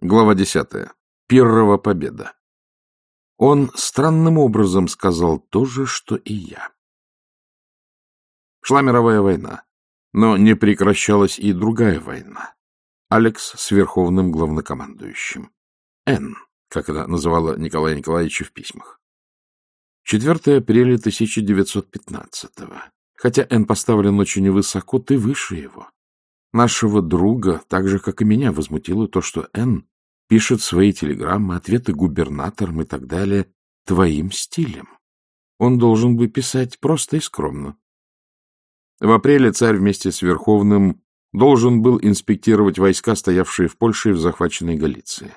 Глава десятая. Пиррова победа. Он странным образом сказал то же, что и я. Шла мировая война, но не прекращалась и другая война. Алекс с верховным главнокомандующим. Н, как это называла Николай Николаевич в письмах. 4 апреля 1915-го. Хотя Н поставлен очень высоко, ты выше его. Нашего друга, так же, как и меня, возмутило то, что Н пишет свои телеграммы, ответы губернаторам и так далее твоим стилем. Он должен бы писать просто и скромно. В апреле царь вместе с Верховным должен был инспектировать войска, стоявшие в Польше и в захваченной Галиции.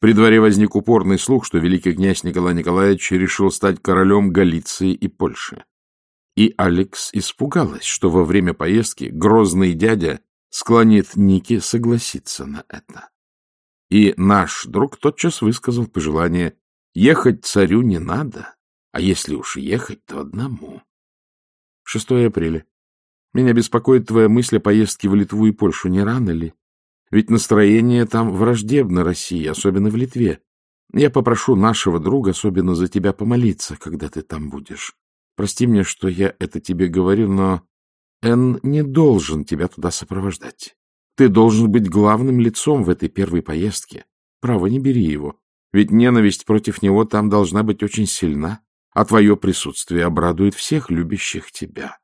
При дворе возник упорный слух, что великий князь Николай Николаевич решил стать королем Галиции и Польши. И Алекс испугалась, что во время поездки грозный дядя склонит Ники согласиться на это. И наш друг тотчас высказал пожелание «Ехать царю не надо, а если уж ехать, то одному». 6 апреля. Меня беспокоит твоя мысль о поездке в Литву и Польшу. Не рано ли? Ведь настроение там враждебно России, особенно в Литве. Я попрошу нашего друга особенно за тебя помолиться, когда ты там будешь. Прости мне, что я это тебе говорю, но Эн не должен тебя туда сопровождать. Ты должен быть главным лицом в этой первой поездке. Право, не бери его. Ведь ненависть против него там должна быть очень сильна, а твое присутствие обрадует всех любящих тебя.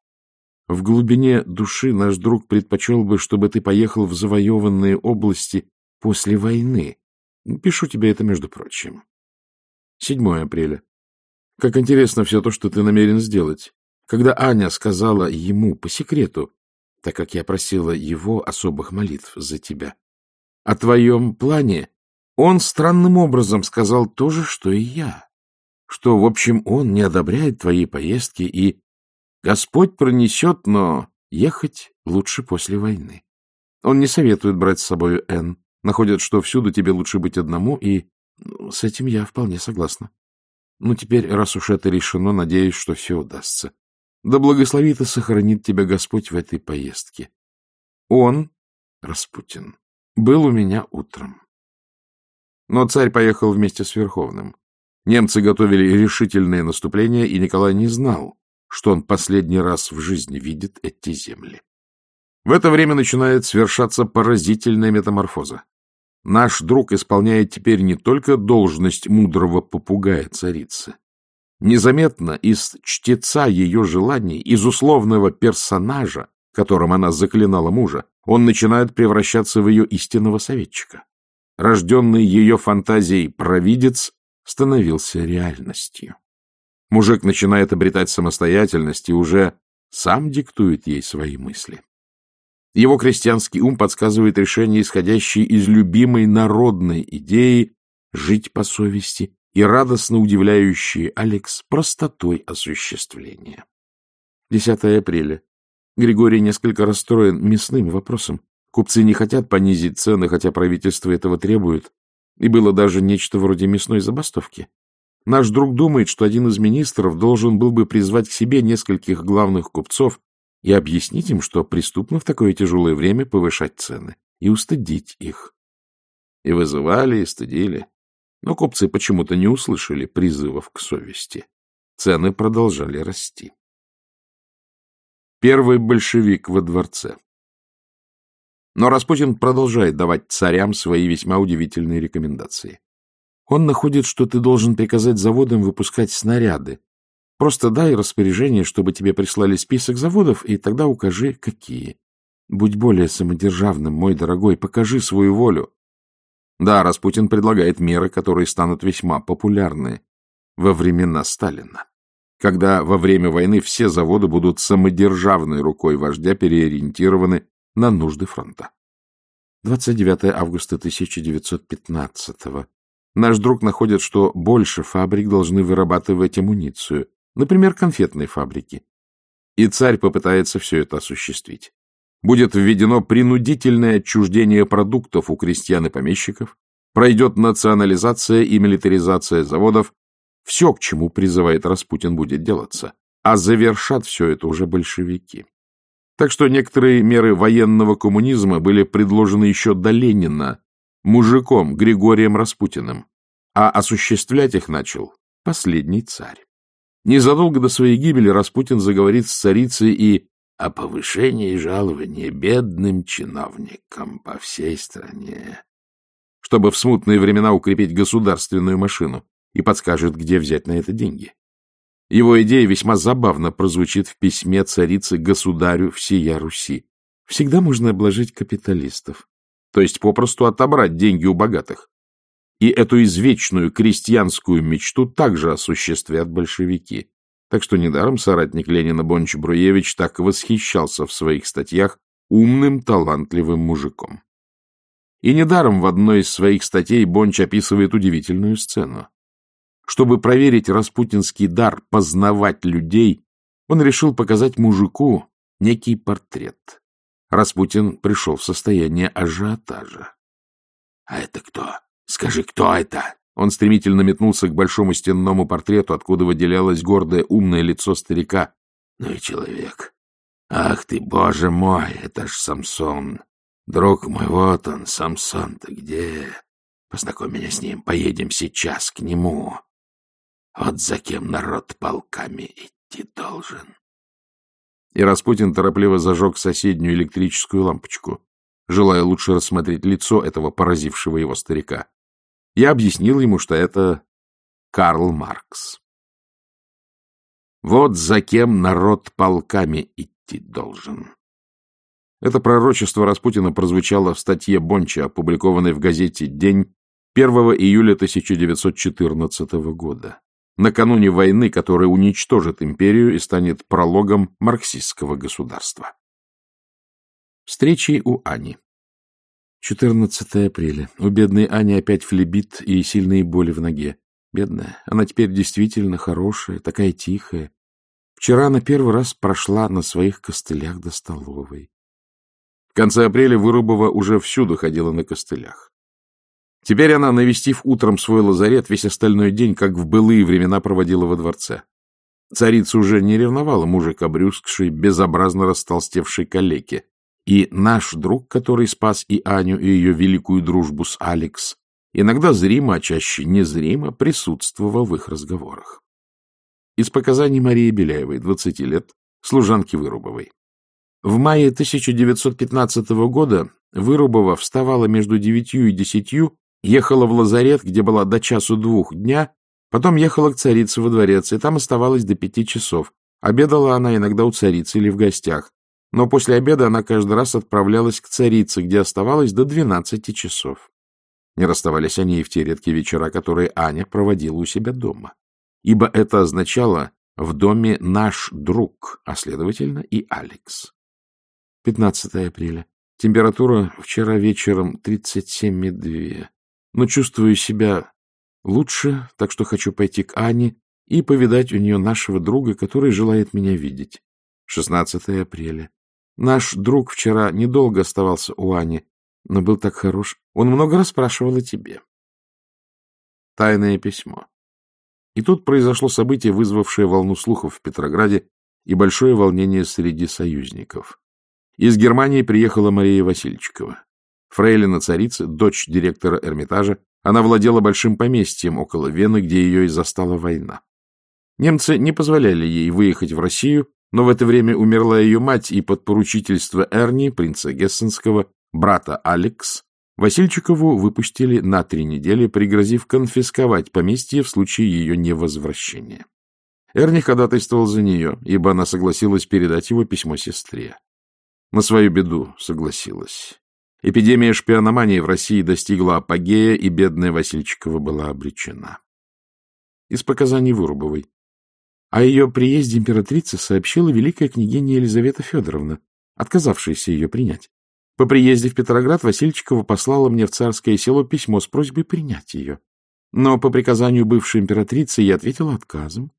В глубине души наш друг предпочел бы, чтобы ты поехал в завоеванные области после войны. Пишу тебе это, между прочим. 7 апреля. Как интересно все то, что ты намерен сделать. Когда Аня сказала ему по секрету, так как я просила его особых молитв за тебя, о твоем плане, он странным образом сказал то же, что и я, что, в общем, он не одобряет твоей поездки и Господь пронесет, но ехать лучше после войны. Он не советует брать с собой Н, находит, что всюду тебе лучше быть одному, и ну, с этим я вполне согласна. Ну, теперь, раз уж это решено, надеюсь, что все удастся. Да благословит и сохранит тебя Господь в этой поездке. Он, Распутин, был у меня утром. Но царь поехал вместе с Верховным. Немцы готовили решительное наступление, и Николай не знал, что он последний раз в жизни видит эти земли. В это время начинает свершаться поразительная метаморфоза. Наш друг исполняет теперь не только должность мудрого попугая царицы, Незаметно из чтеца ее желаний, из условного персонажа, которым она заклинала мужа, он начинает превращаться в ее истинного советчика. Рожденный ее фантазией провидец становился реальностью. Мужик начинает обретать самостоятельность и уже сам диктует ей свои мысли. Его крестьянский ум подсказывает решение, исходящее из любимой народной идеи жить по совести и радостно удивляющие Алекс простотой осуществления. 10 апреля. Григорий несколько расстроен мясным вопросом. Купцы не хотят понизить цены, хотя правительство этого требует, и было даже нечто вроде мясной забастовки. Наш друг думает, что один из министров должен был бы призвать к себе нескольких главных купцов и объяснить им, что преступно в такое тяжелое время повышать цены, и устыдить их. И вызывали, и стыдили. Но купцы почему-то не услышали призывов к совести. Цены продолжали расти. Первый большевик во дворце. Но Распутин продолжает давать царям свои весьма удивительные рекомендации. Он находит, что ты должен приказать заводам выпускать снаряды. Просто дай распоряжение, чтобы тебе прислали список заводов, и тогда укажи, какие. Будь более самодержавным, мой дорогой, покажи свою волю. Да, Распутин предлагает меры, которые станут весьма популярны во времена Сталина, когда во время войны все заводы будут самодержавной рукой вождя переориентированы на нужды фронта. 29 августа 1915 -го. Наш друг находит, что больше фабрик должны вырабатывать амуницию, например, конфетные фабрики. И царь попытается все это осуществить будет введено принудительное отчуждение продуктов у крестьян и помещиков, пройдет национализация и милитаризация заводов, все, к чему призывает Распутин, будет делаться, а завершат все это уже большевики. Так что некоторые меры военного коммунизма были предложены еще до Ленина, мужиком Григорием Распутиным, а осуществлять их начал последний царь. Незадолго до своей гибели Распутин заговорит с царицей и о повышении жалования бедным чиновникам по всей стране, чтобы в смутные времена укрепить государственную машину, и подскажет, где взять на это деньги. Его идея весьма забавно прозвучит в письме царицы государю всея Руси. Всегда можно обложить капиталистов, то есть попросту отобрать деньги у богатых. И эту извечную крестьянскую мечту также осуществят большевики. Так что недаром соратник Ленина Бонч-Бруевич так восхищался в своих статьях умным, талантливым мужиком. И недаром в одной из своих статей Бонч описывает удивительную сцену. Чтобы проверить распутинский дар познавать людей, он решил показать мужику некий портрет. Распутин пришел в состояние ажиотажа. — А это кто? Скажи, кто это? Он стремительно метнулся к большому стенному портрету, откуда выделялось гордое умное лицо старика. Ну и человек. Ах ты, боже мой, это ж Самсон. Друг мой, вот он, Самсон-то где? Познакомь меня с ним, поедем сейчас к нему. Вот за кем народ полками идти должен. И Распутин торопливо зажег соседнюю электрическую лампочку, желая лучше рассмотреть лицо этого поразившего его старика. Я объяснил ему, что это Карл Маркс. Вот за кем народ полками идти должен. Это пророчество Распутина прозвучало в статье Бонча, опубликованной в газете «День» 1 июля 1914 года, накануне войны, которая уничтожит империю и станет прологом марксистского государства. Встречи у Ани 14 апреля. У бедной Ани опять флебит и сильные боли в ноге. Бедная. Она теперь действительно хорошая, такая тихая. Вчера она первый раз прошла на своих костылях до столовой. В конце апреля Вырубова уже всюду ходила на костылях. Теперь она, навестив утром свой лазарет, весь остальной день, как в былые времена, проводила во дворце. Царица уже не ревновала мужа к обрюзгшей, безобразно растолстевшей калеке, и наш друг, который спас и Аню, и ее великую дружбу с Алекс, иногда зримо, а чаще незримо присутствовал в их разговорах. Из показаний Марии Беляевой, 20 лет, служанки Вырубовой. В мае 1915 года Вырубова вставала между девятью и десятью, ехала в лазарет, где была до часу двух дня, потом ехала к царице во дворец, и там оставалась до пяти часов. Обедала она иногда у царицы или в гостях. Но после обеда она каждый раз отправлялась к царице, где оставалась до двенадцати часов. Не расставались они и в те редкие вечера, которые Аня проводила у себя дома. Ибо это означало «в доме наш друг», а следовательно и Алекс. 15 апреля. Температура вчера вечером 37,2. Но чувствую себя лучше, так что хочу пойти к Ане и повидать у нее нашего друга, который желает меня видеть. 16 апреля. Наш друг вчера недолго оставался у Ани, но был так хорош. Он много расспрашивал о тебе. Тайное письмо. И тут произошло событие, вызвавшее волну слухов в Петрограде и большое волнение среди союзников. Из Германии приехала Мария Васильчикова. Фрейлина царица, дочь директора Эрмитажа, она владела большим поместьем около Вены, где ее и застала война. Немцы не позволяли ей выехать в Россию, но в это время умерла ее мать, и под поручительство Эрни, принца Гессенского, брата Алекс, Васильчикову выпустили на три недели, пригрозив конфисковать поместье в случае ее невозвращения. Эрни ходатайствовал за нее, ибо она согласилась передать его письмо сестре. На свою беду согласилась. Эпидемия шпиономании в России достигла апогея, и бедная Васильчикова была обречена. Из показаний Вырубовой. О ее приезде императрица сообщила великая княгиня Елизавета Федоровна, отказавшаяся ее принять. По приезде в Петроград Васильчикова послала мне в царское село письмо с просьбой принять ее. Но по приказанию бывшей императрицы я ответила отказом.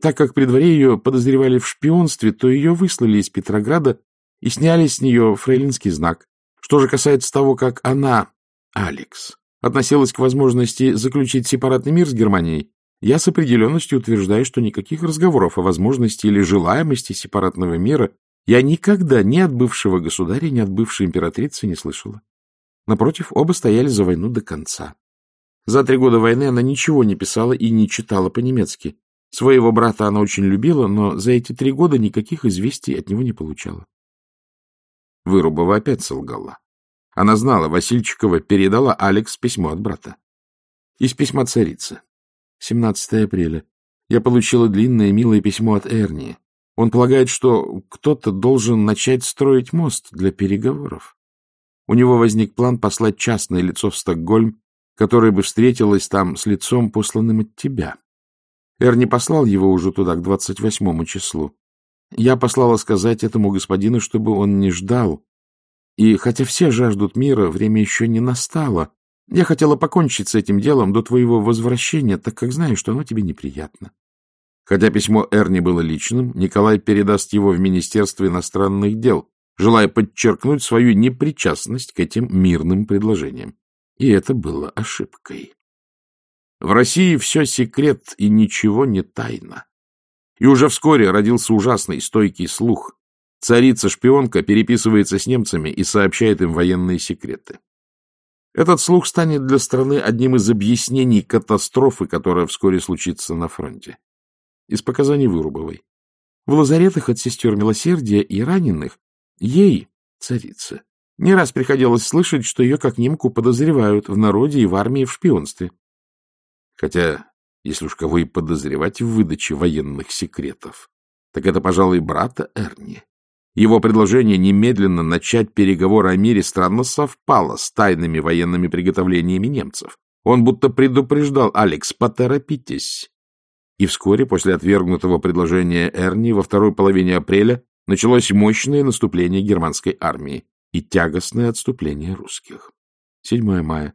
Так как при дворе ее подозревали в шпионстве, то ее выслали из Петрограда и сняли с нее фрейлинский знак. Что же касается того, как она, Алекс, относилась к возможности заключить сепаратный мир с Германией, я с определенностью утверждаю, что никаких разговоров о возможности или желаемости сепаратного мира я никогда ни от бывшего государя, ни от бывшей императрицы не слышала. Напротив, оба стояли за войну до конца. За три года войны она ничего не писала и не читала по-немецки. Своего брата она очень любила, но за эти три года никаких известий от него не получала. Вырубова опять солгала. Она знала, Васильчикова передала Алекс письмо от брата. Из письма царицы. 17 апреля. Я получила длинное милое письмо от Эрни. Он полагает, что кто-то должен начать строить мост для переговоров. У него возник план послать частное лицо в Стокгольм, которое бы встретилось там с лицом, посланным от тебя. Эрни послал его уже туда, к 28 числу. Я послала сказать этому господину, чтобы он не ждал. И хотя все жаждут мира, время еще не настало. Я хотела покончить с этим делом до твоего возвращения, так как знаю, что оно тебе неприятно. Хотя письмо Эрни было личным, Николай передаст его в Министерство иностранных дел, желая подчеркнуть свою непричастность к этим мирным предложениям. И это было ошибкой. В России все секрет и ничего не тайна. И уже вскоре родился ужасный стойкий слух. Царица-шпионка переписывается с немцами и сообщает им военные секреты. Этот слух станет для страны одним из объяснений катастрофы, которая вскоре случится на фронте. Из показаний Вырубовой. В лазаретах от сестер милосердия и раненых ей, царица, не раз приходилось слышать, что ее как немку подозревают в народе и в армии в шпионстве. Хотя, если уж кого и подозревать в выдаче военных секретов, так это, пожалуй, брата Эрни. Его предложение немедленно начать переговоры о мире странно совпало с тайными военными приготовлениями немцев. Он будто предупреждал Алекс, поторопитесь. И вскоре после отвергнутого предложения Эрни во второй половине апреля началось мощное наступление германской армии и тягостное отступление русских. 7 мая.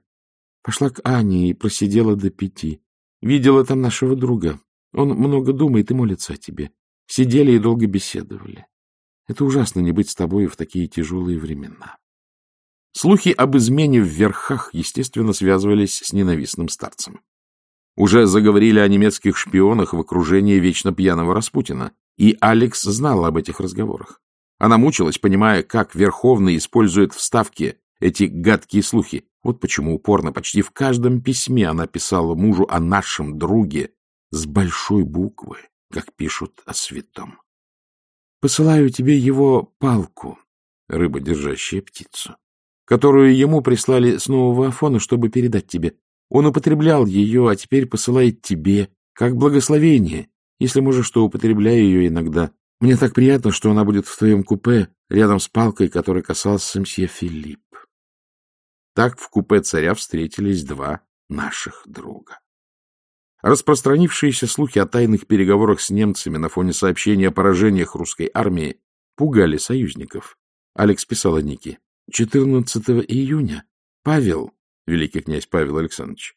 Пошла к Ане и просидела до пяти. Видела там нашего друга. Он много думает и молится о тебе. Сидели и долго беседовали. Это ужасно не быть с тобой в такие тяжелые времена. Слухи об измене в верхах, естественно, связывались с ненавистным старцем. Уже заговорили о немецких шпионах в окружении вечно пьяного Распутина, и Алекс знала об этих разговорах. Она мучилась, понимая, как Верховный использует вставки эти гадкие слухи. Вот почему упорно почти в каждом письме она писала мужу о нашем друге с большой буквы, как пишут о святом. Посылаю тебе его палку, рыба, держащая птицу, которую ему прислали с нового Афона, чтобы передать тебе. Он употреблял ее, а теперь посылает тебе, как благословение, если можешь, что употребляй ее иногда. Мне так приятно, что она будет в твоем купе, рядом с палкой, которой касался мсье Филипп. Так в купе царя встретились два наших друга. Распространившиеся слухи о тайных переговорах с немцами на фоне сообщения о поражениях русской армии пугали союзников. Алекс писал Нике. 14 июня Павел, великий князь Павел Александрович,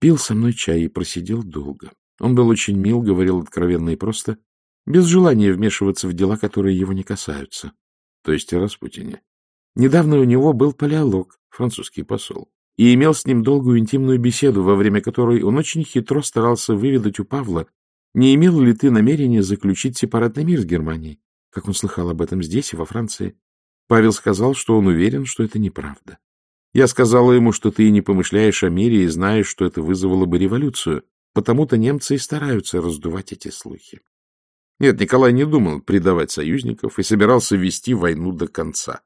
пил со мной чай и просидел долго. Он был очень мил, говорил откровенно и просто, без желания вмешиваться в дела, которые его не касаются, то есть о Распутине. Недавно у него был палеолог, французский посол и имел с ним долгую интимную беседу, во время которой он очень хитро старался выведать у Павла, не имел ли ты намерения заключить сепаратный мир с Германией, как он слыхал об этом здесь и во Франции. Павел сказал, что он уверен, что это неправда. Я сказала ему, что ты и не помышляешь о мире и знаешь, что это вызвало бы революцию, потому-то немцы и стараются раздувать эти слухи. Нет, Николай не думал предавать союзников и собирался вести войну до конца.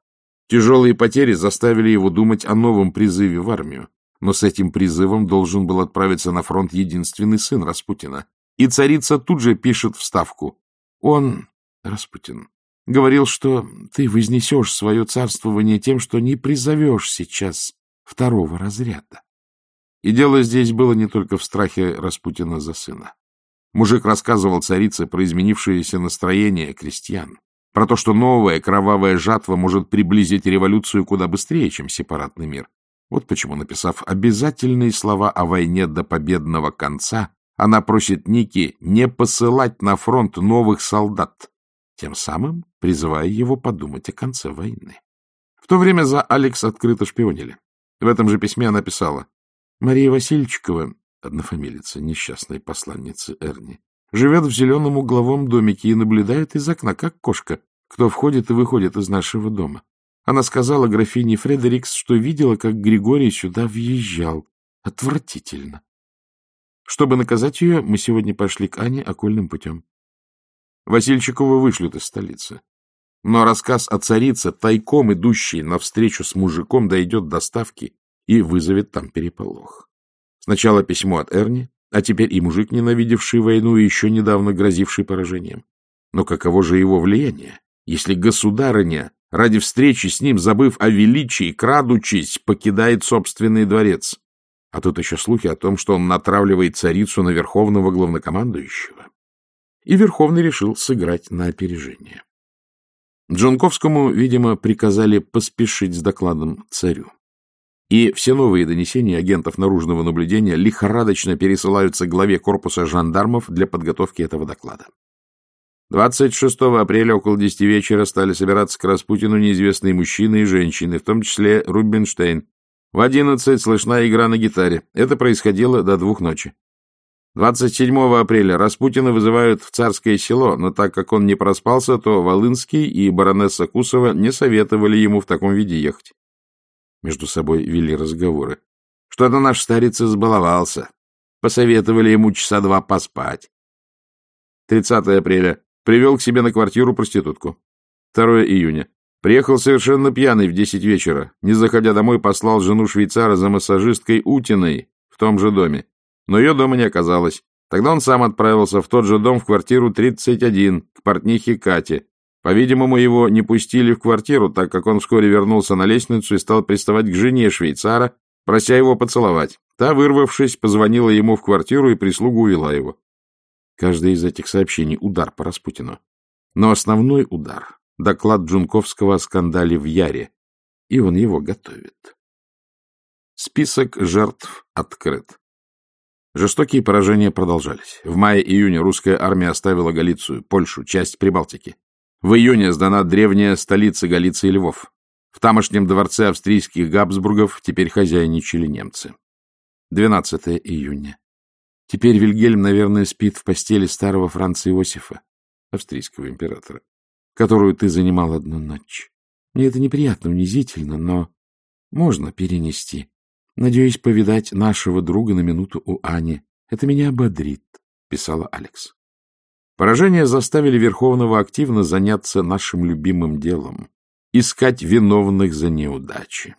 Тяжелые потери заставили его думать о новом призыве в армию, но с этим призывом должен был отправиться на фронт единственный сын Распутина. И царица тут же пишет вставку. Он, Распутин, говорил, что ты вознесешь свое царствование тем, что не призовешь сейчас второго разряда. И дело здесь было не только в страхе Распутина за сына. Мужик рассказывал царице про изменившееся настроение крестьян, про то, что новая кровавая жатва может приблизить революцию куда быстрее, чем сепаратный мир. Вот почему, написав обязательные слова о войне до победного конца, она просит Ники не посылать на фронт новых солдат, тем самым призывая его подумать о конце войны. В то время за Алекс открыто шпионили. В этом же письме она писала «Мария Васильчикова, однофамилица, несчастной посланницы Эрни, живет в зеленом угловом домике и наблюдает из окна, как кошка, кто входит и выходит из нашего дома. Она сказала графине Фредерикс, что видела, как Григорий сюда въезжал. Отвратительно. Чтобы наказать ее, мы сегодня пошли к Ане окольным путем. Васильчикова вышлют из столицы. Но рассказ о царице, тайком идущей навстречу с мужиком, дойдет до ставки и вызовет там переполох. Сначала письмо от Эрни, а теперь и мужик, ненавидевший войну и еще недавно грозивший поражением. Но каково же его влияние, если государыня, ради встречи с ним, забыв о величии, крадучись, покидает собственный дворец? А тут еще слухи о том, что он натравливает царицу на верховного главнокомандующего. И Верховный решил сыграть на опережение. Джонковскому, видимо, приказали поспешить с докладом царю. И все новые донесения агентов наружного наблюдения лихорадочно пересылаются главе корпуса жандармов для подготовки этого доклада. 26 апреля около 10 вечера стали собираться к Распутину неизвестные мужчины и женщины, в том числе Рубинштейн. В 11 слышна игра на гитаре. Это происходило до двух ночи. 27 апреля Распутина вызывают в Царское село, но так как он не проспался, то Волынский и баронесса Кусова не советовали ему в таком виде ехать. Между собой вели разговоры. Что-то наш старец избаловался. Посоветовали ему часа два поспать. 30 апреля. Привел к себе на квартиру проститутку. 2 июня. Приехал совершенно пьяный в 10 вечера. Не заходя домой, послал жену швейцара за массажисткой Утиной в том же доме. Но ее дома не оказалось. Тогда он сам отправился в тот же дом в квартиру 31 к портнихе Кате. По-видимому, его не пустили в квартиру, так как он вскоре вернулся на лестницу и стал приставать к жене швейцара, прося его поцеловать. Та, вырвавшись, позвонила ему в квартиру и прислугу увела его. Каждое из этих сообщений — удар по Распутину. Но основной удар — доклад Джунковского о скандале в Яре, и он его готовит. Список жертв открыт. Жестокие поражения продолжались. В мае-июне русская армия оставила Галицию, Польшу, часть Прибалтики. В июне сдана древняя столица Галиции Львов. В тамошнем дворце австрийских Габсбургов теперь хозяйничали немцы. 12 июня. Теперь Вильгельм, наверное, спит в постели старого Франца Иосифа, австрийского императора, которую ты занимал одну ночь. Мне это неприятно, унизительно, но можно перенести. Надеюсь повидать нашего друга на минуту у Ани. Это меня ободрит, — писала Алекс. Поражения заставили Верховного активно заняться нашим любимым делом — искать виновных за неудачи.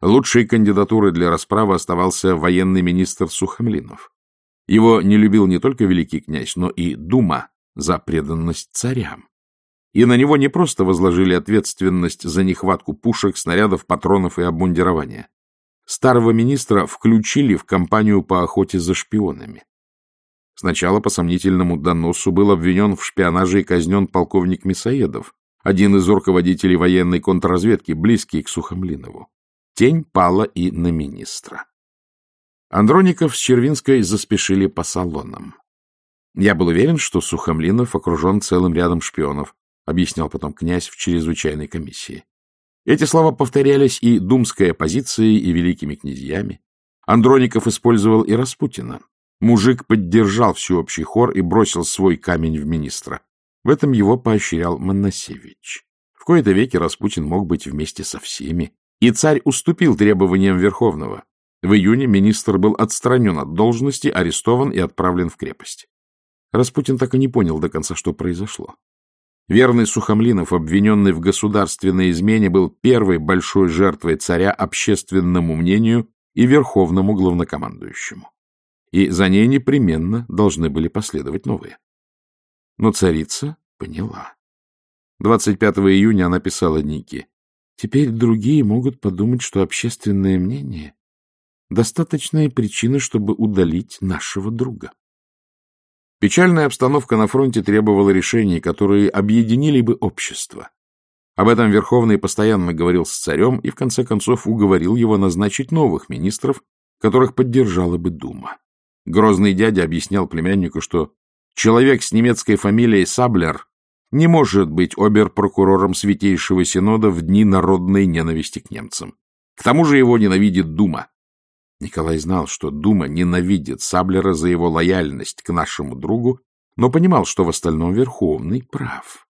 Лучшей кандидатурой для расправы оставался военный министр Сухомлинов. Его не любил не только великий князь, но и Дума за преданность царям. И на него не просто возложили ответственность за нехватку пушек, снарядов, патронов и обмундирования. Старого министра включили в кампанию по охоте за шпионами. Сначала по сомнительному доносу был обвинен в шпионаже и казнен полковник Мясоедов, один из руководителей военной контрразведки, близкий к Сухомлинову. Тень пала и на министра. Андроников с Червинской заспешили по салонам. Я был уверен, что Сухомлинов окружен целым рядом шпионов, объяснял потом князь в чрезвычайной комиссии. Эти слова повторялись и думской оппозицией, и великими князьями. Андроников использовал и Распутина. Мужик поддержал всеобщий хор и бросил свой камень в министра. В этом его поощрял Моносевич. В кои-то веки Распутин мог быть вместе со всеми, и царь уступил требованиям Верховного. В июне министр был отстранен от должности, арестован и отправлен в крепость. Распутин так и не понял до конца, что произошло. Верный Сухомлинов, обвиненный в государственной измене, был первой большой жертвой царя общественному мнению и верховному главнокомандующему. И за ней непременно должны были последовать новые. Но царица поняла. 25 июня она писала Нике. «Теперь другие могут подумать, что общественное мнение — достаточная причина, чтобы удалить нашего друга». Печальная обстановка на фронте требовала решений, которые объединили бы общество. Об этом Верховный постоянно говорил с царем и, в конце концов, уговорил его назначить новых министров, которых поддержала бы Дума. Грозный дядя объяснял племяннику, что человек с немецкой фамилией Саблер не может быть обер-прокурором Святейшего Синода в дни народной ненависти к немцам. К тому же его ненавидит Дума. Николай знал, что Дума ненавидит Саблера за его лояльность к нашему другу, но понимал, что в остальном Верховный прав.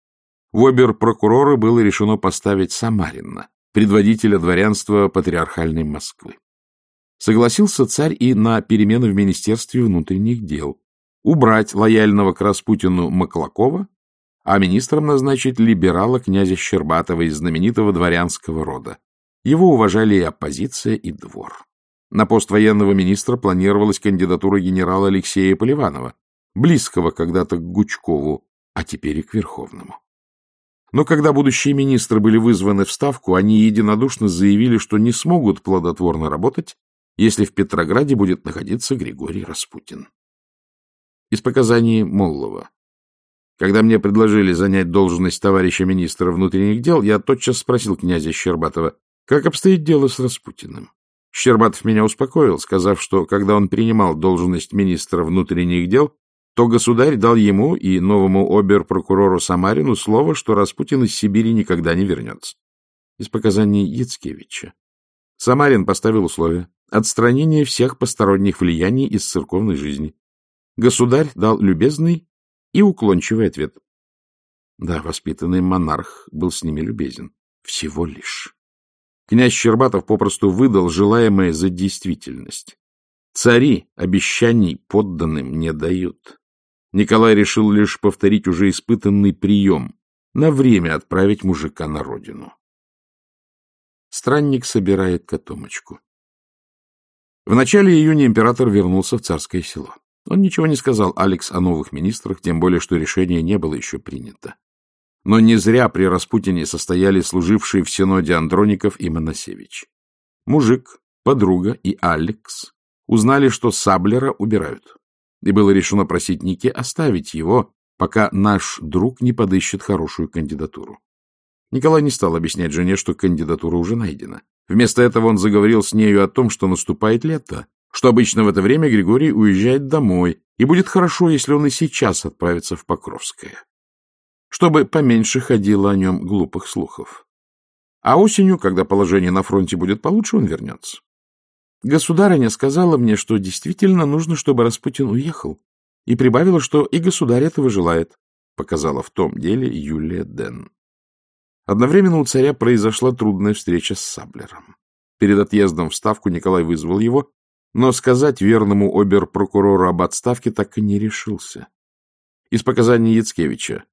В обер-прокурора было решено поставить Самарина, предводителя дворянства патриархальной Москвы. Согласился царь и на перемены в Министерстве внутренних дел, убрать лояльного к Распутину Маклакова, а министром назначить либерала князя Щербатова из знаменитого дворянского рода. Его уважали и оппозиция, и двор. На пост военного министра планировалась кандидатура генерала Алексея Поливанова, близкого когда-то к Гучкову, а теперь и к Верховному. Но когда будущие министры были вызваны в Ставку, они единодушно заявили, что не смогут плодотворно работать, если в Петрограде будет находиться Григорий Распутин. Из показаний Моллова. Когда мне предложили занять должность товарища министра внутренних дел, я тотчас спросил князя Щербатова, как обстоит дело с Распутиным. Щербатов меня успокоил, сказав, что когда он принимал должность министра внутренних дел, то государь дал ему и новому обер-прокурору Самарину слово, что Распутин из Сибири никогда не вернется. Из показаний Яцкевича. Самарин поставил условие отстранение всех посторонних влияний из церковной жизни. Государь дал любезный и уклончивый ответ. Да, воспитанный монарх был с ними любезен. Всего лишь. Князь Щербатов попросту выдал желаемое за действительность. Цари обещаний подданным не дают. Николай решил лишь повторить уже испытанный прием — на время отправить мужика на родину. Странник собирает котомочку. В начале июня император вернулся в царское село. Он ничего не сказал Алекс о новых министрах, тем более, что решение не было еще принято. Но не зря при Распутине состояли служившие в Синоде Андроников и Моносевич. Мужик, подруга и Алекс узнали, что Саблера убирают. И было решено просить Ники оставить его, пока наш друг не подыщет хорошую кандидатуру. Николай не стал объяснять жене, что кандидатура уже найдена. Вместо этого он заговорил с нею о том, что наступает лето, что обычно в это время Григорий уезжает домой, и будет хорошо, если он и сейчас отправится в Покровское чтобы поменьше ходило о нем глупых слухов. А осенью, когда положение на фронте будет получше, он вернется. Государыня сказала мне, что действительно нужно, чтобы Распутин уехал, и прибавила, что и государь этого желает, показала в том деле Юлия Ден. Одновременно у царя произошла трудная встреча с Саблером. Перед отъездом в Ставку Николай вызвал его, но сказать верному обер-прокурору об отставке так и не решился. Из показаний Яцкевича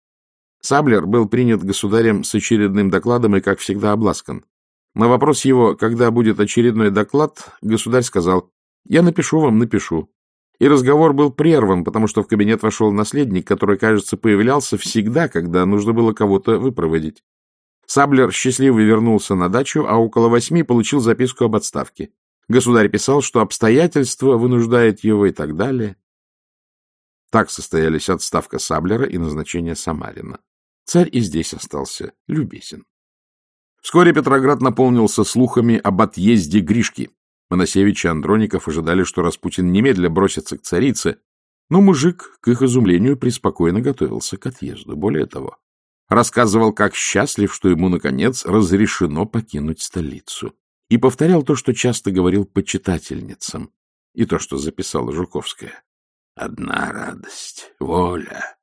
Саблер был принят государем с очередным докладом и, как всегда, обласкан. На вопрос его, когда будет очередной доклад, государь сказал, «Я напишу вам, напишу». И разговор был прерван, потому что в кабинет вошел наследник, который, кажется, появлялся всегда, когда нужно было кого-то выпроводить. Саблер счастливо вернулся на дачу, а около восьми получил записку об отставке. Государь писал, что обстоятельства вынуждают его и так далее. Так состоялись отставка Саблера и назначение Самарина. Царь и здесь остался любезен. Вскоре Петроград наполнился слухами об отъезде Гришки. Моносевич и Андроников ожидали, что Распутин немедля бросится к царице, но мужик, к их изумлению, преспокойно готовился к отъезду. Более того, рассказывал, как счастлив, что ему, наконец, разрешено покинуть столицу. И повторял то, что часто говорил почитательницам, и то, что записала Жуковская. «Одна радость — воля,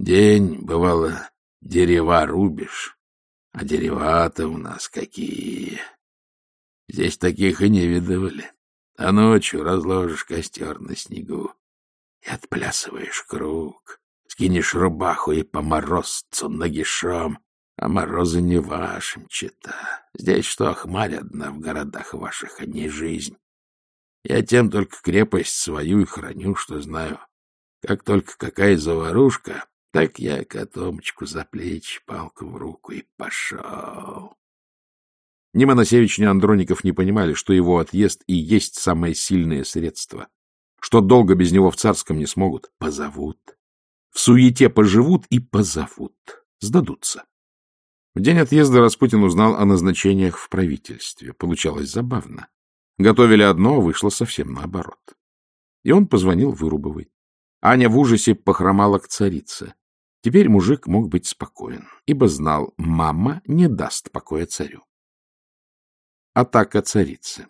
День, бывало, дерева рубишь, а дерева-то у нас какие. Здесь таких и не видывали. А ночью разложишь костер на снегу и отплясываешь круг, скинешь рубаху и по морозцу нагишом, а морозы не вашим, чита. Здесь что, хмарь одна в городах ваших, а не жизнь. Я тем только крепость свою и храню, что знаю. Как только какая заварушка, так я котомочку за плечи, палку в руку и пошел. Ни Моносевич, ни Андроников не понимали, что его отъезд и есть самое сильное средство, что долго без него в царском не смогут. Позовут. В суете поживут и позовут. Сдадутся. В день отъезда Распутин узнал о назначениях в правительстве. Получалось забавно. Готовили одно, а вышло совсем наоборот. И он позвонил Вырубовой. Аня в ужасе похромала к царице. Теперь мужик мог быть спокоен, ибо знал, мама не даст покоя царю. Атака царицы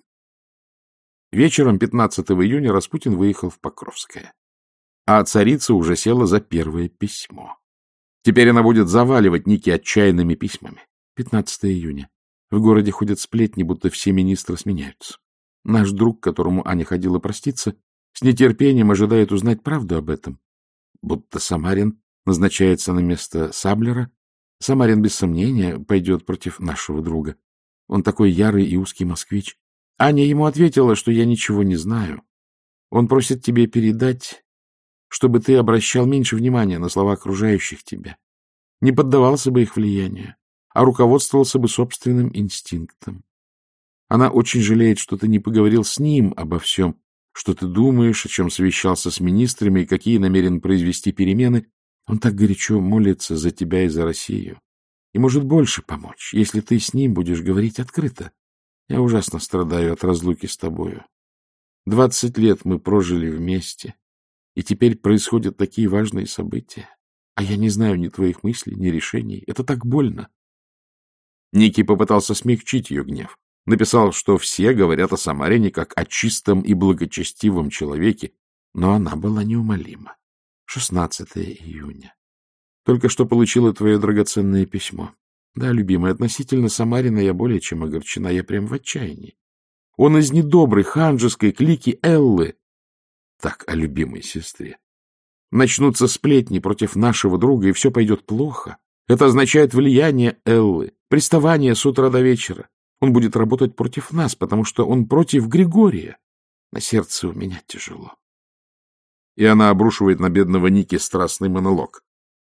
Вечером 15 июня Распутин выехал в Покровское, а царица уже села за первое письмо. Теперь она будет заваливать Ники отчаянными письмами. 15 июня. В городе ходят сплетни, будто все министры сменяются. Наш друг, к которому Аня ходила проститься, с нетерпением ожидает узнать правду об этом. Будто Самарин назначается на место Саблера. Самарин, без сомнения, пойдет против нашего друга. Он такой ярый и узкий москвич. Аня ему ответила, что я ничего не знаю. Он просит тебе передать, чтобы ты обращал меньше внимания на слова окружающих тебя, не поддавался бы их влиянию, а руководствовался бы собственным инстинктом. Она очень жалеет, что ты не поговорил с ним обо всем, что ты думаешь, о чем совещался с министрами и какие намерен произвести перемены. Он так горячо молится за тебя и за Россию. И может больше помочь, если ты с ним будешь говорить открыто. Я ужасно страдаю от разлуки с тобою. Двадцать лет мы прожили вместе, и теперь происходят такие важные события. А я не знаю ни твоих мыслей, ни решений. Это так больно. Ники попытался смягчить ее гнев. Написал, что все говорят о Самарине как о чистом и благочестивом человеке, но она была неумолима. 16 июня. Только что получила твое драгоценное письмо. Да, любимая, относительно Самарина я более чем огорчена, я прям в отчаянии. Он из недоброй ханжеской клики Эллы. Так о любимой сестре. Начнутся сплетни против нашего друга, и все пойдет плохо. Это означает влияние Эллы, приставание с утра до вечера. Он будет работать против нас, потому что он против Григория. На сердце у меня тяжело. И она обрушивает на бедного Ники страстный монолог.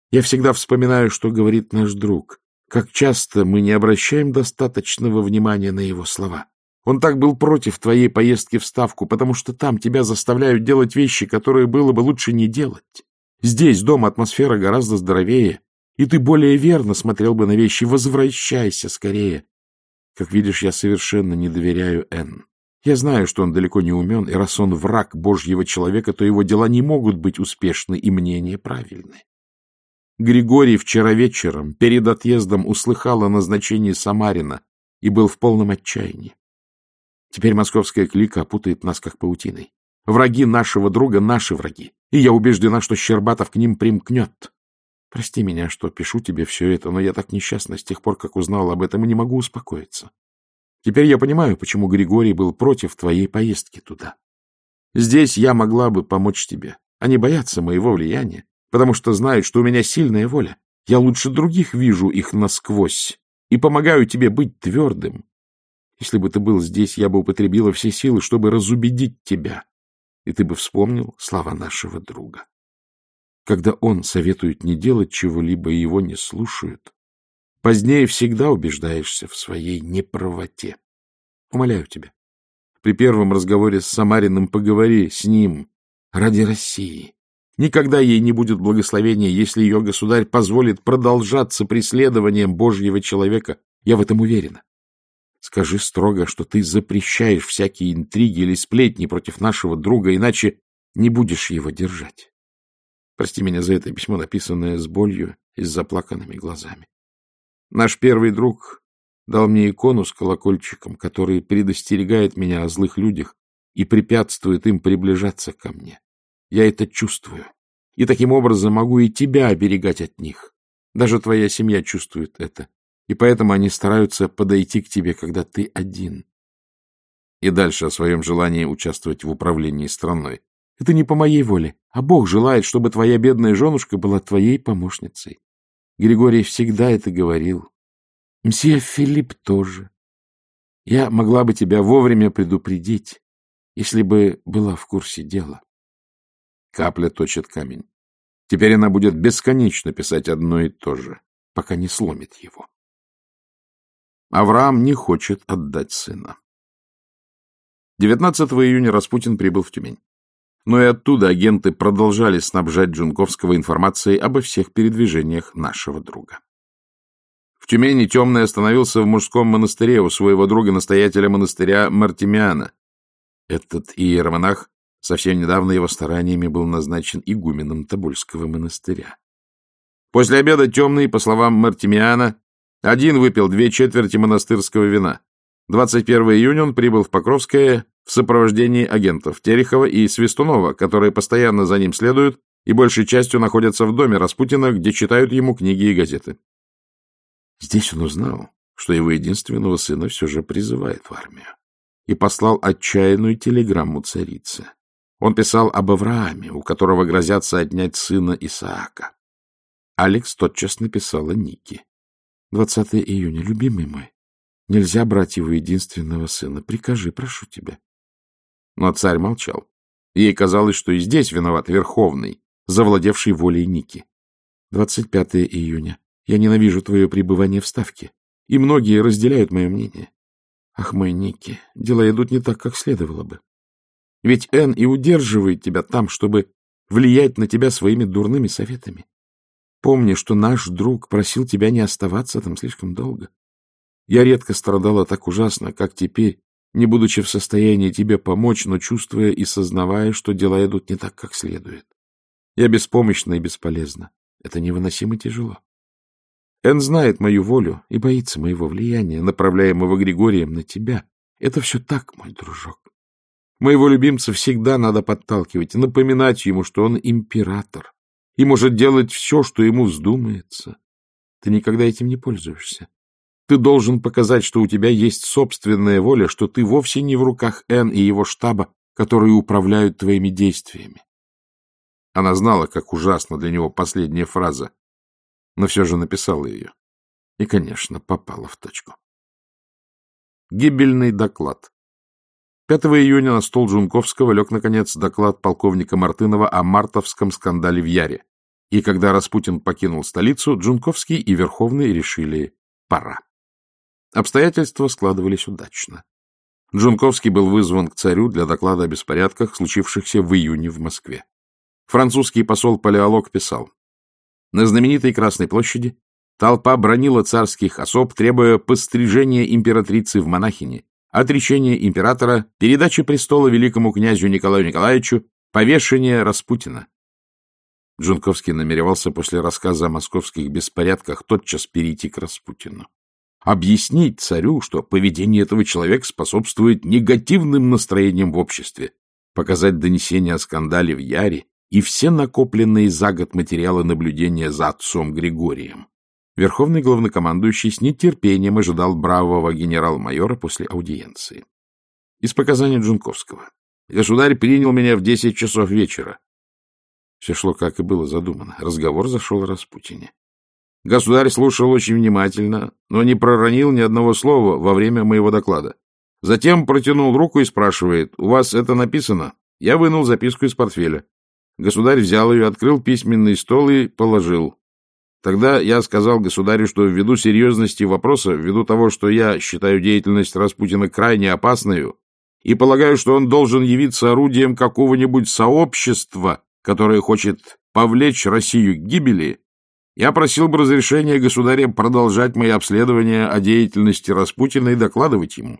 Я всегда вспоминаю, что говорит наш друг. Как часто мы не обращаем достаточного внимания на его слова. Он так был против твоей поездки в Ставку, потому что там тебя заставляют делать вещи, которые было бы лучше не делать. Здесь дома атмосфера гораздо здоровее, и ты более верно смотрел бы на вещи. Возвращайся скорее. Как видишь, я совершенно не доверяю Энн. Я знаю, что он далеко не умен, и раз он враг Божьего человека, то его дела не могут быть успешны и мнения правильны. Григорий вчера вечером, перед отъездом, услыхал о назначении Самарина и был в полном отчаянии. Теперь московская клика опутает нас, как паутиной. Враги нашего друга — наши враги, и я убеждена, что Щербатов к ним примкнет. Прости меня, что пишу тебе все это, но я так несчастна с тех пор, как узнал об этом, и не могу успокоиться. Теперь я понимаю, почему Григорий был против твоей поездки туда. Здесь я могла бы помочь тебе. Они боятся моего влияния, потому что знают, что у меня сильная воля. Я лучше других вижу их насквозь и помогаю тебе быть твердым. Если бы ты был здесь, я бы употребила все силы, чтобы разубедить тебя, и ты бы вспомнил слова нашего друга. Когда он советует не делать чего-либо и его не слушают, позднее всегда убеждаешься в своей неправоте. Умоляю тебя, при первом разговоре с Самариным поговори с ним ради России. Никогда ей не будет благословения, если ее государь позволит продолжаться преследованием Божьего человека. Я в этом уверена. Скажи строго, что ты запрещаешь всякие интриги или сплетни против нашего друга, иначе не будешь его держать. Прости меня за это письмо, написанное с болью и с заплаканными глазами. Наш первый друг дал мне икону с колокольчиком, который предостерегает меня о злых людях и препятствует им приближаться ко мне. Я это чувствую, и таким образом могу и тебя оберегать от них. Даже твоя семья чувствует это, и поэтому они стараются подойти к тебе, когда ты один. И дальше о своем желании участвовать в управлении страной. Это не по моей воле, а Бог желает, чтобы твоя бедная женушка была твоей помощницей. Григорий всегда это говорил. Мсье Филипп тоже. Я могла бы тебя вовремя предупредить, если бы была в курсе дела. Капля точит камень. Теперь она будет бесконечно писать одно и то же, пока не сломит его. Авраам не хочет отдать сына. 19 июня Распутин прибыл в Тюмень. Но и оттуда агенты продолжали снабжать Джунковского информацией обо всех передвижениях нашего друга. В Тюмени Темный остановился в мужском монастыре у своего друга-настоятеля монастыря Мартемиана. Этот иеромонах совсем недавно его стараниями был назначен игуменом Тобольского монастыря. После обеда Темный, по словам Мартемиана, один выпил две четверти монастырского вина. 21 июня он прибыл в Покровское в сопровождении агентов Терехова и Свистунова, которые постоянно за ним следуют и большей частью находятся в доме Распутина, где читают ему книги и газеты. Здесь он узнал, что его единственного сына все же призывает в армию, и послал отчаянную телеграмму царице. Он писал об Аврааме, у которого грозятся отнять сына Исаака. Алекс тотчас написала Нике. 20 июня, любимый мой, нельзя брать его единственного сына. Прикажи, прошу тебя. Но царь молчал. Ей казалось, что и здесь виноват Верховный, завладевший волей Ники. 25 июня. Я ненавижу твое пребывание в Ставке, и многие разделяют мое мнение. Ах, мой Ники, дела идут не так, как следовало бы. Ведь Энн и удерживает тебя там, чтобы влиять на тебя своими дурными советами. Помни, что наш друг просил тебя не оставаться там слишком долго. Я редко страдала так ужасно, как теперь, не будучи в состоянии тебе помочь, но чувствуя и сознавая, что дела идут не так, как следует. Я беспомощна и бесполезна. Это невыносимо тяжело. Эн знает мою волю и боится моего влияния, направляемого Григорием на тебя. Это все так, мой дружок. Моего любимца всегда надо подталкивать напоминать ему, что он император и может делать все, что ему вздумается. Ты никогда этим не пользуешься. Ты должен показать, что у тебя есть собственная воля, что ты вовсе не в руках Н и его штаба, которые управляют твоими действиями. Она знала, как ужасна для него последняя фраза, но все же написала ее. И, конечно, попала в точку. Гибельный доклад. 5 июня на стол Джунковского лег, наконец, доклад полковника Мартынова о мартовском скандале в Яре. И когда Распутин покинул столицу, Джунковский и Верховный решили «пора». Обстоятельства складывались удачно. Джунковский был вызван к царю для доклада о беспорядках, случившихся в июне в Москве. Французский посол Палеолог писал, «На знаменитой Красной площади толпа бронила царских особ, требуя пострижения императрицы в монахини, отречения императора, передачи престола великому князю Николаю Николаевичу, повешения Распутина. Джунковский намеревался после рассказа о московских беспорядках тотчас перейти к Распутину объяснить царю, что поведение этого человека способствует негативным настроениям в обществе, показать донесение о скандале в Яре и все накопленные за год материалы наблюдения за отцом Григорием. Верховный главнокомандующий с нетерпением ожидал бравого генерал-майора после аудиенции. Из показаний Джунковского. Государь принял меня в десять часов вечера. Все шло, как и было задумано. Разговор зашел о Распутине. Государь слушал очень внимательно, но не проронил ни одного слова во время моего доклада. Затем протянул руку и спрашивает, «У вас это написано?» Я вынул записку из портфеля. Государь взял ее, открыл письменный стол и положил. Тогда я сказал государю, что ввиду серьезности вопроса, ввиду того, что я считаю деятельность Распутина крайне опасной, и полагаю, что он должен явиться орудием какого-нибудь сообщества, которое хочет повлечь Россию к гибели, я просил бы разрешения государя продолжать мои обследования о деятельности Распутина и докладывать ему.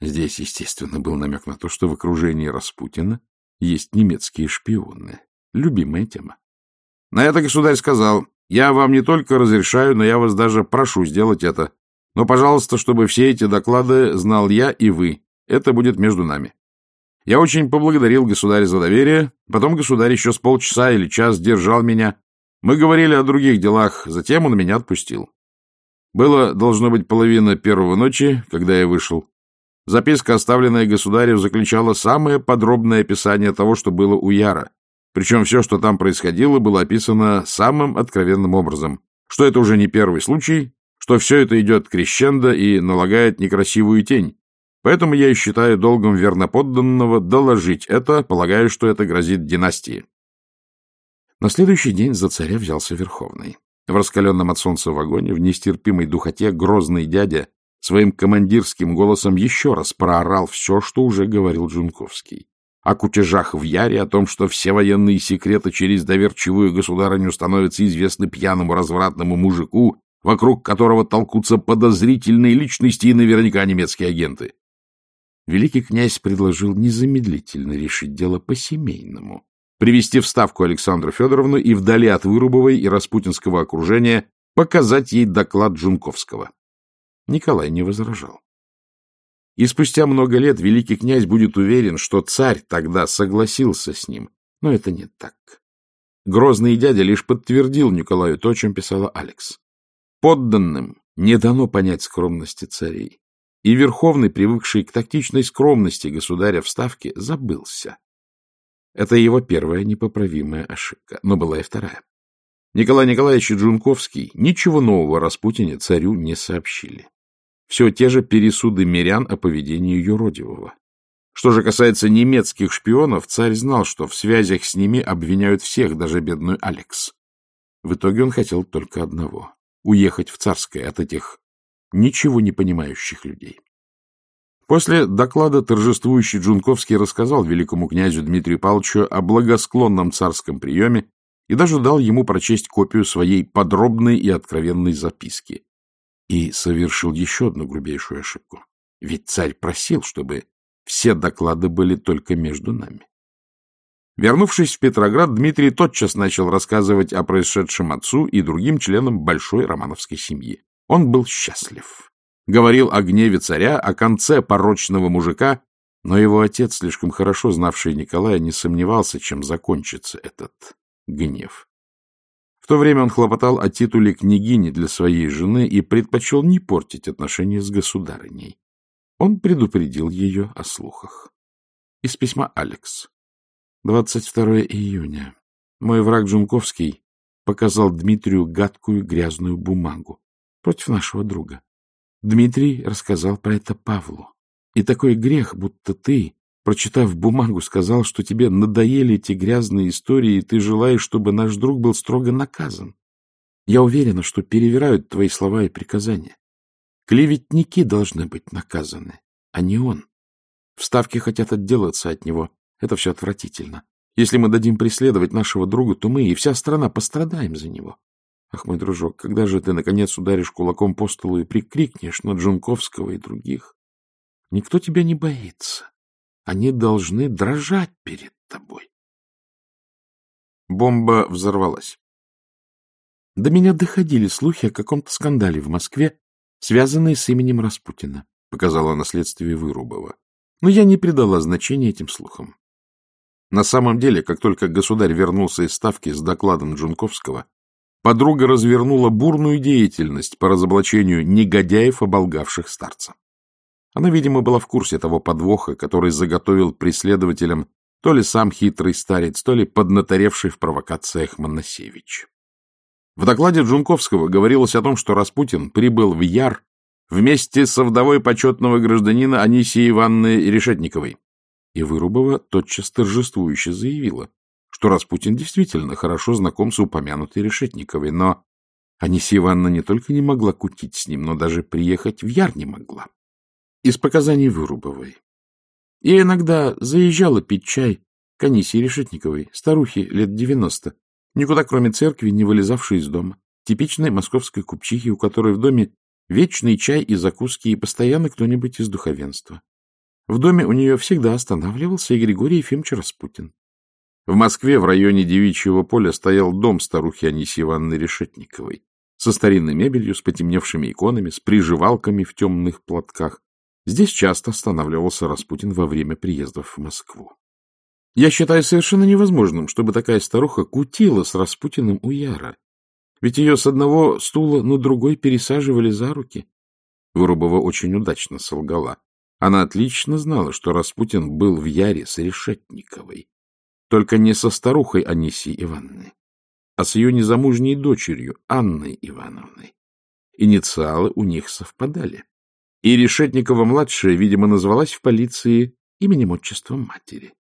Здесь, естественно, был намек на то, что в окружении Распутина есть немецкие шпионы. Любимая тема. На это государь сказал, я вам не только разрешаю, но я вас даже прошу сделать это. Но, пожалуйста, чтобы все эти доклады знал я и вы. Это будет между нами. Я очень поблагодарил государя за доверие. Потом государь еще с полчаса или час держал меня, мы говорили о других делах, затем он меня отпустил. Было, должно быть, половина первого ночи, когда я вышел. Записка, оставленная государем, заключала самое подробное описание того, что было у Яра. Причем все, что там происходило, было описано самым откровенным образом. Что это уже не первый случай, что все это идет крещендо и налагает некрасивую тень. Поэтому я и считаю долгом верноподданного доложить это, полагаю, что это грозит династии. На следующий день за царя взялся Верховный. В раскаленном от солнца вагоне, в нестерпимой духоте, грозный дядя своим командирским голосом еще раз проорал все, что уже говорил Джунковский. О кутежах в Яре, о том, что все военные секреты через доверчивую государыню становятся известны пьяному развратному мужику, вокруг которого толкутся подозрительные личности и наверняка немецкие агенты. Великий князь предложил незамедлительно решить дело по-семейному, привести в Ставку Александру Федоровну и вдали от Вырубовой и распутинского окружения показать ей доклад Джунковского. Николай не возражал. И спустя много лет великий князь будет уверен, что царь тогда согласился с ним. Но это не так. Грозный дядя лишь подтвердил Николаю то, о чем писала Алекс. Подданным Не дано понять скромности царей. И Верховный, привыкший к тактичной скромности государя в Ставке, забылся. Это его первая непоправимая ошибка, но была и вторая. Николай Николаевич и Джунковский ничего нового Распутине царю не сообщили. Все те же пересуды мирян о поведении юродивого. Что же касается немецких шпионов, царь знал, что в связях с ними обвиняют всех, даже бедную Алекс. В итоге он хотел только одного — уехать в Царское от этих ничего не понимающих людей. После доклада торжествующий Джунковский рассказал великому князю Дмитрию Павловичу о благосклонном царском приеме и даже дал ему прочесть копию своей подробной и откровенной записки. И совершил еще одну грубейшую ошибку. Ведь царь просил, чтобы все доклады были только между нами. Вернувшись в Петроград, Дмитрий тотчас начал рассказывать о происшедшем отцу и другим членам большой романовской семьи. Он был счастлив. Говорил о гневе царя, о конце порочного мужика, но его отец, слишком хорошо знавший Николая, не сомневался, чем закончится этот гнев. В то время он хлопотал о титуле княгини для своей жены и предпочел не портить отношения с государыней. Он предупредил ее о слухах. Из письма Алекс. 22 июня. Мой враг Джунковский показал Дмитрию гадкую грязную бумагу против нашего друга. Дмитрий рассказал про это Павлу. И такой грех, будто ты, прочитав бумагу, сказал, что тебе надоели эти грязные истории, и ты желаешь, чтобы наш друг был строго наказан. Я уверена, что перевирают твои слова и приказания. Клеветники должны быть наказаны, а не он. Вставки хотят отделаться от него. Это все отвратительно. Если мы дадим преследовать нашего друга, то мы и вся страна пострадаем за него. Ах, мой дружок, когда же ты, наконец, ударишь кулаком по столу и прикрикнешь на Джунковского и других? Никто тебя не боится. Они должны дрожать перед тобой. Бомба взорвалась. До меня доходили слухи о каком-то скандале в Москве, связанные с именем Распутина, показала наследствие Вырубова. Но я не придала значения этим слухам. На самом деле, как только государь вернулся из Ставки с докладом Джунковского, подруга развернула бурную деятельность по разоблачению негодяев, оболгавших старца. Она, видимо, была в курсе того подвоха, который заготовил преследователям то ли сам хитрый старец, то ли поднаторевший в провокациях Моносевич. В докладе Джунковского говорилось о том, что Распутин прибыл в Яр вместе со вдовой почетного гражданина Анисии Ивановны Решетниковой. И Вырубова тотчас торжествующе заявила, что Распутин действительно хорошо знаком с упомянутой Решетниковой, но Анисия Ивановна не только не могла кутить с ним, но даже приехать в Яр не могла. Из показаний Вырубовой. И иногда заезжала пить чай к Анисии Решетниковой, старухе лет девяносто, никуда кроме церкви не вылезавшей из дома, типичной московской купчихи, у которой в доме вечный чай и закуски, и постоянно кто-нибудь из духовенства. В доме у нее всегда останавливался и Григорий Ефимович Распутин. В Москве в районе Девичьего поля стоял дом старухи Анисии Ивановны Решетниковой со старинной мебелью, с потемневшими иконами, с приживалками в темных платках. Здесь часто останавливался Распутин во время приездов в Москву. Я считаю совершенно невозможным, чтобы такая старуха кутила с Распутиным у Яра. Ведь ее с одного стула на другой пересаживали за руки. Вырубова очень удачно солгала. Она отлично знала, что Распутин был в Яре с Решетниковой. Только не со старухой Анисией Ивановной, а с ее незамужней дочерью Анной Ивановной. Инициалы у них совпадали. И Решетникова-младшая, видимо, назвалась в полиции именем-отчеством матери.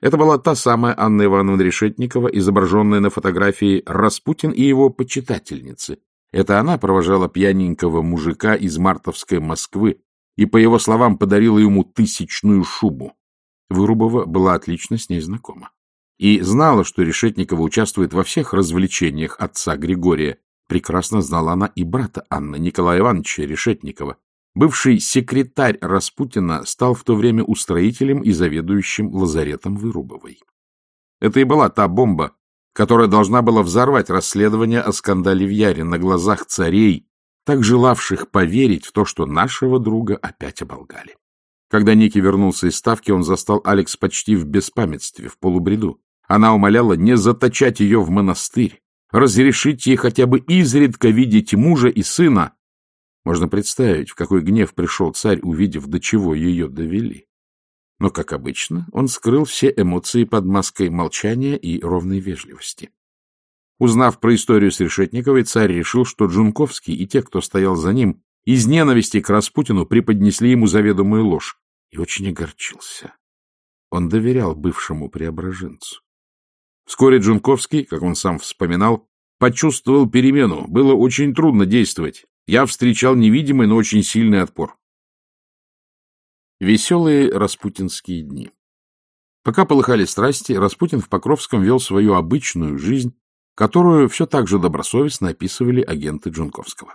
Это была та самая Анна Ивановна Решетникова, изображенная на фотографии Распутин и его почитательницы. Это она провожала пьяненького мужика из мартовской Москвы и, по его словам, подарила ему тысячную шубу. Вырубова была отлично с ней знакома. И знала, что Решетникова участвует во всех развлечениях отца Григория. Прекрасно знала она и брата Анны, Николая Ивановича Решетникова. Бывший секретарь Распутина стал в то время устроителем и заведующим лазаретом Вырубовой. Это и была та бомба, которая должна была взорвать расследование о скандале в Яре на глазах царей, так желавших поверить в то, что нашего друга опять оболгали. Когда Ники вернулся из ставки, он застал Алекс почти в беспамятстве, в полубреду. Она умоляла не заточать ее в монастырь, разрешить ей хотя бы изредка видеть мужа и сына. Можно представить, в какой гнев пришел царь, увидев, до чего ее довели. Но, как обычно, он скрыл все эмоции под маской молчания и ровной вежливости. Узнав про историю с Решетниковой, царь решил, что Джунковский и те, кто стоял за ним, из ненависти к Распутину преподнесли ему заведомую ложь, и очень огорчился. Он доверял бывшему преображенцу. Вскоре Джунковский, как он сам вспоминал, почувствовал перемену. Было очень трудно действовать. Я встречал невидимый, но очень сильный отпор. Веселые распутинские дни. Пока полыхали страсти, Распутин в Покровском вел свою обычную жизнь, которую все так же добросовестно описывали агенты Джунковского.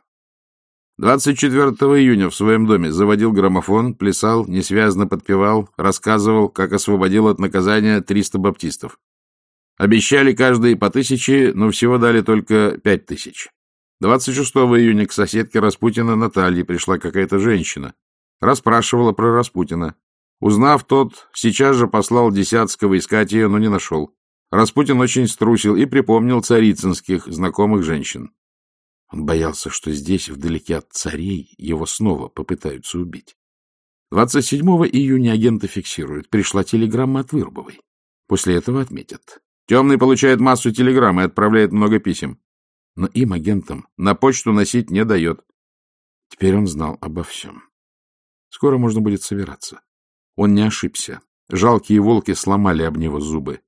24 июня в своем доме заводил граммофон, плясал, несвязно подпевал, рассказывал, как освободил от наказания 300 баптистов. Обещали каждый по тысяче, но всего дали только пять тысяч. 26 июня к соседке Распутина Наталье пришла какая-то женщина. Расспрашивала про Распутина. Узнав тот, сейчас же послал Десятского искать ее, но не нашел. Распутин очень струсил и припомнил царицынских знакомых женщин. Он боялся, что здесь, вдалеке от царей, его снова попытаются убить. 27 июня агенты фиксируют. Пришла телеграмма от Вырубовой. После этого отметят. Темный получает массу телеграмм и отправляет много писем но им, агентам, на почту носить не дает. Теперь он знал обо всем. Скоро можно будет собираться. Он не ошибся. Жалкие волки сломали об него зубы.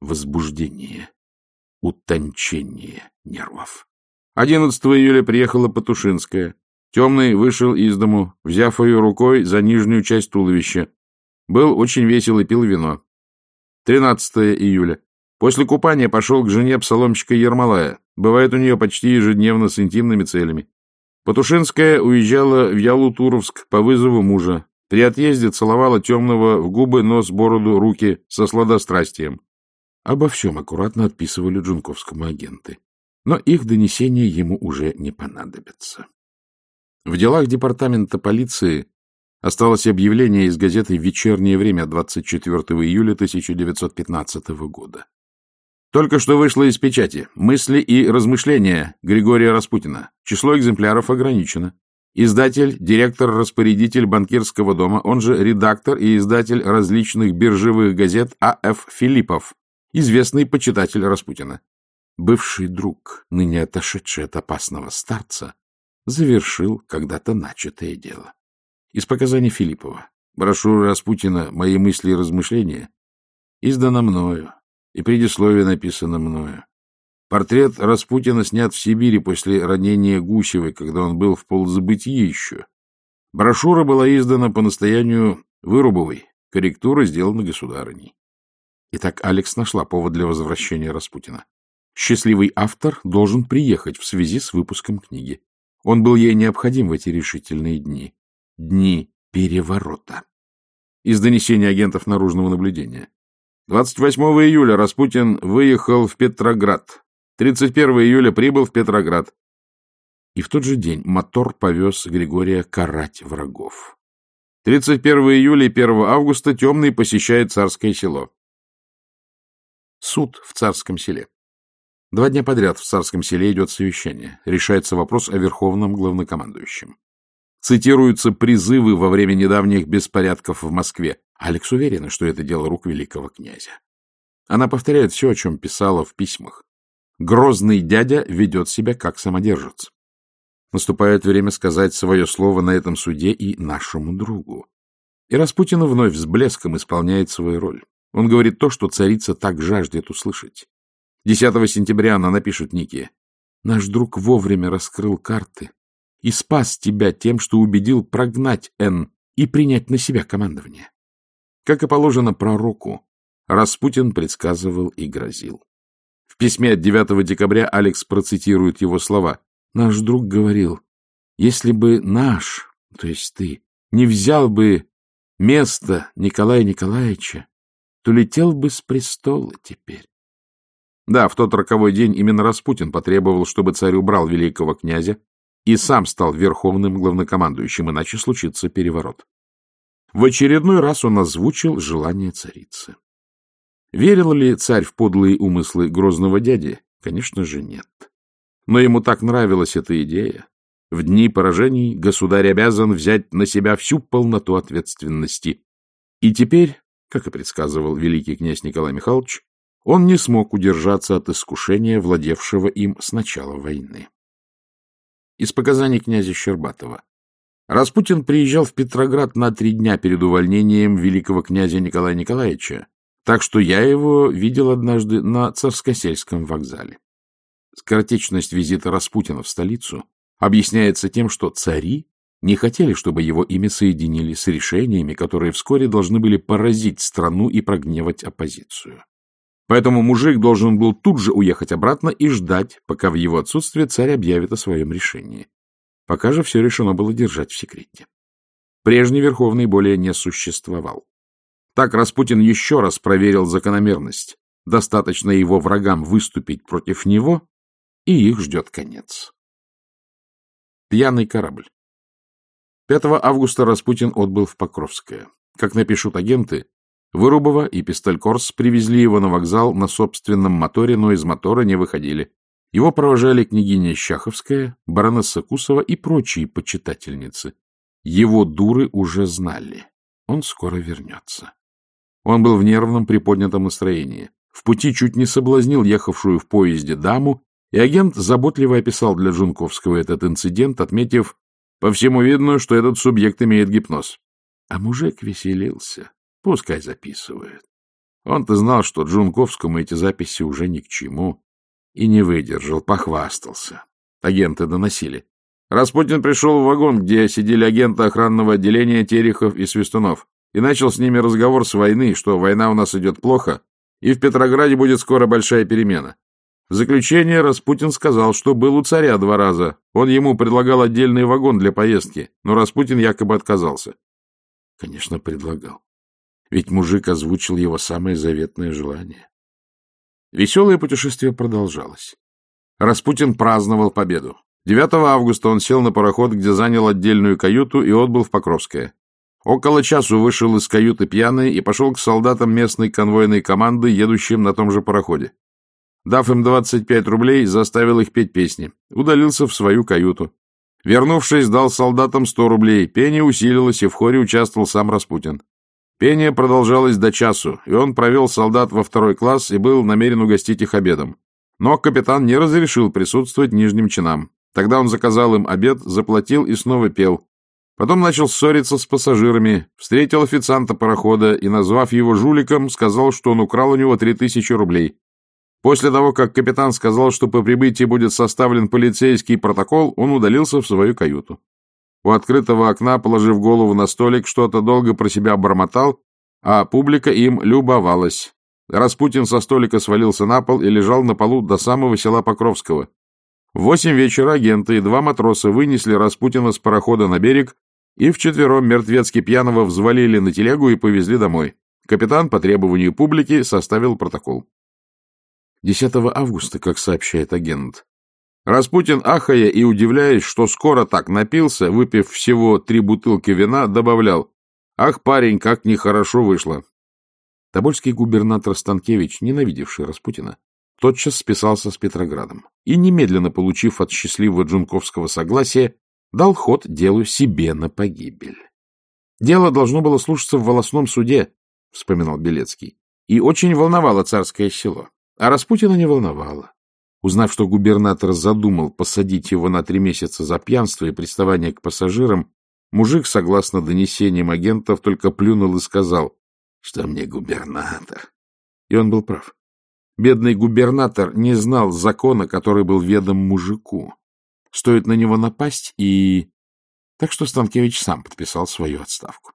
Возбуждение. Утончение нервов. 11 июля приехала Патушинская. Темный вышел из дому, взяв ее рукой за нижнюю часть туловища. Был очень весел и пил вино. 13 июля. После купания пошел к жене псаломщика Ермолая. Бывает у нее почти ежедневно с интимными целями. Патушинская уезжала в Ялутуровск по вызову мужа. При отъезде целовала темного в губы, нос, бороду, руки со сладострастием. Обо всем аккуратно отписывали джунковскому агенты. Но их донесения ему уже не понадобятся. В делах департамента полиции осталось объявление из газеты «Вечернее время» 24 июля 1915 года. Только что вышло из печати «Мысли и размышления» Григория Распутина. Число экземпляров ограничено. Издатель, директор-распорядитель банкирского дома, он же редактор и издатель различных биржевых газет А.Ф. Филиппов, известный почитатель Распутина. Бывший друг, ныне отошедший от опасного старца, завершил когда-то начатое дело. Из показаний Филиппова. Брошюра Распутина «Мои мысли и размышления» издана мною и предисловие написано мною. Портрет Распутина снят в Сибири после ранения Гусевой, когда он был в ползабытии еще. Брошюра была издана по настоянию Вырубовой, корректура сделана государыней. Итак, Алекс нашла повод для возвращения Распутина. Счастливый автор должен приехать в связи с выпуском книги. Он был ей необходим в эти решительные дни. Дни переворота. Из донесения агентов наружного наблюдения. 28 июля Распутин выехал в Петроград. 31 июля прибыл в Петроград. И в тот же день мотор повез Григория карать врагов. 31 июля и 1 августа Темный посещает Царское село. Суд в Царском селе. Два дня подряд в Царском селе идет совещание. Решается вопрос о Верховном главнокомандующем. Цитируются призывы во время недавних беспорядков в Москве. Алекс уверена, что это дело рук великого князя. Она повторяет все, о чем писала в письмах. Грозный дядя ведет себя как самодержец. Наступает время сказать свое слово на этом суде и нашему другу. И Распутин вновь с блеском исполняет свою роль. Он говорит то, что царица так жаждет услышать. 10 сентября она напишет Нике. «Наш друг вовремя раскрыл карты и спас тебя тем, что убедил прогнать Н и принять на себя командование. Как и положено пророку, Распутин предсказывал и грозил. В письме от 9 декабря Алекс процитирует его слова. «Наш друг говорил, если бы наш, то есть ты, не взял бы место Николая Николаевича, то летел бы с престола теперь». Да, в тот роковой день именно Распутин потребовал, чтобы царь убрал великого князя и сам стал верховным главнокомандующим, иначе случится переворот. В очередной раз он озвучил желание царицы. Верил ли царь в подлые умыслы грозного дяди? Конечно же, нет. Но ему так нравилась эта идея. В дни поражений государь обязан взять на себя всю полноту ответственности. И теперь, как и предсказывал великий князь Николай Михайлович, он не смог удержаться от искушения, владевшего им с начала войны. Из показаний князя Щербатова. Распутин приезжал в Петроград на три дня перед увольнением великого князя Николая Николаевича, так что я его видел однажды на Царскосельском вокзале. Скоротечность визита Распутина в столицу объясняется тем, что цари не хотели, чтобы его имя соединили с решениями, которые вскоре должны были поразить страну и прогневать оппозицию. Поэтому мужик должен был тут же уехать обратно и ждать, пока в его отсутствие царь объявит о своем решении. Пока же все решено было держать в секрете. Прежний Верховный более не существовал. Так Распутин еще раз проверил закономерность. Достаточно его врагам выступить против него, и их ждет конец. Пьяный корабль. 5 августа Распутин отбыл в Покровское. Как напишут агенты, Вырубова и Пистолькорс привезли его на вокзал на собственном моторе, но из мотора не выходили. Его провожали княгиня Щаховская, баронесса Кусова и прочие почитательницы. Его дуры уже знали. Он скоро вернется. Он был в нервном приподнятом настроении. В пути чуть не соблазнил ехавшую в поезде даму, и агент заботливо описал для Жунковского этот инцидент, отметив, по всему видно, что этот субъект имеет гипноз. А мужик веселился. Пускай записывает. Он-то знал, что Джунковскому эти записи уже ни к чему, и не выдержал, похвастался. Агенты доносили. Распутин пришел в вагон, где сидели агенты охранного отделения Терехов и Свистунов, и начал с ними разговор с войны, что война у нас идет плохо, и в Петрограде будет скоро большая перемена. В заключение Распутин сказал, что был у царя два раза. Он ему предлагал отдельный вагон для поездки, но Распутин якобы отказался. Конечно, предлагал. Ведь мужик озвучил его самое заветное желание. Веселое путешествие продолжалось. Распутин праздновал победу. 9 августа он сел на пароход, где занял отдельную каюту и отбыл в Покровское. Около часу вышел из каюты пьяный и пошел к солдатам местной конвойной команды, едущим на том же пароходе. Дав им 25 рублей, заставил их петь песни. Удалился в свою каюту. Вернувшись, дал солдатам 100 рублей. Пение усилилось, и в хоре участвовал сам Распутин. Пение продолжалось до часу, и он провел солдат во второй класс и был намерен угостить их обедом. Но капитан не разрешил присутствовать нижним чинам. Тогда он заказал им обед, заплатил и снова пел. Потом начал ссориться с пассажирами, встретил официанта парохода и, назвав его жуликом, сказал, что он украл у него три тысячи рублей. После того, как капитан сказал, что по прибытии будет составлен полицейский протокол, он удалился в свою каюту. У открытого окна, положив голову на столик, что-то долго про себя бормотал, а публика им любовалась. Распутин со столика свалился на пол и лежал на полу до самого села Покровского. В восемь вечера агенты и два матроса вынесли Распутина с парохода на берег и вчетвером мертвецки пьяного взвалили на телегу и повезли домой. Капитан по требованию публики составил протокол. 10 августа, как сообщает агент, Распутин, ахая и удивляясь, что скоро так напился, выпив всего три бутылки вина, добавлял «Ах, парень, как нехорошо вышло!» Тобольский губернатор Станкевич, ненавидевший Распутина, тотчас списался с Петроградом и, немедленно получив от счастливого Джунковского согласия, дал ход делу себе на погибель. «Дело должно было слушаться в волосном суде», — вспоминал Белецкий, и очень волновало царское село. А Распутина не волновало. Узнав, что губернатор задумал посадить его на три месяца за пьянство и приставание к пассажирам, мужик, согласно донесениям агентов, только плюнул и сказал, что мне губернатор. И он был прав. Бедный губернатор не знал закона, который был ведом мужику. Стоит на него напасть и... Так что Станкевич сам подписал свою отставку.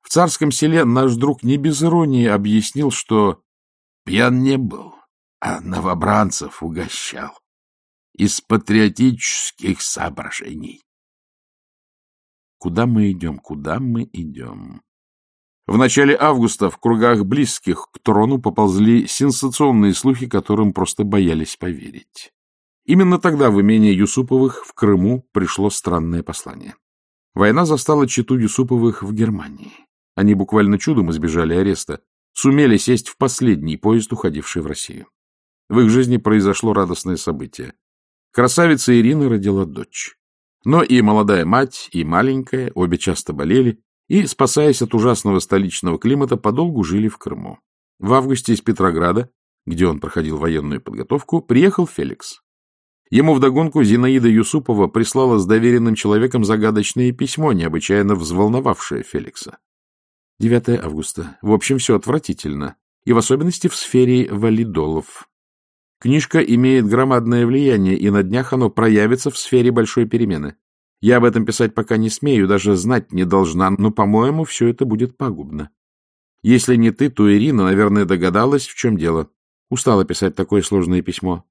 В царском селе наш друг не без иронии объяснил, что пьян не был а новобранцев угощал. Из патриотических соображений. Куда мы идем? Куда мы идем? В начале августа в кругах близких к трону поползли сенсационные слухи, которым просто боялись поверить. Именно тогда в имение Юсуповых в Крыму пришло странное послание. Война застала читу Юсуповых в Германии. Они буквально чудом избежали ареста, сумели сесть в последний поезд, уходивший в Россию. В их жизни произошло радостное событие. Красавица Ирина родила дочь. Но и молодая мать, и маленькая, обе часто болели, и, спасаясь от ужасного столичного климата, подолгу жили в Крыму. В августе из Петрограда, где он проходил военную подготовку, приехал Феликс. Ему вдогонку Зинаида Юсупова прислала с доверенным человеком загадочное письмо, необычайно взволновавшее Феликса. 9 августа. В общем, все отвратительно, и в особенности в сфере валидолов. Книжка имеет громадное влияние, и на днях оно проявится в сфере большой перемены. Я об этом писать пока не смею, даже знать не должна, но, по-моему, все это будет пагубно. Если не ты, то Ирина, наверное, догадалась, в чем дело. Устала писать такое сложное письмо.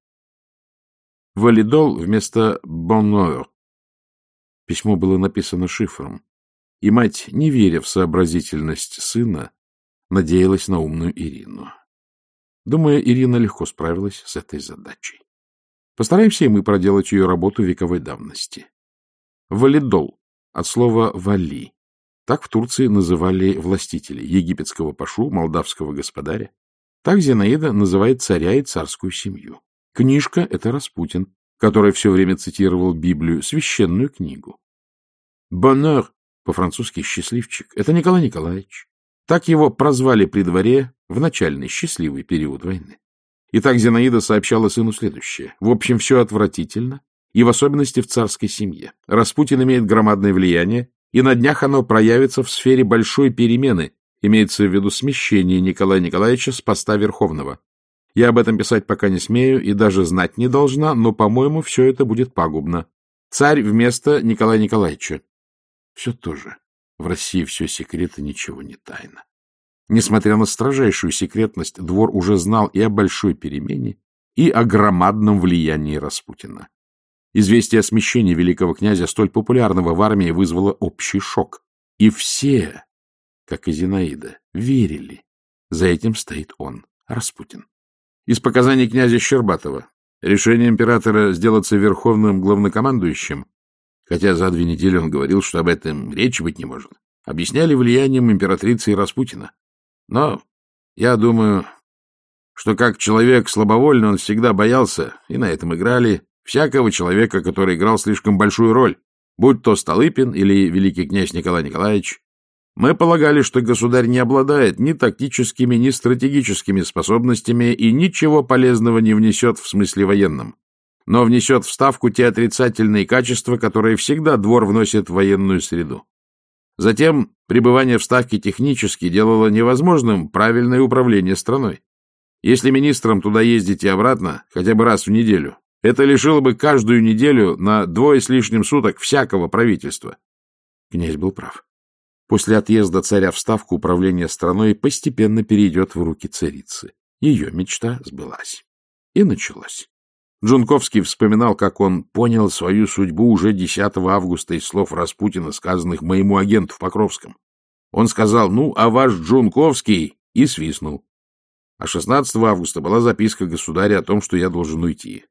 Валидол вместо «боннор». Письмо было написано шифром, и мать, не веря в сообразительность сына, надеялась на умную Ирину. Думаю, Ирина легко справилась с этой задачей. Постараемся и мы проделать ее работу вековой давности. Валидол от слова «вали». Так в Турции называли властителей египетского пашу, молдавского господаря. Так Зинаида называет царя и царскую семью. Книжка — это Распутин, который все время цитировал Библию, священную книгу. Боннер, по-французски «счастливчик», — это Николай Николаевич. Так его прозвали при дворе в начальный счастливый период войны. Итак, Зинаида сообщала сыну следующее. В общем, все отвратительно, и в особенности в царской семье. Распутин имеет громадное влияние, и на днях оно проявится в сфере большой перемены, имеется в виду смещение Николая Николаевича с поста Верховного. Я об этом писать пока не смею и даже знать не должна, но, по-моему, все это будет пагубно. Царь вместо Николая Николаевича. Все тоже. В России все секреты, ничего не тайно. Несмотря на строжайшую секретность, двор уже знал и о большой перемене, и о громадном влиянии Распутина. Известие о смещении великого князя, столь популярного в армии, вызвало общий шок. И все, как и Зинаида, верили. За этим стоит он, Распутин. Из показаний князя Щербатова. Решение императора сделаться верховным главнокомандующим, хотя за две недели он говорил, что об этом речи быть не может, объясняли влиянием императрицы и Распутина. Но я думаю, что как человек слабовольный он всегда боялся, и на этом играли, всякого человека, который играл слишком большую роль, будь то Столыпин или великий князь Николай Николаевич. Мы полагали, что государь не обладает ни тактическими, ни стратегическими способностями и ничего полезного не внесет в смысле военном, но внесет в ставку те отрицательные качества, которые всегда двор вносит в военную среду. Затем пребывание в ставке технически делало невозможным правильное управление страной. Если министрам туда ездить и обратно, хотя бы раз в неделю, это лишило бы каждую неделю на двое с лишним суток всякого правительства. Князь был прав. После отъезда царя в Ставку управление страной постепенно перейдет в руки царицы. Ее мечта сбылась. И началось. Джунковский вспоминал, как он понял свою судьбу уже 10 августа из слов Распутина, сказанных моему агенту в Покровском. Он сказал «Ну, а ваш Джунковский?» и свистнул. А 16 августа была записка государя о том, что я должен уйти.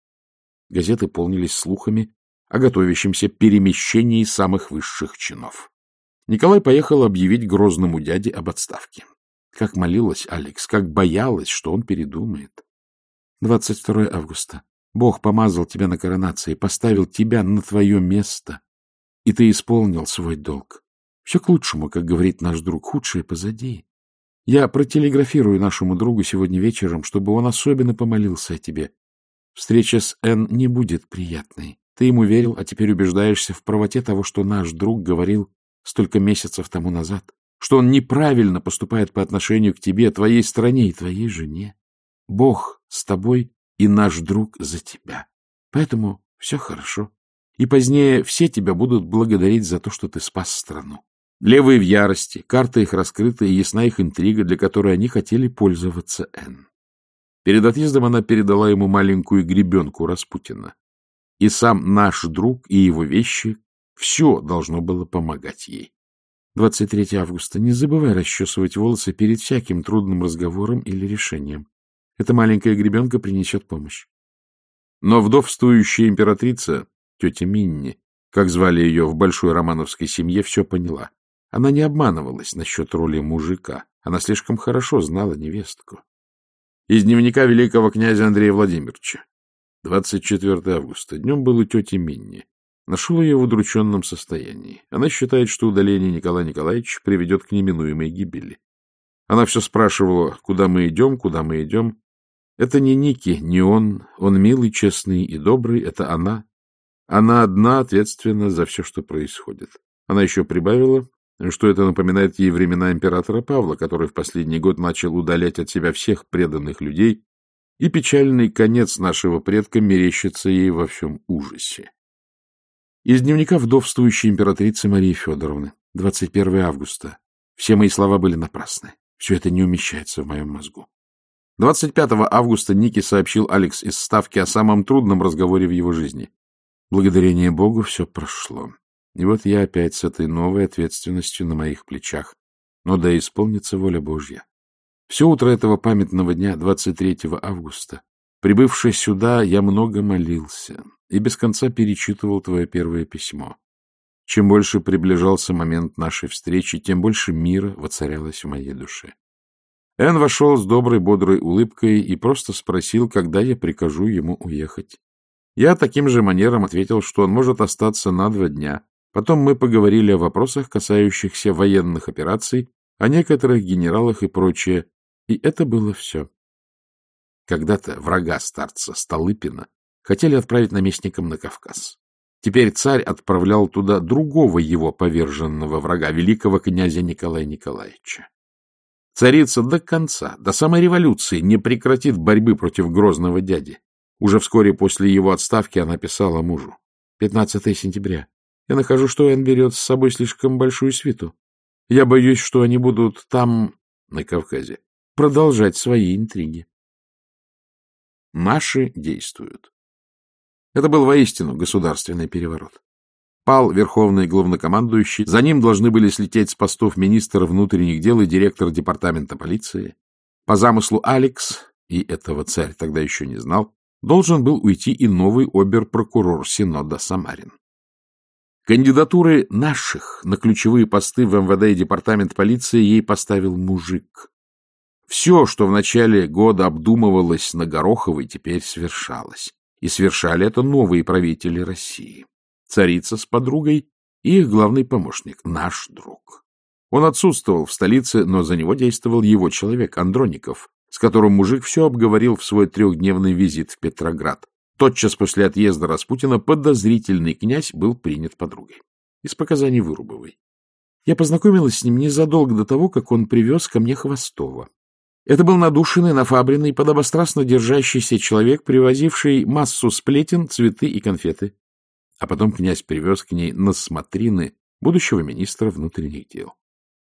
Газеты полнились слухами о готовящемся перемещении самых высших чинов. Николай поехал объявить грозному дяде об отставке. Как молилась Алекс, как боялась, что он передумает. 22 августа. Бог помазал тебя на коронации, поставил тебя на твое место, и ты исполнил свой долг. Все к лучшему, как говорит наш друг, худшее позади. Я протелеграфирую нашему другу сегодня вечером, чтобы он особенно помолился о тебе. Встреча с Н не будет приятной. Ты ему верил, а теперь убеждаешься в правоте того, что наш друг говорил столько месяцев тому назад, что он неправильно поступает по отношению к тебе, твоей стране и твоей жене. Бог с тобой и наш друг за тебя. Поэтому все хорошо. И позднее все тебя будут благодарить за то, что ты спас страну. Левые в ярости, карта их раскрыта и ясна их интрига, для которой они хотели пользоваться Н. Перед отъездом она передала ему маленькую гребенку Распутина. И сам наш друг и его вещи, все должно было помогать ей. 23 августа. Не забывай расчесывать волосы перед всяким трудным разговором или решением. Эта маленькая гребенка принесет помощь. Но вдовствующая императрица, тетя Минни, как звали ее в большой романовской семье, все поняла. Она не обманывалась насчет роли мужика. Она слишком хорошо знала невестку. Из дневника великого князя Андрея Владимировича. 24 августа. Днем был у тети Минни. Нашел ее в удрученном состоянии. Она считает, что удаление Николая Николаевича приведет к неминуемой гибели. Она все спрашивала, куда мы идем, куда мы идем. Это не Ники, не он. Он милый, честный и добрый. Это она. Она одна ответственна за все, что происходит. Она еще прибавила, что это напоминает ей времена императора Павла, который в последний год начал удалять от себя всех преданных людей, и печальный конец нашего предка мерещится ей во всем ужасе. Из дневника вдовствующей императрицы Марии Федоровны, 21 августа. Все мои слова были напрасны. Все это не умещается в моем мозгу. 25 августа Ники сообщил Алекс из Ставки о самом трудном разговоре в его жизни. Благодарение Богу все прошло. И вот я опять с этой новой ответственностью на моих плечах. Но да исполнится воля Божья. Все утро этого памятного дня, 23 августа, прибывший сюда, я много молился и без конца перечитывал твое первое письмо. Чем больше приближался момент нашей встречи, тем больше мира воцарялось в моей душе. Эн вошел с доброй, бодрой улыбкой и просто спросил, когда я прикажу ему уехать. Я таким же манером ответил, что он может остаться на два дня. Потом мы поговорили о вопросах, касающихся военных операций, о некоторых генералах и прочее, и это было все. Когда-то врага старца Столыпина хотели отправить наместником на Кавказ. Теперь царь отправлял туда другого его поверженного врага, великого князя Николая Николаевича. Царица до конца, до самой революции, не прекратит борьбы против грозного дяди. Уже вскоре после его отставки она писала мужу. 15 сентября. Я нахожу, что Энн берет с собой слишком большую свиту. Я боюсь, что они будут там, на Кавказе, продолжать свои интриги. Наши действуют. Это был воистину государственный переворот. Пал верховный главнокомандующий, за ним должны были слететь с постов министра внутренних дел и директор департамента полиции. По замыслу Алекс, и этого царь тогда еще не знал, должен был уйти и новый обер-прокурор Синода Самарин. Кандидатуры наших на ключевые посты в МВД и департамент полиции ей поставил мужик. Все, что в начале года обдумывалось на Гороховой, теперь свершалось. И совершали это новые правители России. Царица с подругой и их главный помощник, наш друг. Он отсутствовал в столице, но за него действовал его человек, Андроников, с которым мужик все обговорил в свой трехдневный визит в Петроград. Тотчас после отъезда Распутина подозрительный князь был принят подругой. Из показаний Вырубовой. Я познакомилась с ним незадолго до того, как он привез ко мне Хвостова. Это был надушенный, нафабренный, подобострастно держащийся человек, привозивший массу сплетен, цветы и конфеты. А потом князь привез к ней на смотрины будущего министра внутренних дел.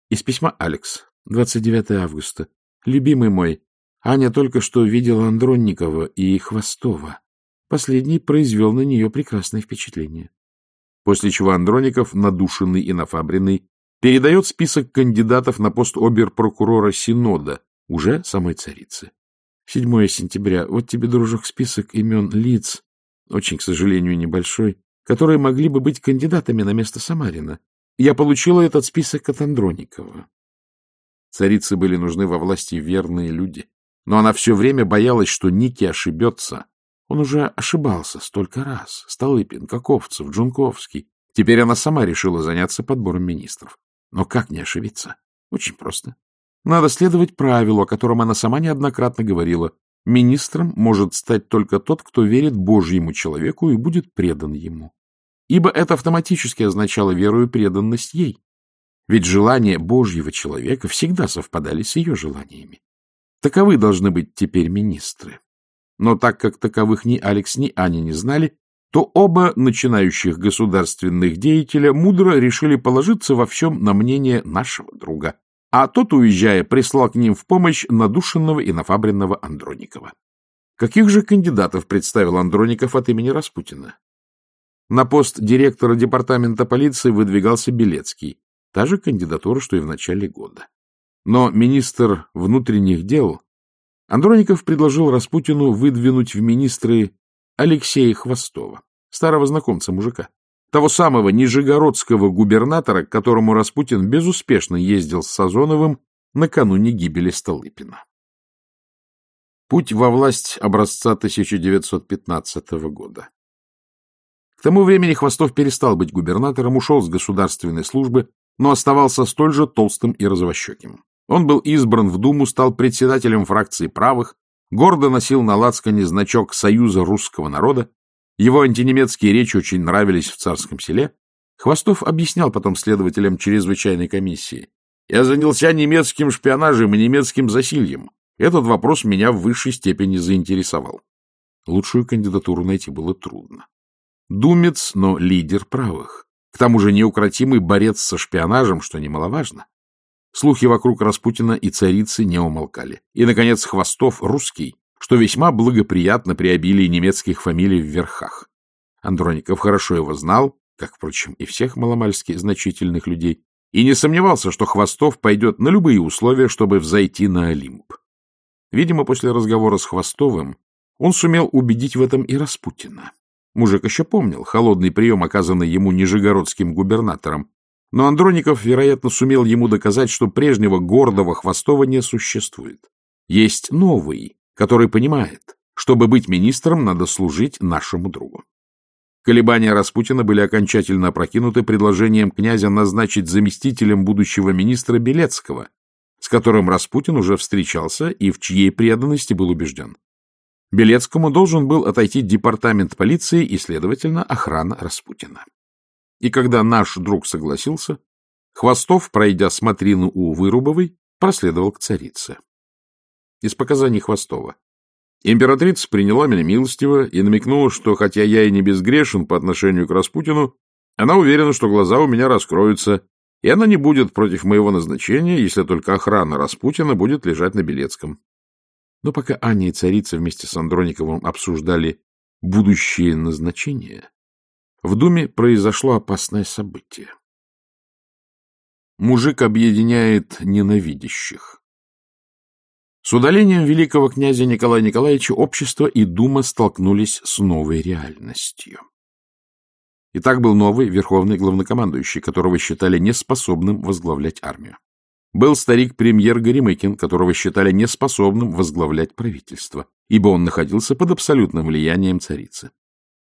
Из письма Алекс, 29 августа. «Любимый мой, Аня только что видела Андронникова и Хвостова. Последний произвел на нее прекрасное впечатление». После чего Андроников, надушенный и нафабренный, передает список кандидатов на пост обер-прокурора Синода, уже самой царицы. 7 сентября. Вот тебе, дружок, список имен лиц, очень, к сожалению, небольшой, которые могли бы быть кандидатами на место Самарина. Я получила этот список от Андроникова. Царицы были нужны во власти верные люди, но она все время боялась, что Ники ошибется. Он уже ошибался столько раз. Столыпин, Каковцев, Джунковский. Теперь она сама решила заняться подбором министров. Но как не ошибиться? Очень просто. Надо следовать правилу, о котором она сама неоднократно говорила. Министром может стать только тот, кто верит Божьему человеку и будет предан ему. Ибо это автоматически означало веру и преданность ей. Ведь желания Божьего человека всегда совпадали с ее желаниями. Таковы должны быть теперь министры. Но так как таковых ни Алекс, ни Аня не знали, то оба начинающих государственных деятеля мудро решили положиться во всем на мнение нашего друга, а тот, уезжая, прислал к ним в помощь надушенного и нафабренного Андроникова. Каких же кандидатов представил Андроников от имени Распутина? На пост директора департамента полиции выдвигался Белецкий, та же кандидатура, что и в начале года. Но министр внутренних дел Андроников предложил Распутину выдвинуть в министры Алексея Хвостова, старого знакомца мужика. Того самого нижегородского губернатора, к которому Распутин безуспешно ездил с Сазоновым накануне гибели Столыпина. Путь во власть образца 1915 года. К тому времени Хвостов перестал быть губернатором, ушел с государственной службы, но оставался столь же толстым и розовощеким. Он был избран в Думу, стал председателем фракции правых, гордо носил на лацкане значок Союза русского народа, его антинемецкие речи очень нравились в царском селе. Хвостов объяснял потом следователям чрезвычайной комиссии. «Я занялся немецким шпионажем и немецким засильем. Этот вопрос меня в высшей степени заинтересовал». Лучшую кандидатуру найти было трудно. Думец, но лидер правых. К тому же неукротимый борец со шпионажем, что немаловажно. Слухи вокруг Распутина и царицы не умолкали. И, наконец, Хвостов, русский, что весьма благоприятно при обилии немецких фамилий в верхах. Андроников хорошо его знал, как, впрочем, и всех маломальски значительных людей, и не сомневался, что Хвостов пойдет на любые условия, чтобы взойти на Олимп. Видимо, после разговора с Хвостовым он сумел убедить в этом и Распутина. Мужик еще помнил холодный прием, оказанный ему нижегородским губернатором, но Андроников, вероятно, сумел ему доказать, что прежнего гордого Хвостова не существует. Есть новый, который понимает, чтобы быть министром, надо служить нашему другу. Колебания Распутина были окончательно опрокинуты предложением князя назначить заместителем будущего министра Белецкого, с которым Распутин уже встречался и в чьей преданности был убежден. Белецкому должен был отойти департамент полиции и, следовательно, охрана Распутина. И когда наш друг согласился, Хвостов, пройдя смотрину у Вырубовой, проследовал к царице. Из показаний Хвостова. Императрица приняла меня милостиво и намекнула, что, хотя я и не безгрешен по отношению к Распутину, она уверена, что глаза у меня раскроются, и она не будет против моего назначения, если только охрана Распутина будет лежать на Белецком. Но пока Аня и царица вместе с Андрониковым обсуждали будущее назначение, в Думе произошло опасное событие. Мужик объединяет ненавидящих. С удалением великого князя Николая Николаевича общество и Дума столкнулись с новой реальностью. И так был новый верховный главнокомандующий, которого считали неспособным возглавлять армию. Был старик-премьер Горемыкин, которого считали неспособным возглавлять правительство, ибо он находился под абсолютным влиянием царицы.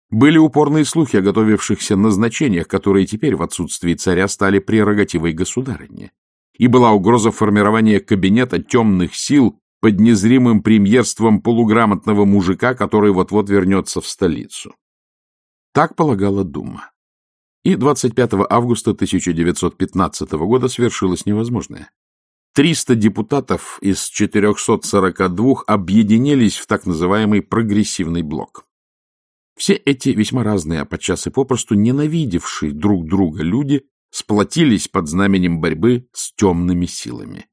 Были упорные слухи о готовившихся назначениях, которые теперь в отсутствии царя стали прерогативой государыни. И была угроза формирования кабинета темных сил под незримым премьерством полуграмотного мужика, который вот-вот вернется в столицу. Так полагала Дума. И 25 августа 1915 года свершилось невозможное. 300 депутатов из 442 объединились в так называемый прогрессивный блок. Все эти весьма разные, а подчас и попросту ненавидевшие друг друга люди сплотились под знаменем борьбы с темными силами.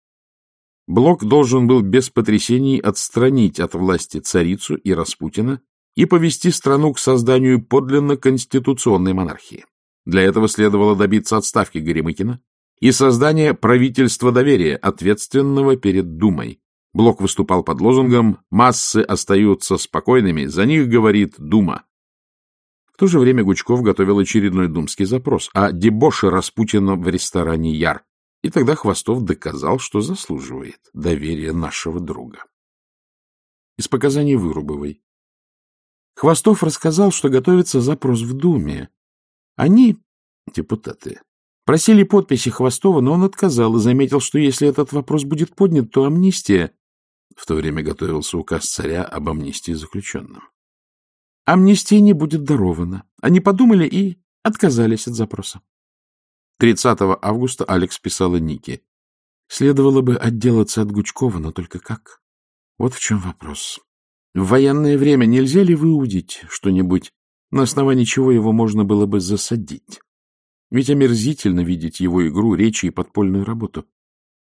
Блок должен был без потрясений отстранить от власти царицу и Распутина и повести страну к созданию подлинно конституционной монархии. Для этого следовало добиться отставки Горемыкина и создания правительства доверия, ответственного перед Думой. Блок выступал под лозунгом «Массы остаются спокойными, за них говорит Дума». В то же время Гучков готовил очередной думский запрос о дебоше Распутина в ресторане «Яр». И тогда Хвостов доказал, что заслуживает доверия нашего друга. Из показаний Вырубовой. Хвостов рассказал, что готовится запрос в Думе. Они, депутаты, просили подписи Хвостова, но он отказал и заметил, что если этот вопрос будет поднят, то амнистия... В то время готовился указ царя об амнистии заключенным. Амнистия не будет дарована. Они подумали и отказались от запроса. 30 августа Алекс писала Нике. Следовало бы отделаться от Гучкова, но только как? Вот в чем вопрос. В военное время нельзя ли выудить что-нибудь, на основании чего его можно было бы засадить? Ведь омерзительно видеть его игру, речи и подпольную работу.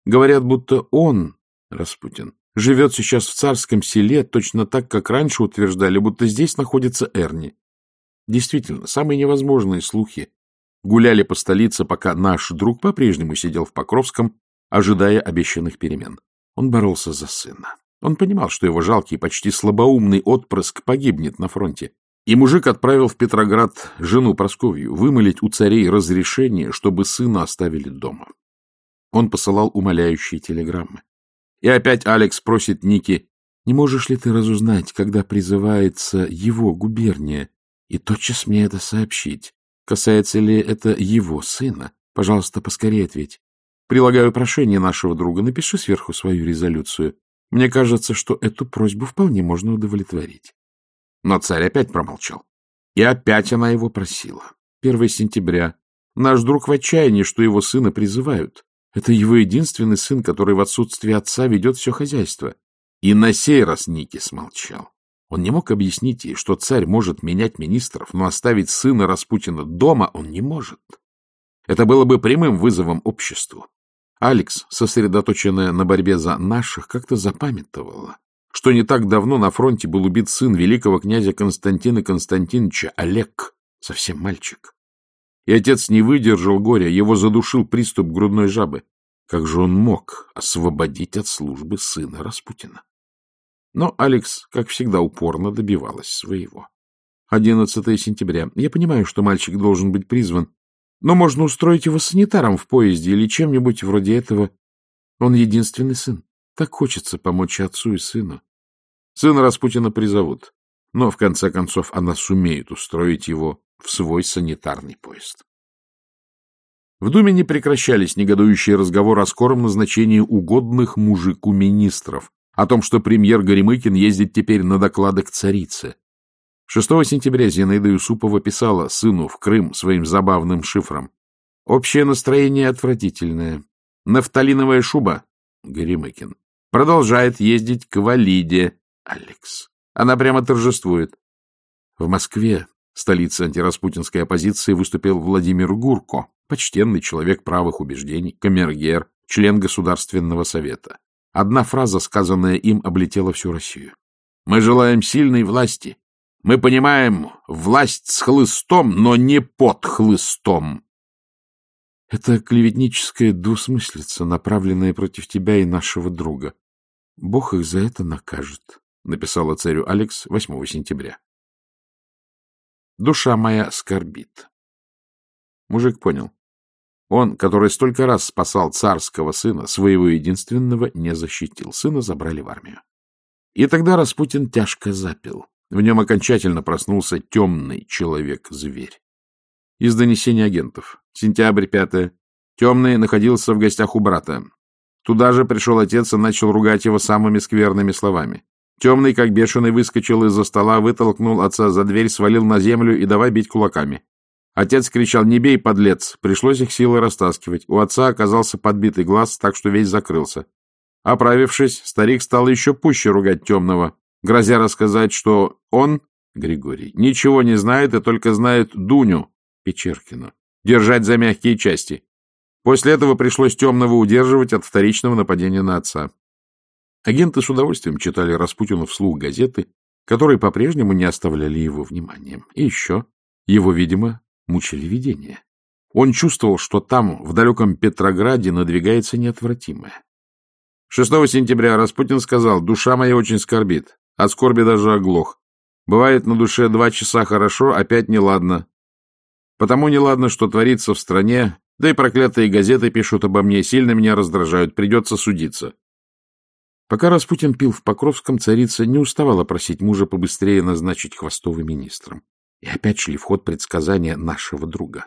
Говорят, будто он, Распутин, живет сейчас в царском селе точно так, как раньше утверждали, будто здесь находится Эрни. Действительно, самые невозможные слухи гуляли по столице, пока наш друг по-прежнему сидел в Покровском, ожидая обещанных перемен. Он боролся за сына. Он понимал, что его жалкий, почти слабоумный отпрыск погибнет на фронте. И мужик отправил в Петроград жену Просковью вымолить у царей разрешение, чтобы сына оставили дома. Он посылал умоляющие телеграммы. И опять Алекс просит Ники, не можешь ли ты разузнать, когда призывается его губерния, и тотчас мне это сообщить. Касается ли это его сына? Пожалуйста, поскорее ответь. Прилагаю прошение нашего друга, напиши сверху свою резолюцию. Мне кажется, что эту просьбу вполне можно удовлетворить. Но царь опять промолчал. И опять она его просила. 1 сентября. Наш друг в отчаянии, что его сына призывают. Это его единственный сын, который в отсутствие отца ведет все хозяйство. И на сей раз Ники смолчал. Он не мог объяснить ей, что царь может менять министров, но оставить сына Распутина дома он не может. Это было бы прямым вызовом обществу. Алекс, сосредоточенная на борьбе за наших, как-то запамятовала, что не так давно на фронте был убит сын великого князя Константина Константиновича Олег, совсем мальчик. И отец не выдержал горя, его задушил приступ грудной жабы. Как же он мог освободить от службы сына Распутина? Но Алекс, как всегда, упорно добивалась своего. 11 сентября. Я понимаю, что мальчик должен быть призван, но можно устроить его санитаром в поезде или чем-нибудь вроде этого. Он единственный сын. Так хочется помочь отцу и сыну. Сына Распутина призовут, но в конце концов она сумеет устроить его в свой санитарный поезд. В Думе не прекращались негодующие разговоры о скором назначении угодных мужику министров, о том, что премьер Горемыкин ездит теперь на доклады к царице. 6 сентября Зинаида Юсупова писала сыну в Крым своим забавным шифром. Общее настроение отвратительное. Нафталиновая шуба, Горемыкин, продолжает ездить к Валиде, Алекс. Она прямо торжествует. В Москве, столице антираспутинской оппозиции, выступил Владимир Гурко, почтенный человек правых убеждений, камергер, член Государственного совета. Одна фраза, сказанная им, облетела всю Россию. «Мы желаем сильной власти. Мы понимаем власть с хлыстом, но не под хлыстом». Это клеветническая двусмыслица, направленная против тебя и нашего друга. Бог их за это накажет, — написала царю Алекс 8 сентября. Душа моя скорбит. Мужик понял. Он, который столько раз спасал царского сына, своего единственного не защитил. Сына забрали в армию. И тогда Распутин тяжко запил. В нем окончательно проснулся темный человек-зверь. Из донесений агентов. Сентябрь 5. Темный находился в гостях у брата. Туда же пришел отец и начал ругать его самыми скверными словами. Темный, как бешеный, выскочил из-за стола, вытолкнул отца за дверь, свалил на землю и давай бить кулаками. Отец кричал «Не бей, подлец!» Пришлось их силой растаскивать. У отца оказался подбитый глаз, так что весь закрылся. Оправившись, старик стал еще пуще ругать темного, грозя рассказать, что он, Григорий, ничего не знает и только знает Дуню, Печеркину, держать за мягкие части. После этого пришлось темного удерживать от вторичного нападения на отца. Агенты с удовольствием читали Распутину вслух газеты, которые по-прежнему не оставляли его вниманием. И еще его, видимо, мучили видения. Он чувствовал, что там, в далеком Петрограде, надвигается неотвратимое. 6 сентября Распутин сказал, «Душа моя очень скорбит, от скорби даже оглох. Бывает на душе два часа хорошо, опять неладно. Потому неладно, что творится в стране, да и проклятые газеты пишут обо мне, сильно меня раздражают, придется судиться». Пока Распутин пил в Покровском, царица не уставала просить мужа побыстрее назначить Хвостова министром. И опять шли в ход предсказания нашего друга.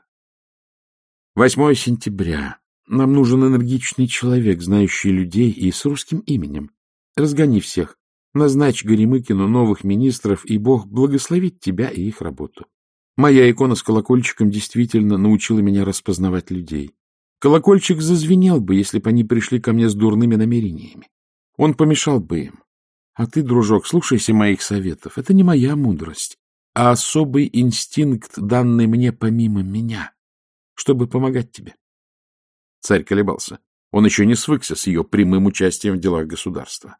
8 сентября. Нам нужен энергичный человек, знающий людей и с русским именем. Разгони всех. Назначь Горемыкину новых министров, и Бог благословит тебя и их работу. Моя икона с колокольчиком действительно научила меня распознавать людей. Колокольчик зазвенел бы, если бы они пришли ко мне с дурными намерениями. Он помешал бы им. А ты, дружок, слушайся моих советов. Это не моя мудрость а особый инстинкт, данный мне помимо меня, чтобы помогать тебе. Царь колебался. Он еще не свыкся с ее прямым участием в делах государства.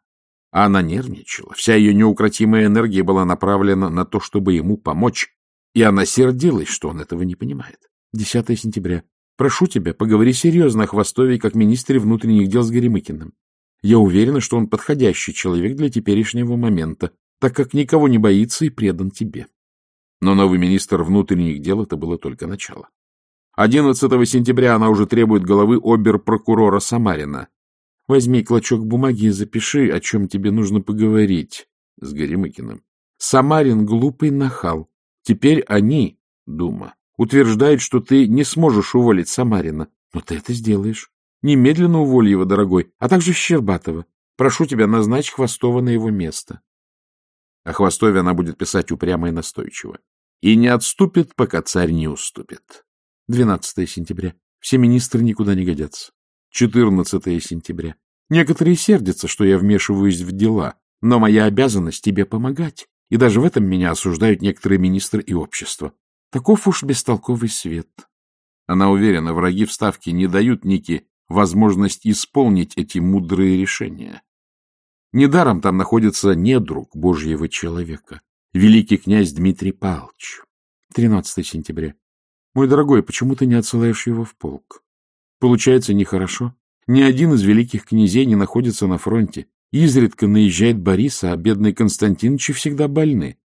А она нервничала. Вся ее неукротимая энергия была направлена на то, чтобы ему помочь, и она сердилась, что он этого не понимает. 10 сентября. Прошу тебя, поговори серьезно о Хвостове как министре внутренних дел с Горемыкиным. Я уверена, что он подходящий человек для теперешнего момента, так как никого не боится и предан тебе. Но новый министр внутренних дел это было только начало. 11 сентября она уже требует головы обер-прокурора Самарина. Возьми клочок бумаги и запиши, о чем тебе нужно поговорить с Горемыкиным. Самарин — глупый нахал. Теперь они, Дума, утверждают, что ты не сможешь уволить Самарина. Но ты это сделаешь. Немедленно уволь его, дорогой, а также Щербатова. Прошу тебя, назначь Хвостова на его место. О Хвостове она будет писать упрямо и настойчиво. И не отступит, пока царь не уступит. 12 сентября. Все министры никуда не годятся. 14 сентября. Некоторые сердятся, что я вмешиваюсь в дела, но моя обязанность тебе помогать. И даже в этом меня осуждают некоторые министры и общество. Таков уж бестолковый свет. Она уверена, враги вставки не дают Нике возможность исполнить эти мудрые решения. Недаром там находится недруг Божьего человека, великий князь Дмитрий Павлович. 13 сентября. Мой дорогой, почему ты не отсылаешь его в полк? Получается нехорошо. Ни один из великих князей не находится на фронте. Изредка наезжает Борис, а бедные Константиновичи всегда больны.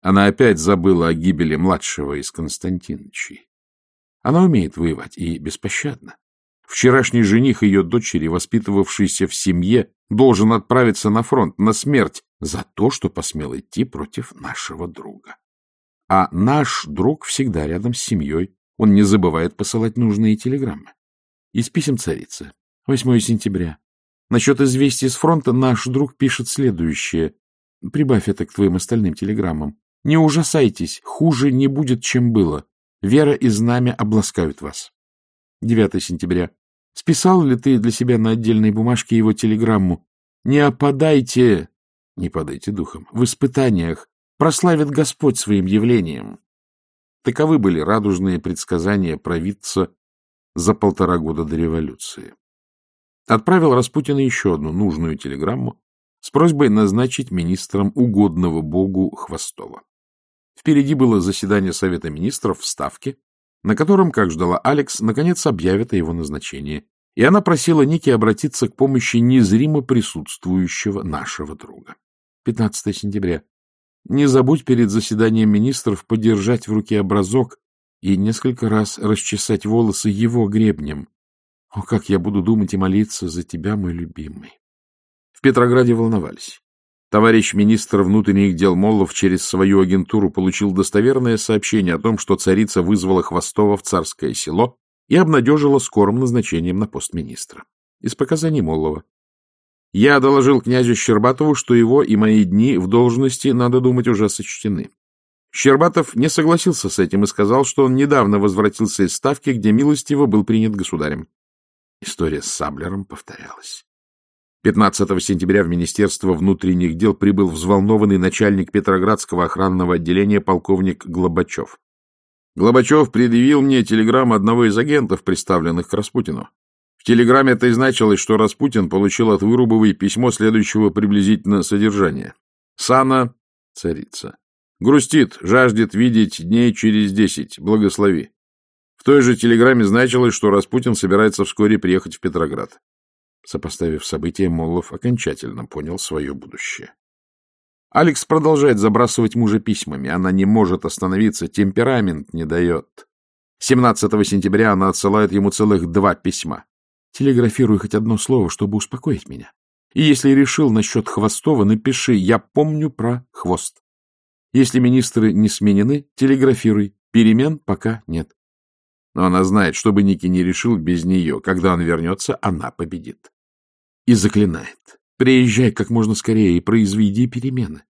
Она опять забыла о гибели младшего из Константиновичей. Она умеет воевать и беспощадно. Вчерашний жених ее дочери, воспитывавшийся в семье, должен отправиться на фронт, на смерть, за то, что посмел идти против нашего друга. А наш друг всегда рядом с семьей. Он не забывает посылать нужные телеграммы. Из писем царицы. 8 сентября. Насчет известий с фронта наш друг пишет следующее. Прибавь это к твоим остальным телеграммам. Не ужасайтесь, хуже не будет, чем было. Вера и знамя обласкают вас. 9 сентября. Списал ли ты для себя на отдельной бумажке его телеграмму? Не опадайте, не падайте духом, в испытаниях, прославит Господь своим явлением. Таковы были радужные предсказания провидца за полтора года до революции. Отправил Распутина еще одну нужную телеграмму с просьбой назначить министром угодного Богу Хвостова. Впереди было заседание Совета министров в Ставке, на котором, как ждала Алекс, наконец объявят о его назначении, и она просила Ники обратиться к помощи незримо присутствующего нашего друга. 15 сентября. Не забудь перед заседанием министров подержать в руке образок и несколько раз расчесать волосы его гребнем. О, как я буду думать и молиться за тебя, мой любимый. В Петрограде волновались. Товарищ министр внутренних дел Моллов через свою агентуру получил достоверное сообщение о том, что царица вызвала Хвостова в царское село и обнадежила скорым назначением на пост министра. Из показаний Моллова. Я доложил князю Щербатову, что его и мои дни в должности, надо думать, уже сочтены. Щербатов не согласился с этим и сказал, что он недавно возвратился из Ставки, где милостиво был принят государем. История с Саблером повторялась. 15 сентября в Министерство внутренних дел прибыл взволнованный начальник Петроградского охранного отделения полковник Глобачев. Глобачев предъявил мне телеграмму одного из агентов, представленных к Распутину. В телеграмме это и значилось, что Распутин получил от Вырубовой письмо следующего приблизительно содержания. «Сана, царица, грустит, жаждет видеть дней через десять, благослови». В той же телеграмме значилось, что Распутин собирается вскоре приехать в Петроград. Сопоставив события, Моллов окончательно понял свое будущее. Алекс продолжает забрасывать мужа письмами. Она не может остановиться, темперамент не дает. 17 сентября она отсылает ему целых два письма. Телеграфируй хоть одно слово, чтобы успокоить меня. И если решил насчет Хвостова, напиши «Я помню про хвост». Если министры не сменены, телеграфируй. Перемен пока нет. Но она знает, что бы Ники не решил без нее, когда он вернется, она победит. И заклинает. Приезжай как можно скорее и произведи перемены.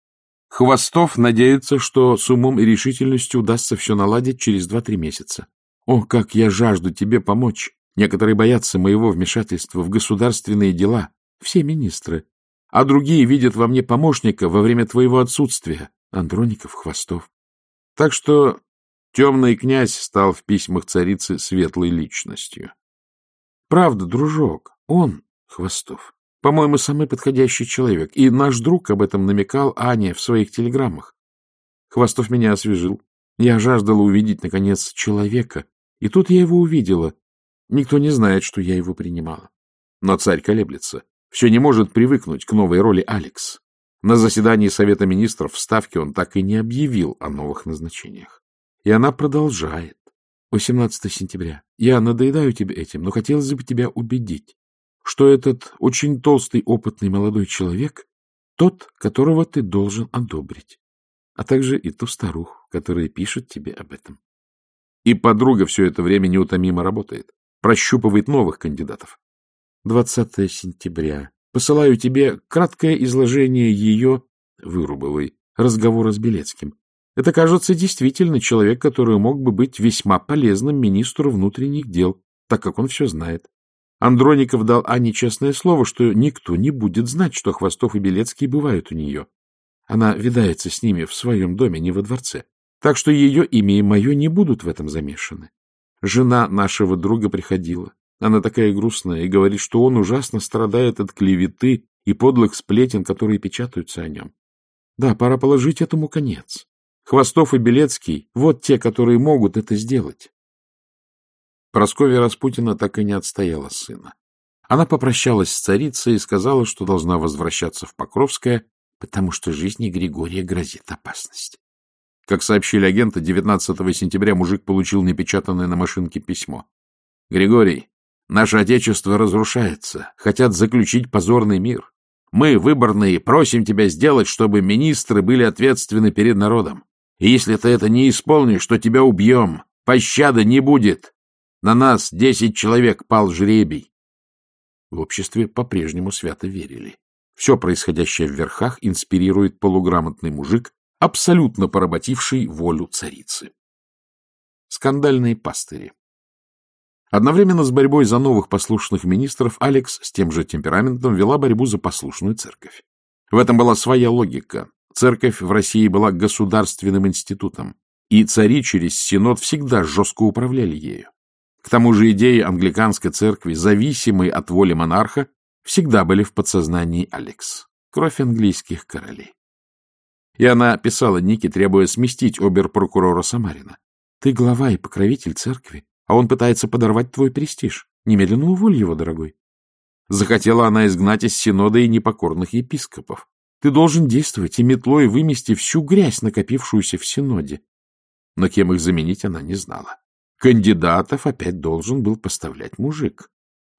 Хвостов надеется, что с умом и решительностью удастся все наладить через два-три месяца. О, как я жажду тебе помочь! Некоторые боятся моего вмешательства в государственные дела, все министры, а другие видят во мне помощника во время твоего отсутствия, Андроников, Хвостов. Так что темный князь стал в письмах царицы светлой личностью. Правда, дружок, он, Хвостов, по-моему, самый подходящий человек, и наш друг об этом намекал Ане в своих телеграммах. Хвостов меня освежил. Я жаждала увидеть, наконец, человека, и тут я его увидела, Никто не знает, что я его принимала. Но царь колеблется. Все не может привыкнуть к новой роли Алекс. На заседании Совета Министров в Ставке он так и не объявил о новых назначениях. И она продолжает. 18 сентября. Я надоедаю тебе этим, но хотелось бы тебя убедить, что этот очень толстый, опытный молодой человек — тот, которого ты должен одобрить, а также и ту старуху. которые пишут тебе об этом. И подруга все это время неутомимо работает, прощупывает новых кандидатов. 20 сентября. Посылаю тебе краткое изложение ее, Вырубовой, разговора с Белецким. Это, кажется, действительно человек, который мог бы быть весьма полезным министру внутренних дел, так как он все знает. Андроников дал Ане честное слово, что никто не будет знать, что Хвостов и Белецкий бывают у нее. Она видается с ними в своем доме, не во дворце. Так что ее имя и мое не будут в этом замешаны. Жена нашего друга приходила. Она такая грустная и говорит, что он ужасно страдает от клеветы и подлых сплетен, которые печатаются о нем. Да, пора положить этому конец. Хвостов и Белецкий — вот те, которые могут это сделать. Прасковья Распутина так и не отстояла сына. Она попрощалась с царицей и сказала, что должна возвращаться в Покровское, потому что жизни Григория грозит опасность. Как сообщили агенты, 19 сентября мужик получил непечатанное на машинке письмо. «Григорий, наше Отечество разрушается. Хотят заключить позорный мир. Мы, выборные, просим тебя сделать, чтобы министры были ответственны перед народом. И если ты это не исполнишь, то тебя убьем. Пощады не будет. На нас десять человек пал жребий. В обществе по-прежнему свято верили. Все происходящее в верхах инспирирует полуграмотный мужик, абсолютно поработивший волю царицы. Скандальные пастыри. Одновременно с борьбой за новых послушных министров Алекс с тем же темпераментом вела борьбу за послушную церковь. В этом была своя логика. Церковь в России была государственным институтом, и цари через Синод всегда жестко управляли ею. К тому же идеи англиканской церкви, зависимой от воли монарха, всегда были в подсознании Алекс. Кровь английских королей. И она писала Нике, требуя сместить обер-прокурора Самарина. Ты глава и покровитель церкви, а он пытается подорвать твой престиж. Немедленно уволь его, дорогой. Захотела она изгнать из синода и непокорных епископов. Ты должен действовать и метлой вымести всю грязь, накопившуюся в синоде. Но кем их заменить она не знала. Кандидатов опять должен был поставлять мужик.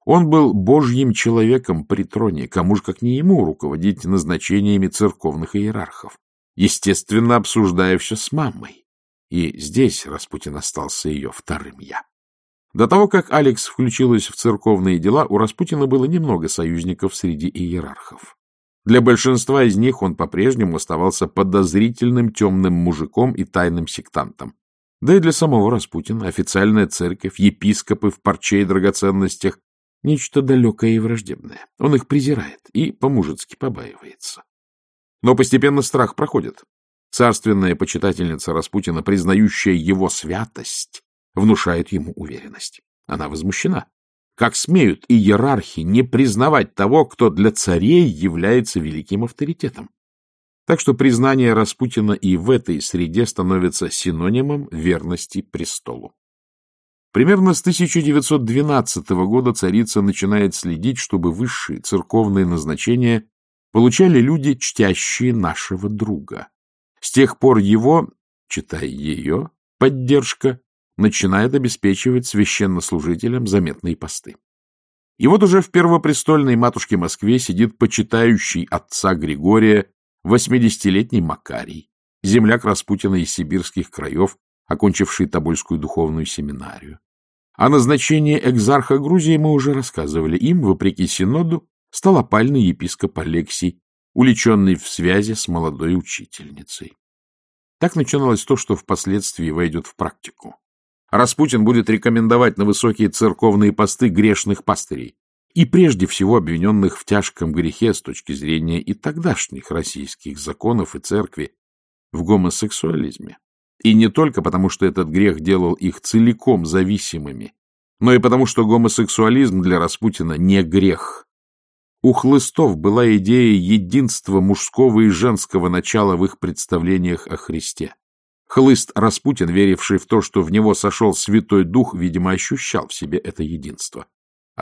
Он был божьим человеком при троне, кому же как не ему руководить назначениями церковных иерархов, естественно, обсуждая все с мамой. И здесь Распутин остался ее вторым «я». До того, как Алекс включилась в церковные дела, у Распутина было немного союзников среди иерархов. Для большинства из них он по-прежнему оставался подозрительным темным мужиком и тайным сектантом. Да и для самого Распутина официальная церковь, епископы в парче и драгоценностях — нечто далекое и враждебное. Он их презирает и по-мужицки побаивается. Но постепенно страх проходит. Царственная почитательница Распутина, признающая его святость, внушает ему уверенность. Она возмущена. Как смеют иерархи не признавать того, кто для царей является великим авторитетом? Так что признание Распутина и в этой среде становится синонимом верности престолу. Примерно с 1912 года царица начинает следить, чтобы высшие церковные назначения получали люди, чтящие нашего друга. С тех пор его, читай ее, поддержка начинает обеспечивать священнослужителям заметные посты. И вот уже в первопрестольной матушке Москве сидит почитающий отца Григория Восьмидесятилетний Макарий, земляк Распутина из сибирских краев, окончивший Тобольскую духовную семинарию. О назначении экзарха Грузии мы уже рассказывали. Им, вопреки Синоду, стал опальный епископ Алексий, уличенный в связи с молодой учительницей. Так начиналось то, что впоследствии войдет в практику. Распутин будет рекомендовать на высокие церковные посты грешных пастырей, и прежде всего обвиненных в тяжком грехе с точки зрения и тогдашних российских законов и церкви в гомосексуализме. И не только потому, что этот грех делал их целиком зависимыми, но и потому, что гомосексуализм для Распутина не грех. У хлыстов была идея единства мужского и женского начала в их представлениях о Христе. Хлыст Распутин, веривший в то, что в него сошел Святой Дух, видимо, ощущал в себе это единство.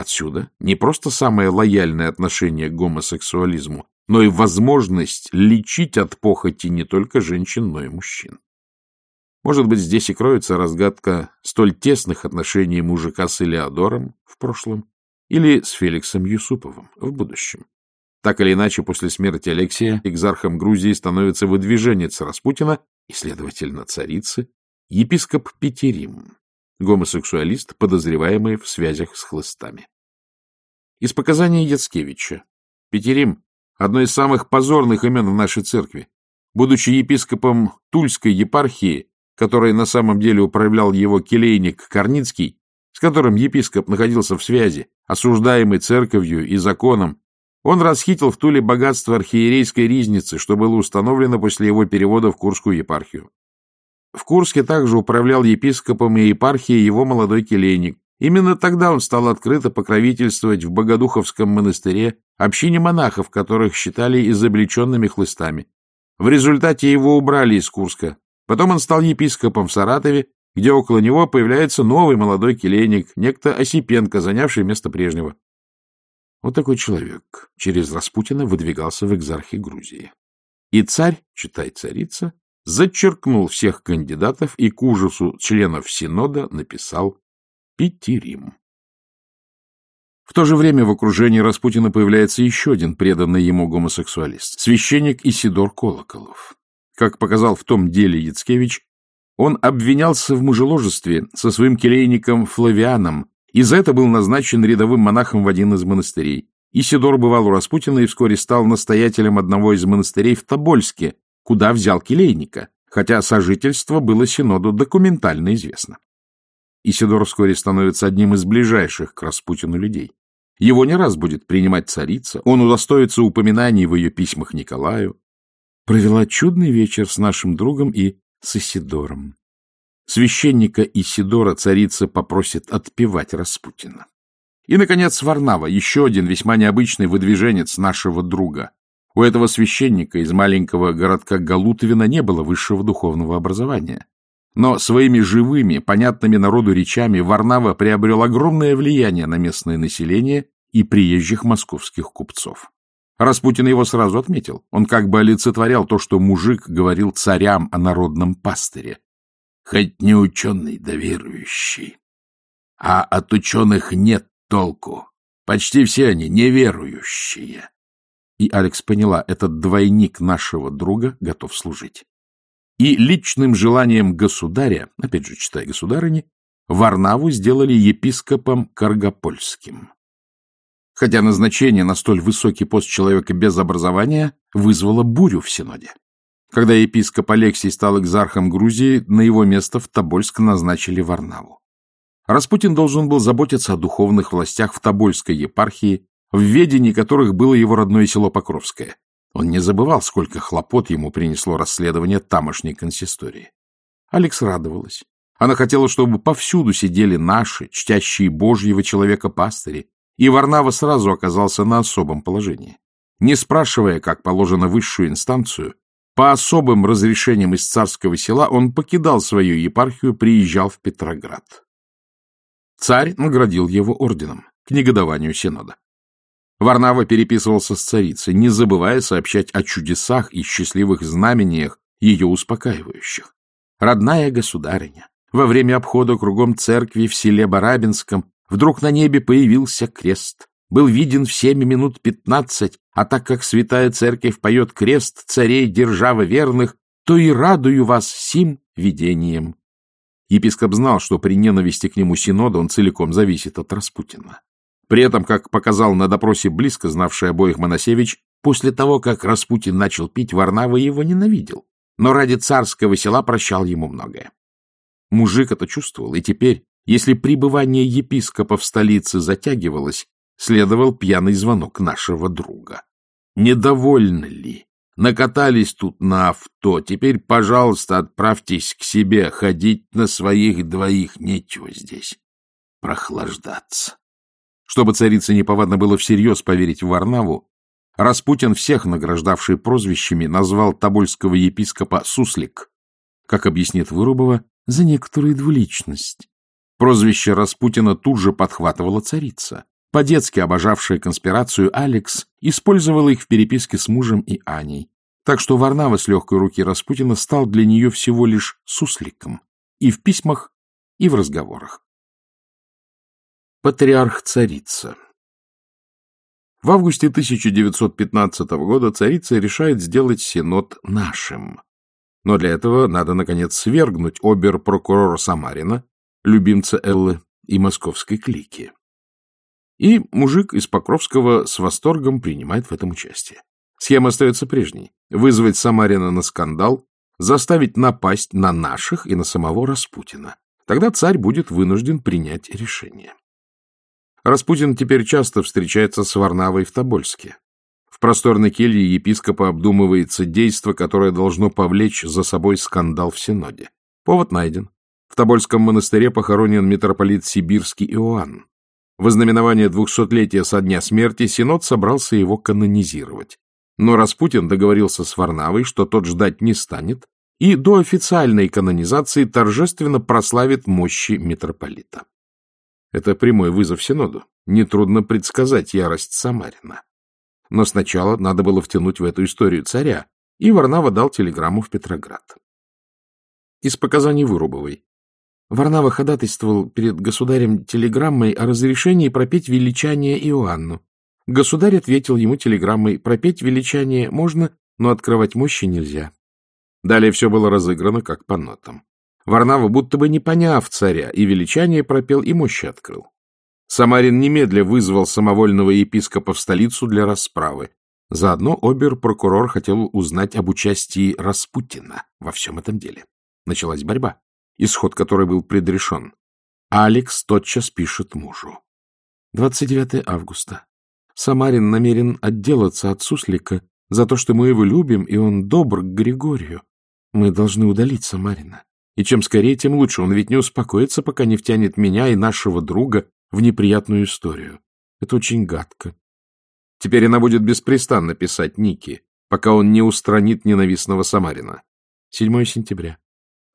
Отсюда не просто самое лояльное отношение к гомосексуализму, но и возможность лечить от похоти не только женщин, но и мужчин. Может быть, здесь и кроется разгадка столь тесных отношений мужика с Элеодором в прошлом или с Феликсом Юсуповым в будущем. Так или иначе, после смерти Алексея экзархом Грузии становится выдвиженец Распутина, и, следовательно, царицы, епископ Петерим, гомосексуалист, подозреваемый в связях с хлыстами. Из показаний Яцкевича. Петерим — одно из самых позорных имен в нашей церкви. Будучи епископом Тульской епархии, которой на самом деле управлял его келейник Корницкий, с которым епископ находился в связи, осуждаемый церковью и законом, он расхитил в Туле богатство архиерейской ризницы, что было установлено после его перевода в Курскую епархию. В Курске также управлял епископом и епархией его молодой келейник. Именно тогда он стал открыто покровительствовать в Богодуховском монастыре общине монахов, которых считали изобличенными хлыстами. В результате его убрали из Курска. Потом он стал епископом в Саратове, где около него появляется новый молодой келейник, некто Осипенко, занявший место прежнего. Вот такой человек через Распутина выдвигался в экзархе Грузии. И царь, читай царица, зачеркнул всех кандидатов и к ужасу членов Синода написал «Пятерим». В то же время в окружении Распутина появляется еще один преданный ему гомосексуалист — священник Исидор Колоколов. Как показал в том деле Яцкевич, он обвинялся в мужеложестве со своим келейником Флавианом и за это был назначен рядовым монахом в один из монастырей. Исидор бывал у Распутина и вскоре стал настоятелем одного из монастырей в Тобольске, куда взял келейника, хотя сожительство было Синоду документально известно. Исидор вскоре становится одним из ближайших к Распутину людей. Его не раз будет принимать царица, он удостоится упоминаний в ее письмах Николаю. Провела чудный вечер с нашим другом и с Исидором. Священника Исидора царица попросит отпевать Распутина. И, наконец, Варнава, еще один весьма необычный выдвиженец нашего друга. У этого священника из маленького городка Галутовина не было высшего духовного образования. Но своими живыми, понятными народу речами Варнава приобрел огромное влияние на местное население и приезжих московских купцов. Распутин его сразу отметил. Он как бы олицетворял то, что мужик говорил царям о народном пастыре. Хоть не ученый да верующий. А от ученых нет толку. Почти все они неверующие. И Алекс поняла, этот двойник нашего друга готов служить. И личным желанием государя, опять же, читай государыни, Варнаву сделали епископом Каргопольским. Хотя назначение на столь высокий пост человека без образования вызвало бурю в Синоде. Когда епископ Алексий стал экзархом Грузии, на его место в Тобольск назначили Варнаву. Распутин должен был заботиться о духовных властях в Тобольской епархии в ведении которых было его родное село Покровское. Он не забывал, сколько хлопот ему принесло расследование тамошней консистории. Алекс радовалась. Она хотела, чтобы повсюду сидели наши, чтящие Божьего человека пастыри, и Варнава сразу оказался на особом положении. Не спрашивая, как положено высшую инстанцию, по особым разрешениям из царского села он покидал свою епархию, приезжал в Петроград. Царь наградил его орденом к негодованию Синода. Варнава переписывался с царицей, не забывая сообщать о чудесах и счастливых знамениях, ее успокаивающих. Родная государыня, во время обхода кругом церкви в селе Барабинском вдруг на небе появился крест. Был виден в семь минут пятнадцать, а так как святая церковь поет крест царей державы верных, то и радую вас сим видением. Епископ знал, что при ненависти к нему Синода он целиком зависит от Распутина. При этом, как показал на допросе близко знавший обоих Моносевич, после того, как Распутин начал пить, Варнава его ненавидел, но ради царского села прощал ему многое. Мужик это чувствовал, и теперь, если пребывание епископа в столице затягивалось, следовал пьяный звонок нашего друга. Недовольны ли? Накатались тут на авто, теперь, пожалуйста, отправьтесь к себе, ходить на своих двоих нечего здесь, прохлаждаться. Чтобы царице неповадно было всерьез поверить в Варнаву, Распутин, всех награждавший прозвищами, назвал тобольского епископа Суслик, как объяснит Вырубова, за некоторую двуличность. Прозвище Распутина тут же подхватывала царица. По-детски обожавшая конспирацию, Алекс использовала их в переписке с мужем и Аней. Так что Варнава с легкой руки Распутина стал для нее всего лишь сусликом и в письмах, и в разговорах. Патриарх-царица В августе 1915 года царица решает сделать Синод нашим. Но для этого надо, наконец, свергнуть обер-прокурора Самарина, любимца Эллы и московской клики. И мужик из Покровского с восторгом принимает в этом участие. Схема остается прежней. Вызвать Самарина на скандал, заставить напасть на наших и на самого Распутина. Тогда царь будет вынужден принять решение. Распутин теперь часто встречается с Варнавой в Тобольске. В просторной келье епископа обдумывается действо, которое должно повлечь за собой скандал в Синоде. Повод найден. В Тобольском монастыре похоронен митрополит Сибирский Иоанн. В ознаменование двухсотлетия со дня смерти Синод собрался его канонизировать. Но Распутин договорился с Варнавой, что тот ждать не станет, и до официальной канонизации торжественно прославит мощи митрополита. Это прямой вызов Синоду. Нетрудно предсказать ярость Самарина. Но сначала надо было втянуть в эту историю царя, и Варнава дал телеграмму в Петроград. Из показаний Вырубовой. Варнава ходатайствовал перед государем телеграммой о разрешении пропеть величание Иоанну. Государь ответил ему телеграммой «Пропеть величание можно, но открывать мощи нельзя». Далее все было разыграно как по нотам. Варнава, будто бы не поняв царя, и величание пропел, и мощи открыл. Самарин немедля вызвал самовольного епископа в столицу для расправы. Заодно обер-прокурор хотел узнать об участии Распутина во всем этом деле. Началась борьба, исход которой был предрешен. Алекс тотчас пишет мужу. 29 августа. Самарин намерен отделаться от Суслика за то, что мы его любим, и он добр к Григорию. Мы должны удалить Самарина. И чем скорее, тем лучше. Он ведь не успокоится, пока не втянет меня и нашего друга в неприятную историю. Это очень гадко. Теперь она будет беспрестанно писать Ники, пока он не устранит ненавистного Самарина. 7 сентября.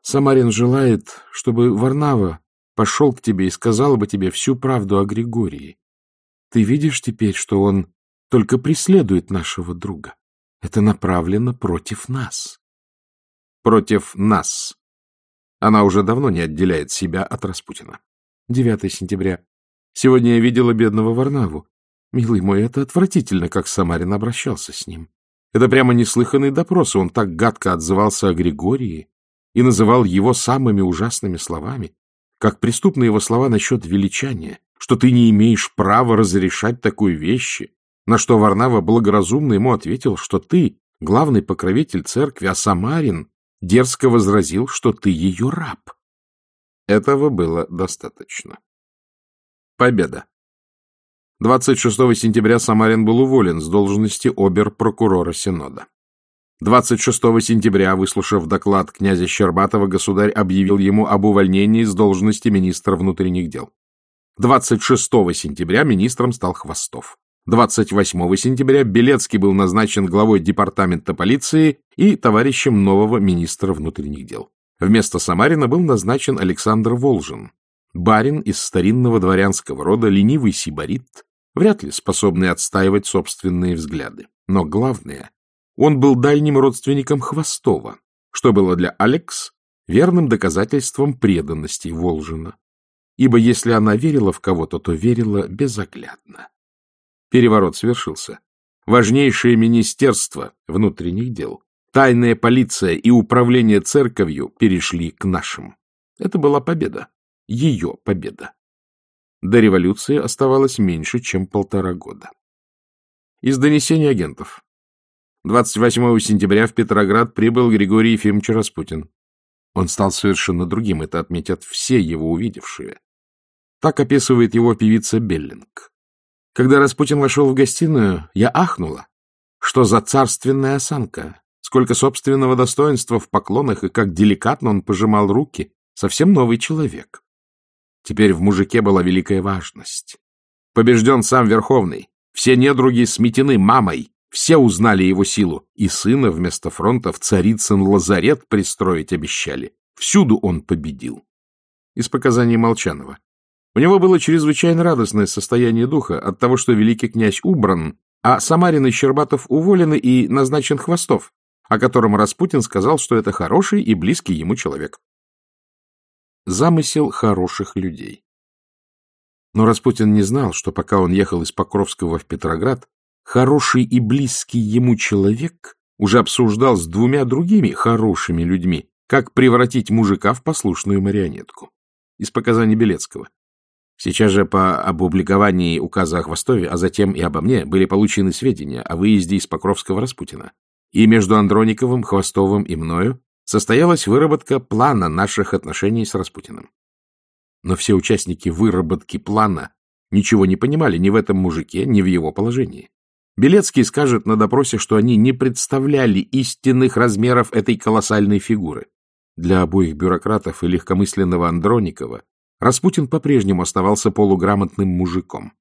Самарин желает, чтобы Варнава пошел к тебе и сказал бы тебе всю правду о Григории. Ты видишь теперь, что он только преследует нашего друга. Это направлено против нас. Против нас. Она уже давно не отделяет себя от Распутина. 9 сентября. Сегодня я видела бедного Варнаву. Милый мой, это отвратительно, как Самарин обращался с ним. Это прямо неслыханный допрос, он так гадко отзывался о Григории и называл его самыми ужасными словами, как преступны его слова насчет величания, что ты не имеешь права разрешать такой вещи, на что Варнава благоразумно ему ответил, что ты главный покровитель церкви, а Самарин дерзко возразил, что ты ее раб. Этого было достаточно. Победа. 26 сентября Самарин был уволен с должности обер-прокурора Синода. 26 сентября, выслушав доклад князя Щербатова, государь объявил ему об увольнении с должности министра внутренних дел. 26 сентября министром стал Хвостов. 28 сентября Белецкий был назначен главой департамента полиции и товарищем нового министра внутренних дел. Вместо Самарина был назначен Александр Волжин, барин из старинного дворянского рода, ленивый сибарит, вряд ли способный отстаивать собственные взгляды. Но главное, он был дальним родственником Хвостова, что было для Алекс верным доказательством преданности Волжина. Ибо если она верила в кого-то, то верила безоглядно. Переворот свершился. Важнейшее министерство внутренних дел, тайная полиция и управление церковью перешли к нашим. Это была победа. Ее победа. До революции оставалось меньше, чем полтора года. Из донесений агентов. 28 сентября в Петроград прибыл Григорий Ефимович Распутин. Он стал совершенно другим, это отметят все его увидевшие. Так описывает его певица Беллинг. Когда Распутин вошел в гостиную, я ахнула. Что за царственная осанка, сколько собственного достоинства в поклонах и как деликатно он пожимал руки. Совсем новый человек. Теперь в мужике была великая важность. Побежден сам Верховный. Все недруги сметены мамой. Все узнали его силу. И сына вместо фронта в царицын лазарет пристроить обещали. Всюду он победил. Из показаний Молчанова. У него было чрезвычайно радостное состояние духа от того, что великий князь убран, а Самарин и Щербатов уволены и назначен Хвостов, о котором Распутин сказал, что это хороший и близкий ему человек. Замысел хороших людей. Но Распутин не знал, что пока он ехал из Покровского в Петроград, хороший и близкий ему человек уже обсуждал с двумя другими хорошими людьми, как превратить мужика в послушную марионетку. Из показаний Белецкого. Сейчас же по опубликовании указа о Хвостове, а затем и обо мне, были получены сведения о выезде из Покровского Распутина. И между Андрониковым, Хвостовым и мною состоялась выработка плана наших отношений с Распутиным. Но все участники выработки плана ничего не понимали ни в этом мужике, ни в его положении. Белецкий скажет на допросе, что они не представляли истинных размеров этой колоссальной фигуры. Для обоих бюрократов и легкомысленного Андроникова Распутин по-прежнему оставался полуграмотным мужиком,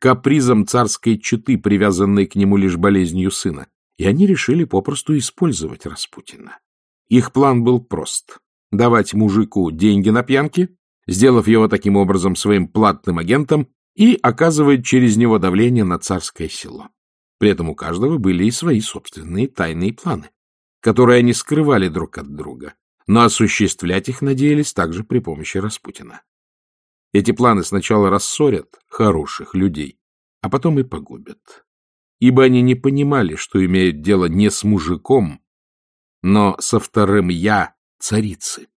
капризом царской четы, привязанной к нему лишь болезнью сына, и они решили попросту использовать Распутина. Их план был прост — давать мужику деньги на пьянки, сделав его таким образом своим платным агентом, и оказывать через него давление на царское село. При этом у каждого были и свои собственные тайные планы, которые они скрывали друг от друга, но осуществлять их надеялись также при помощи Распутина. Эти планы сначала рассорят хороших людей, а потом и погубят. Ибо они не понимали, что имеют дело не с мужиком, но со вторым «я» царицы.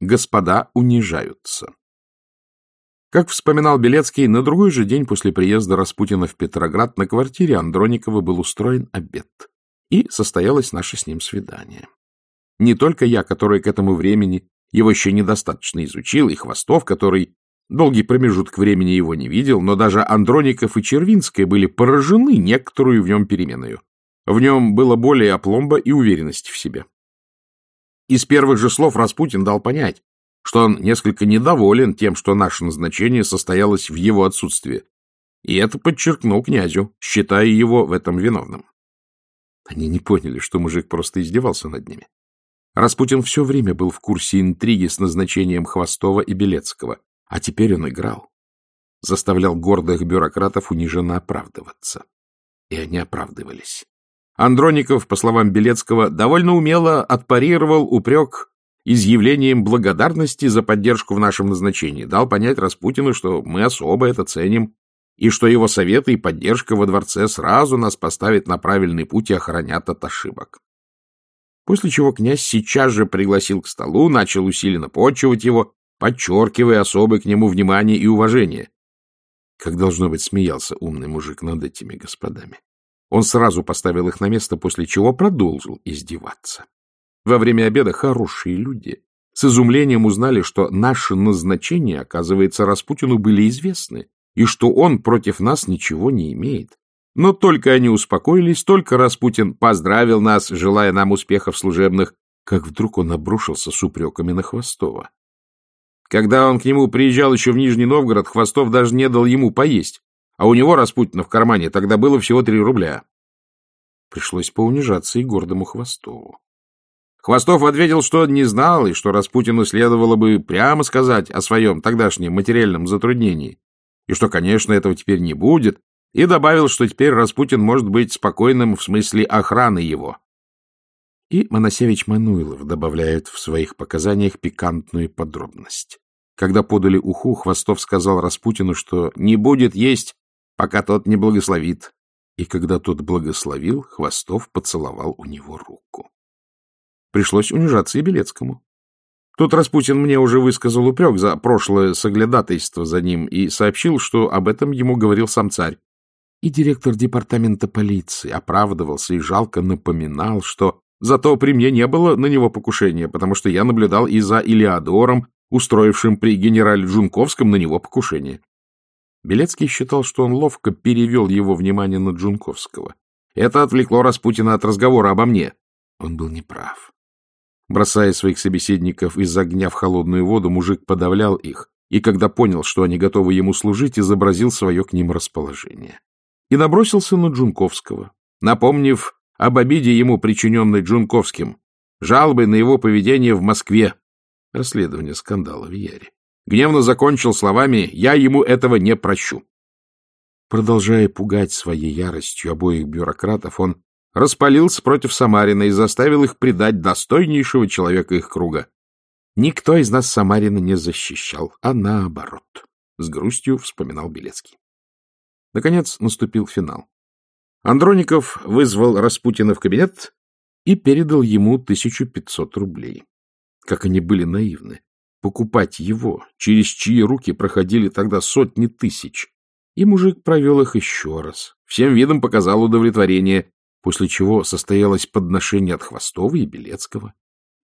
Господа унижаются. Как вспоминал Белецкий, на другой же день после приезда Распутина в Петроград на квартире Андроникова был устроен обед, и состоялось наше с ним свидание. Не только я, который к этому времени его еще недостаточно изучил, и Хвостов, который долгий промежуток времени его не видел, но даже Андроников и Червинская были поражены некоторую в нем переменою. В нем было более опломба и уверенности в себе. Из первых же слов Распутин дал понять, что он несколько недоволен тем, что наше назначение состоялось в его отсутствии, и это подчеркнул князю, считая его в этом виновным. Они не поняли, что мужик просто издевался над ними. Распутин все время был в курсе интриги с назначением Хвостова и Белецкого, а теперь он играл. Заставлял гордых бюрократов униженно оправдываться. И они оправдывались. Андроников, по словам Белецкого, довольно умело отпарировал упрек изъявлением благодарности за поддержку в нашем назначении, дал понять Распутину, что мы особо это ценим, и что его советы и поддержка во дворце сразу нас поставят на правильный путь и охранят от ошибок. После чего князь сейчас же пригласил к столу, начал усиленно почивать его, подчеркивая особое к нему внимание и уважение. Как должно быть, смеялся умный мужик над этими господами. Он сразу поставил их на место, после чего продолжил издеваться. Во время обеда хорошие люди с изумлением узнали, что наши назначения, оказывается, Распутину были известны, и что он против нас ничего не имеет. Но только они успокоились, только Распутин поздравил нас, желая нам успехов служебных, как вдруг он обрушился с упреками на Хвостова. Когда он к нему приезжал еще в Нижний Новгород, Хвостов даже не дал ему поесть, а у него, Распутина, в кармане тогда было всего три рубля. Пришлось поунижаться и гордому Хвостову. Хвостов ответил, что не знал, и что Распутину следовало бы прямо сказать о своем тогдашнем материальном затруднении, и что, конечно, этого теперь не будет, и добавил, что теперь Распутин может быть спокойным в смысле охраны его. И Моносевич Мануилов добавляет в своих показаниях пикантную подробность. Когда подали уху, Хвостов сказал Распутину, что не будет есть, пока тот не благословит. И когда тот благословил, Хвостов поцеловал у него руку. Пришлось унижаться и Белецкому. Тут Распутин мне уже высказал упрек за прошлое соглядатайство за ним и сообщил, что об этом ему говорил сам царь. И директор департамента полиции оправдывался и жалко напоминал, что зато при мне не было на него покушения, потому что я наблюдал и за Илиадором, устроившим при генерале Джунковском на него покушение. Белецкий считал, что он ловко перевел его внимание на Джунковского. Это отвлекло Распутина от разговора обо мне. Он был неправ. Бросая своих собеседников из огня в холодную воду, мужик подавлял их, и когда понял, что они готовы ему служить, изобразил свое к ним расположение и набросился на Джунковского, напомнив об обиде ему, причиненной Джунковским, жалобы на его поведение в Москве, расследование скандала в Яре. Гневно закончил словами «Я ему этого не прощу». Продолжая пугать своей яростью обоих бюрократов, он распалился против Самарина и заставил их предать достойнейшего человека их круга. Никто из нас Самарина не защищал, а наоборот, — с грустью вспоминал Белецкий. Наконец наступил финал. Андроников вызвал Распутина в кабинет и передал ему 1500 рублей. Как они были наивны. Покупать его, через чьи руки проходили тогда сотни тысяч. И мужик провел их еще раз. Всем видом показал удовлетворение, после чего состоялось подношение от Хвостова и Белецкого.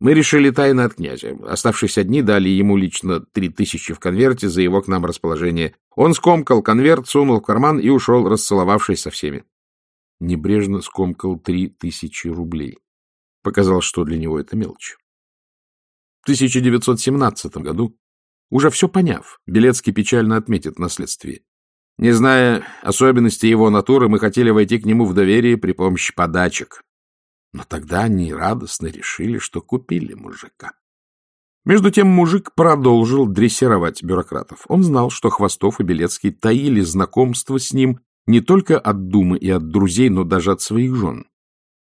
Мы решили тайно от князя. Оставшись одни, дали ему лично три тысячи в конверте за его к нам расположение. Он скомкал конверт, сунул в карман и ушел, расцеловавшись со всеми. Небрежно скомкал три тысячи рублей. Показал, что для него это мелочь. В 1917 году, уже все поняв, Белецкий печально отметит на следствии. Не зная особенностей его натуры, мы хотели войти к нему в доверие при помощи подачек. Но тогда они радостно решили, что купили мужика. Между тем мужик продолжил дрессировать бюрократов. Он знал, что Хвостов и Белецкий таили знакомство с ним не только от Думы и от друзей, но даже от своих жен.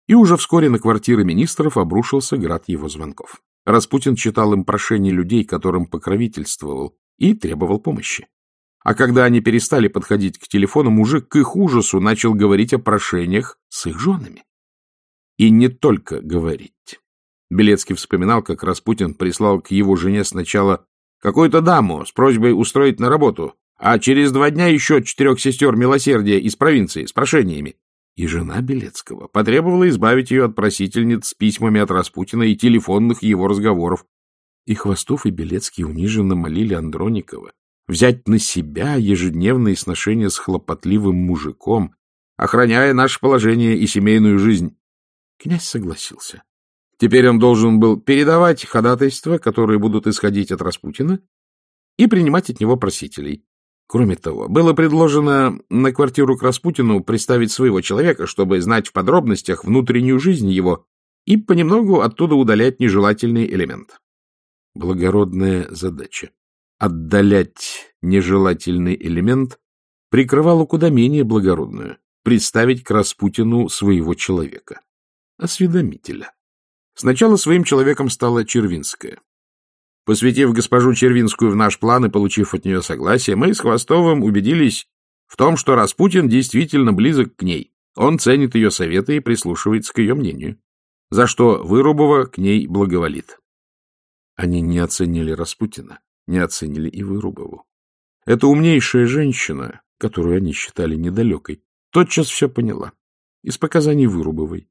И уже вскоре на квартиры министров обрушился град его звонков. Распутин читал им прошения людей, которым покровительствовал, и требовал помощи. А когда они перестали подходить к телефону, мужик к их ужасу начал говорить о прошениях с их женами. И не только говорить. Белецкий вспоминал, как Распутин прислал к его жене сначала какую-то даму с просьбой устроить на работу, а через два дня еще четырех сестер милосердия из провинции с прошениями. И жена Белецкого потребовала избавить ее от просительниц с письмами от Распутина и телефонных его разговоров. И Хвостов, и Белецкий униженно молили Андроникова взять на себя ежедневные сношения с хлопотливым мужиком, охраняя наше положение и семейную жизнь. Князь согласился. Теперь он должен был передавать ходатайства, которые будут исходить от Распутина, и принимать от него просителей. Кроме того, было предложено на квартиру к Распутину представить своего человека, чтобы знать в подробностях внутреннюю жизнь его и понемногу оттуда удалять нежелательный элемент. Благородная задача. Отдалять нежелательный элемент прикрывала куда менее благородную — представить к Распутину своего человека осведомителя. Сначала своим человеком стала Червинская. Посвятив госпожу Червинскую в наш план и получив от нее согласие, мы с Хвостовым убедились в том, что Распутин действительно близок к ней. Он ценит ее советы и прислушивается к ее мнению, за что Вырубова к ней благоволит. Они не оценили Распутина, не оценили и Вырубову. Эта умнейшая женщина, которую они считали недалекой, тотчас все поняла. Из показаний Вырубовой,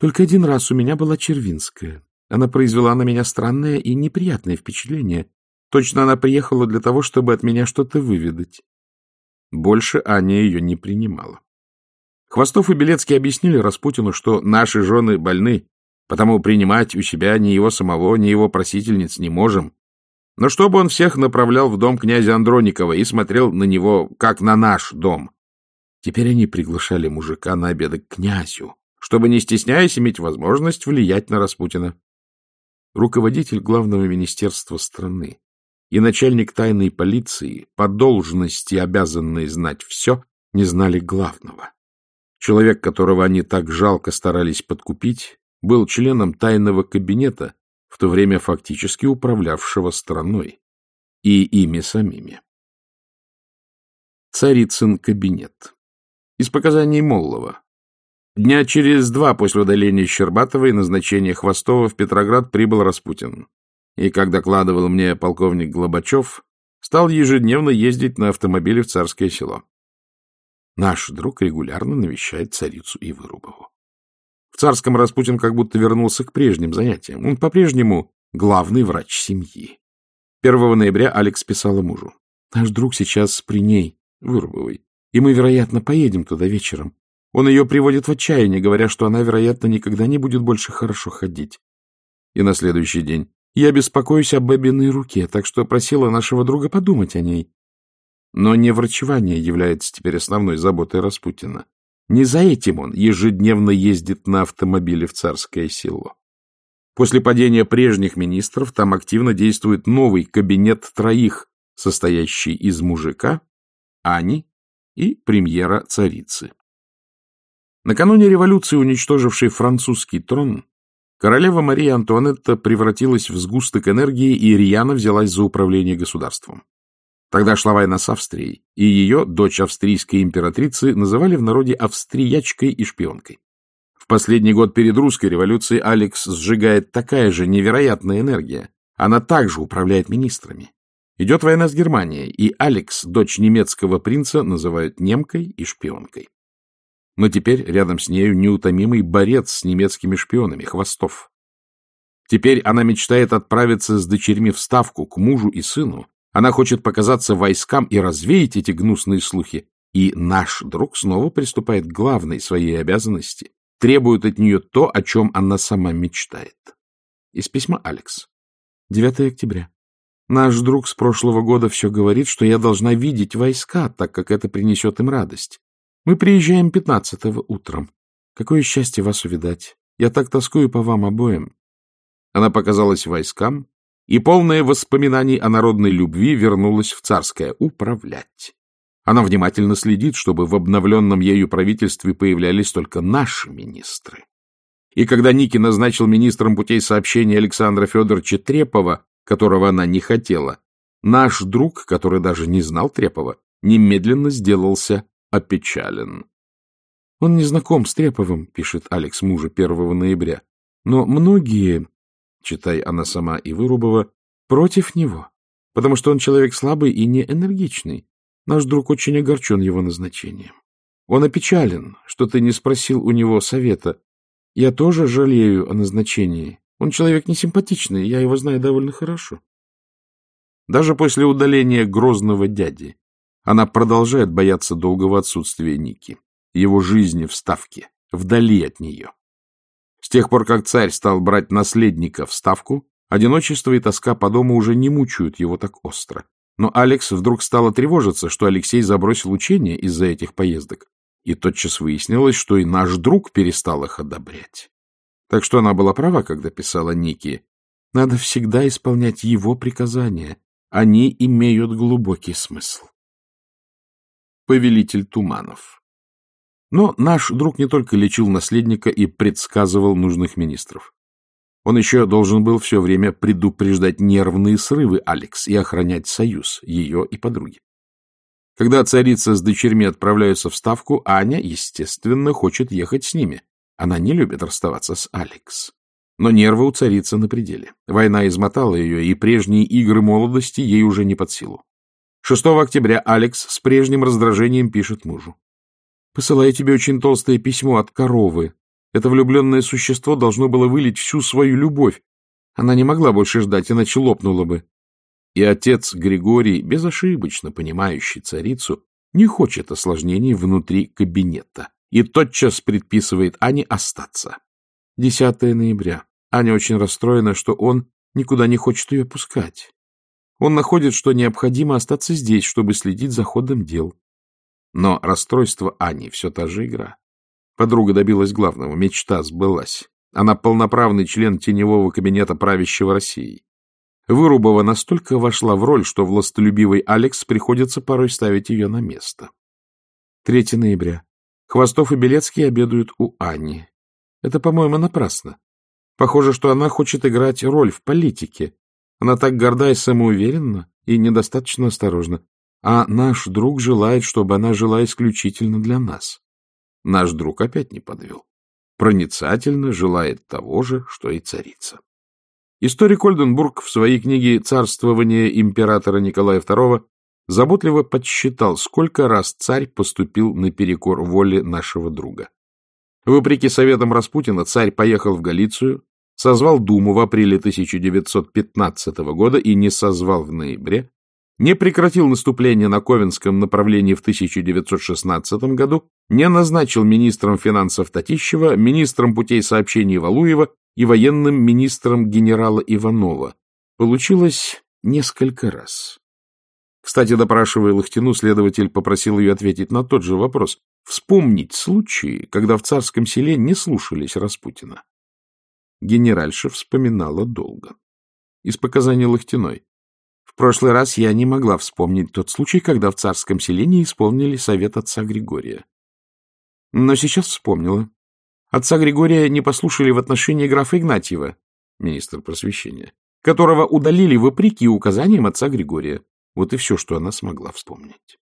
только один раз у меня была Червинская. Она произвела на меня странное и неприятное впечатление. Точно она приехала для того, чтобы от меня что-то выведать. Больше Аня ее не принимала. Хвостов и Белецкий объяснили Распутину, что наши жены больны, потому принимать у себя ни его самого, ни его просительниц не можем. Но чтобы он всех направлял в дом князя Андроникова и смотрел на него, как на наш дом. Теперь они приглашали мужика на обеды к князю, чтобы, не стесняясь, иметь возможность влиять на Распутина. Руководитель главного министерства страны и начальник тайной полиции, по должности обязанные знать все, не знали главного. Человек, которого они так жалко старались подкупить, был членом тайного кабинета, в то время фактически управлявшего страной, и ими самими. Царицын кабинет. Из показаний Моллова, Дня через два после удаления Щербатова и назначения Хвостова в Петроград прибыл Распутин. И, как докладывал мне полковник Глобачев, стал ежедневно ездить на автомобиле в Царское село. Наш друг регулярно навещает царицу и Вырубову. В Царском Распутин как будто вернулся к прежним занятиям. Он по-прежнему главный врач семьи. 1 ноября Алекс писала мужу. «Наш друг сейчас при ней, Вырубовой, и мы, вероятно, поедем туда вечером. Он ее приводит в отчаяние, говоря, что она, вероятно, никогда не будет больше хорошо ходить. И на следующий день. Я беспокоюсь об бабиной руке, так что просила нашего друга подумать о ней. Но не врачевание является теперь основной заботой Распутина. Не за этим он ежедневно ездит на автомобиле в царское село. После падения прежних министров там активно действует новый кабинет троих, состоящий из мужика, Ани и премьера-царицы. Накануне революции, уничтожившей французский трон, королева Мария Антуанетта превратилась в сгусток энергии и рьяно взялась за управление государством. Тогда шла война с Австрией, и ее, дочь австрийской императрицы, называли в народе австриячкой и шпионкой. В последний год перед русской революцией Алекс сжигает такая же невероятная энергия. Она также управляет министрами. Идет война с Германией, и Алекс, дочь немецкого принца, называют немкой и шпионкой. Но теперь рядом с нею неутомимый борец с немецкими шпионами, Хвостов. Теперь она мечтает отправиться с дочерьми в Ставку к мужу и сыну. Она хочет показаться войскам и развеять эти гнусные слухи. И наш друг снова приступает к главной своей обязанности, требует от нее то, о чем она сама мечтает. Из письма Алекс. 9 октября. Наш друг с прошлого года все говорит, что я должна видеть войска, так как это принесет им радость. Мы приезжаем пятнадцатого утром. Какое счастье вас увидать. Я так тоскую по вам обоим. Она показалась войскам, и, полное воспоминаний о народной любви, вернулась в царское управлять. Она внимательно следит, чтобы в обновленном ею правительстве появлялись только наши министры. И когда Ники назначил министром путей сообщения Александра Федоровича Трепова, которого она не хотела, наш друг, который даже не знал Трепова, немедленно сделался опечален. Он не знаком с Треповым, пишет Алекс мужа 1 ноября, но многие, читай она сама и Вырубова, против него, потому что он человек слабый и неэнергичный. Наш друг очень огорчен его назначением. Он опечален, что ты не спросил у него совета. Я тоже жалею о назначении. Он человек несимпатичный, я его знаю довольно хорошо. Даже после удаления грозного дяди она продолжает бояться долгого отсутствия Ники, его жизни в Ставке, вдали от нее. С тех пор, как царь стал брать наследника в Ставку, одиночество и тоска по дому уже не мучают его так остро. Но Алекс вдруг стала тревожиться, что Алексей забросил учение из-за этих поездок, и тотчас выяснилось, что и наш друг перестал их одобрять. Так что она была права, когда писала Ники. Надо всегда исполнять его приказания. Они имеют глубокий смысл. Повелитель туманов. Но наш друг не только лечил наследника и предсказывал нужных министров. Он еще должен был все время предупреждать нервные срывы Алекс и охранять союз ее и подруги. Когда царица с дочерьми отправляются в Ставку, Аня, естественно, хочет ехать с ними. Она не любит расставаться с Алекс. Но нервы у царицы на пределе. Война измотала ее, и прежние игры молодости ей уже не под силу. 6 октября Алекс с прежним раздражением пишет мужу. «Посылаю тебе очень толстое письмо от коровы. Это влюбленное существо должно было вылить всю свою любовь. Она не могла больше ждать, иначе лопнула бы». И отец Григорий, безошибочно понимающий царицу, не хочет осложнений внутри кабинета и тотчас предписывает Ане остаться. 10 ноября. Аня очень расстроена, что он никуда не хочет ее пускать. Он находит, что необходимо остаться здесь, чтобы следить за ходом дел. Но расстройство Ани все та же игра. Подруга добилась главного, мечта сбылась. Она полноправный член теневого кабинета правящего России. Вырубова настолько вошла в роль, что властолюбивый Алекс приходится порой ставить ее на место. 3 ноября. Хвостов и Белецкий обедают у Ани. Это, по-моему, напрасно. Похоже, что она хочет играть роль в политике. Она так горда и самоуверенна, и недостаточно осторожна. А наш друг желает, чтобы она жила исключительно для нас. Наш друг опять не подвел. Проницательно желает того же, что и царица. Историк Ольденбург в своей книге «Царствование императора Николая II» заботливо подсчитал, сколько раз царь поступил наперекор воле нашего друга. Вопреки советам Распутина, царь поехал в Галицию, созвал Думу в апреле 1915 года и не созвал в ноябре, не прекратил наступление на Ковенском направлении в 1916 году, не назначил министром финансов Татищева, министром путей сообщений Валуева и военным министром генерала Иванова. Получилось несколько раз. Кстати, допрашивая Лохтину, следователь попросил ее ответить на тот же вопрос. Вспомнить случаи, когда в царском селе не слушались Распутина. Генеральша вспоминала долго. Из показаний Лохтиной. В прошлый раз я не могла вспомнить тот случай, когда в царском селе не исполнили совет отца Григория. Но сейчас вспомнила. Отца Григория не послушали в отношении графа Игнатьева, министр просвещения, которого удалили вопреки указаниям отца Григория. Вот и все, что она смогла вспомнить.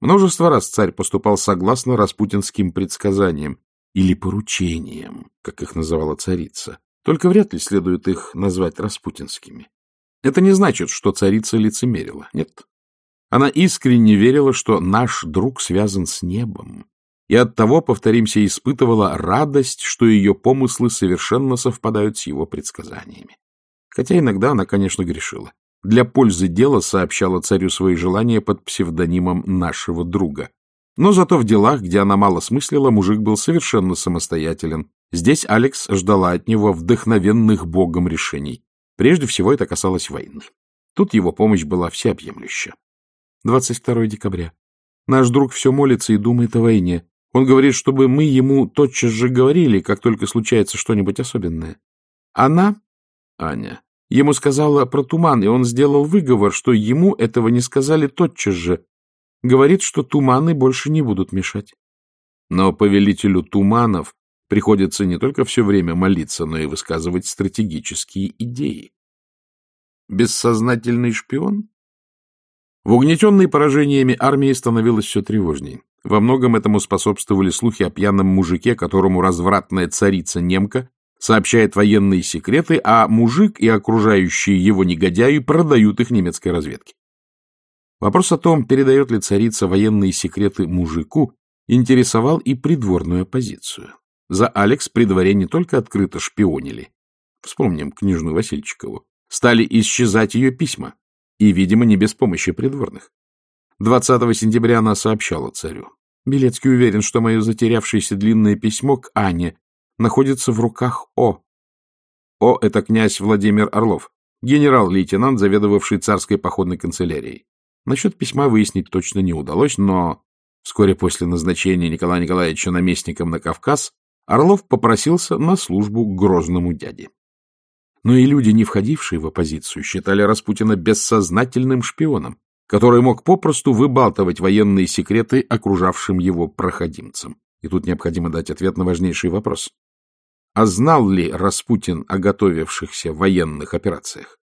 Множество раз царь поступал согласно распутинским предсказаниям или поручениям, как их называла царица. Только вряд ли следует их назвать распутинскими. Это не значит, что царица лицемерила. Нет. Она искренне верила, что наш друг связан с небом, и оттого, повторимся, испытывала радость, что ее помыслы совершенно совпадают с его предсказаниями. Хотя иногда она, конечно, грешила. Для пользы дела сообщала царю свои желания под псевдонимом нашего друга. Но зато в делах, где она мало смыслила, мужик был совершенно самостоятелен. Здесь Алекс ждала от него вдохновенных богом решений. Прежде всего это касалось войны. Тут его помощь была всеобъемлюща. 22 декабря. Наш друг все молится и думает о войне. Он говорит, чтобы мы ему тотчас же говорили, как только случается что-нибудь особенное. Она, Аня, ему сказала про туман, и он сделал выговор, что ему этого не сказали тотчас же. Говорит, что туманы больше не будут мешать. Но повелителю туманов приходится не только все время молиться, но и высказывать стратегические идеи. Бессознательный шпион? В угнетенной поражениями армии становилось все тревожней. Во многом этому способствовали слухи о пьяном мужике, которому развратная царица-немка сообщает военные секреты, а мужик и окружающие его негодяи продают их немецкой разведке. Вопрос о том, передает ли царица военные секреты мужику, интересовал и придворную оппозицию. За Алекс при дворе не только открыто шпионили, вспомним княжну Васильчикову, стали исчезать ее письма, и, видимо, не без помощи придворных. 20 сентября она сообщала царю. Белецкий уверен, что мое затерявшееся длинное письмо к Ане находится в руках О. О — это князь Владимир Орлов, генерал-лейтенант, заведовавший царской походной канцелярией. Насчет письма выяснить точно не удалось, но вскоре после назначения Николая Николаевича наместником на Кавказ Орлов попросился на службу к грозному дяде. Но и люди, не входившие в оппозицию, считали Распутина бессознательным шпионом, который мог попросту выбалтывать военные секреты окружавшим его проходимцам. И тут необходимо дать ответ на важнейший вопрос. А знал ли Распутин о готовившихся военных операциях?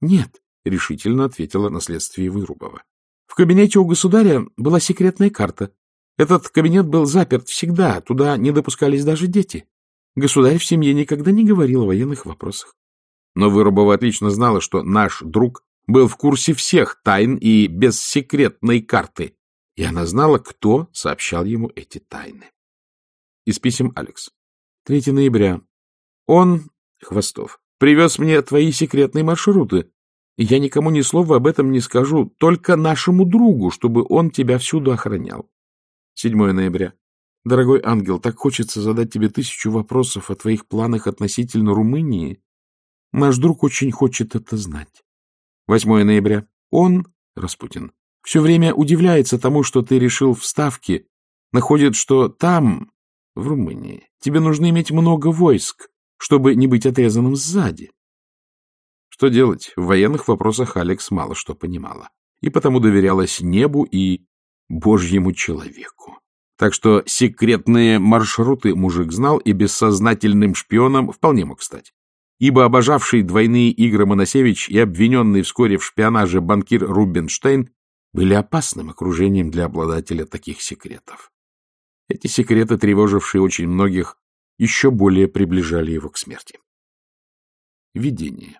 Нет, решительно ответила на следствие Вырубова. В кабинете у государя была секретная карта. Этот кабинет был заперт всегда, туда не допускались даже дети. Государь в семье никогда не говорил о военных вопросах. Но Вырубова отлично знала, что наш друг был в курсе всех тайн и без секретной карты, и она знала, кто сообщал ему эти тайны. Из писем Алекс. 3 ноября. Он, Хвостов, привез мне твои секретные маршруты. Я никому ни слова об этом не скажу, только нашему другу, чтобы он тебя всюду охранял. 7 ноября. Дорогой ангел, так хочется задать тебе тысячу вопросов о твоих планах относительно Румынии. Наш друг очень хочет это знать. 8 ноября. Он, Распутин, все время удивляется тому, что ты решил в Ставке, находит, что там, в Румынии, тебе нужно иметь много войск, чтобы не быть отрезанным сзади. Что делать? В военных вопросах Алекс мало что понимала, и потому доверялась небу и божьему человеку. Так что секретные маршруты мужик знал и бессознательным шпионом вполне мог стать ибо обожавший двойные игры Моносевич и обвиненный вскоре в шпионаже банкир Рубинштейн были опасным окружением для обладателя таких секретов. Эти секреты, тревожившие очень многих, еще более приближали его к смерти. Видение.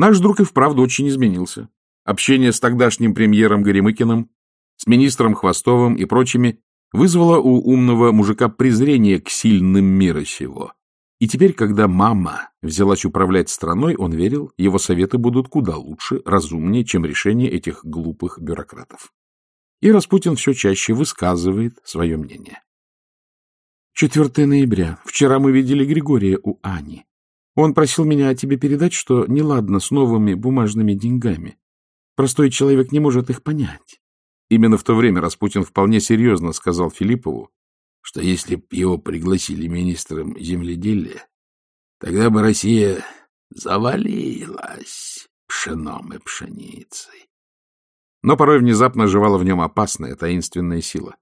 Наш друг и вправду очень изменился. Общение с тогдашним премьером Горемыкиным, с министром Хвостовым и прочими вызвало у умного мужика презрение к сильным мира сего. И теперь, когда мама взялась управлять страной, он верил, его советы будут куда лучше, разумнее, чем решения этих глупых бюрократов. И Распутин все чаще высказывает свое мнение. 4 ноября. Вчера мы видели Григория у Ани. Он просил меня о тебе передать, что неладно с новыми бумажными деньгами. Простой человек не может их понять. Именно в то время Распутин вполне серьезно сказал Филиппову, что если б его пригласили министром земледелия, тогда бы Россия завалилась пшеном и пшеницей. Но порой внезапно оживала в нем опасная таинственная сила.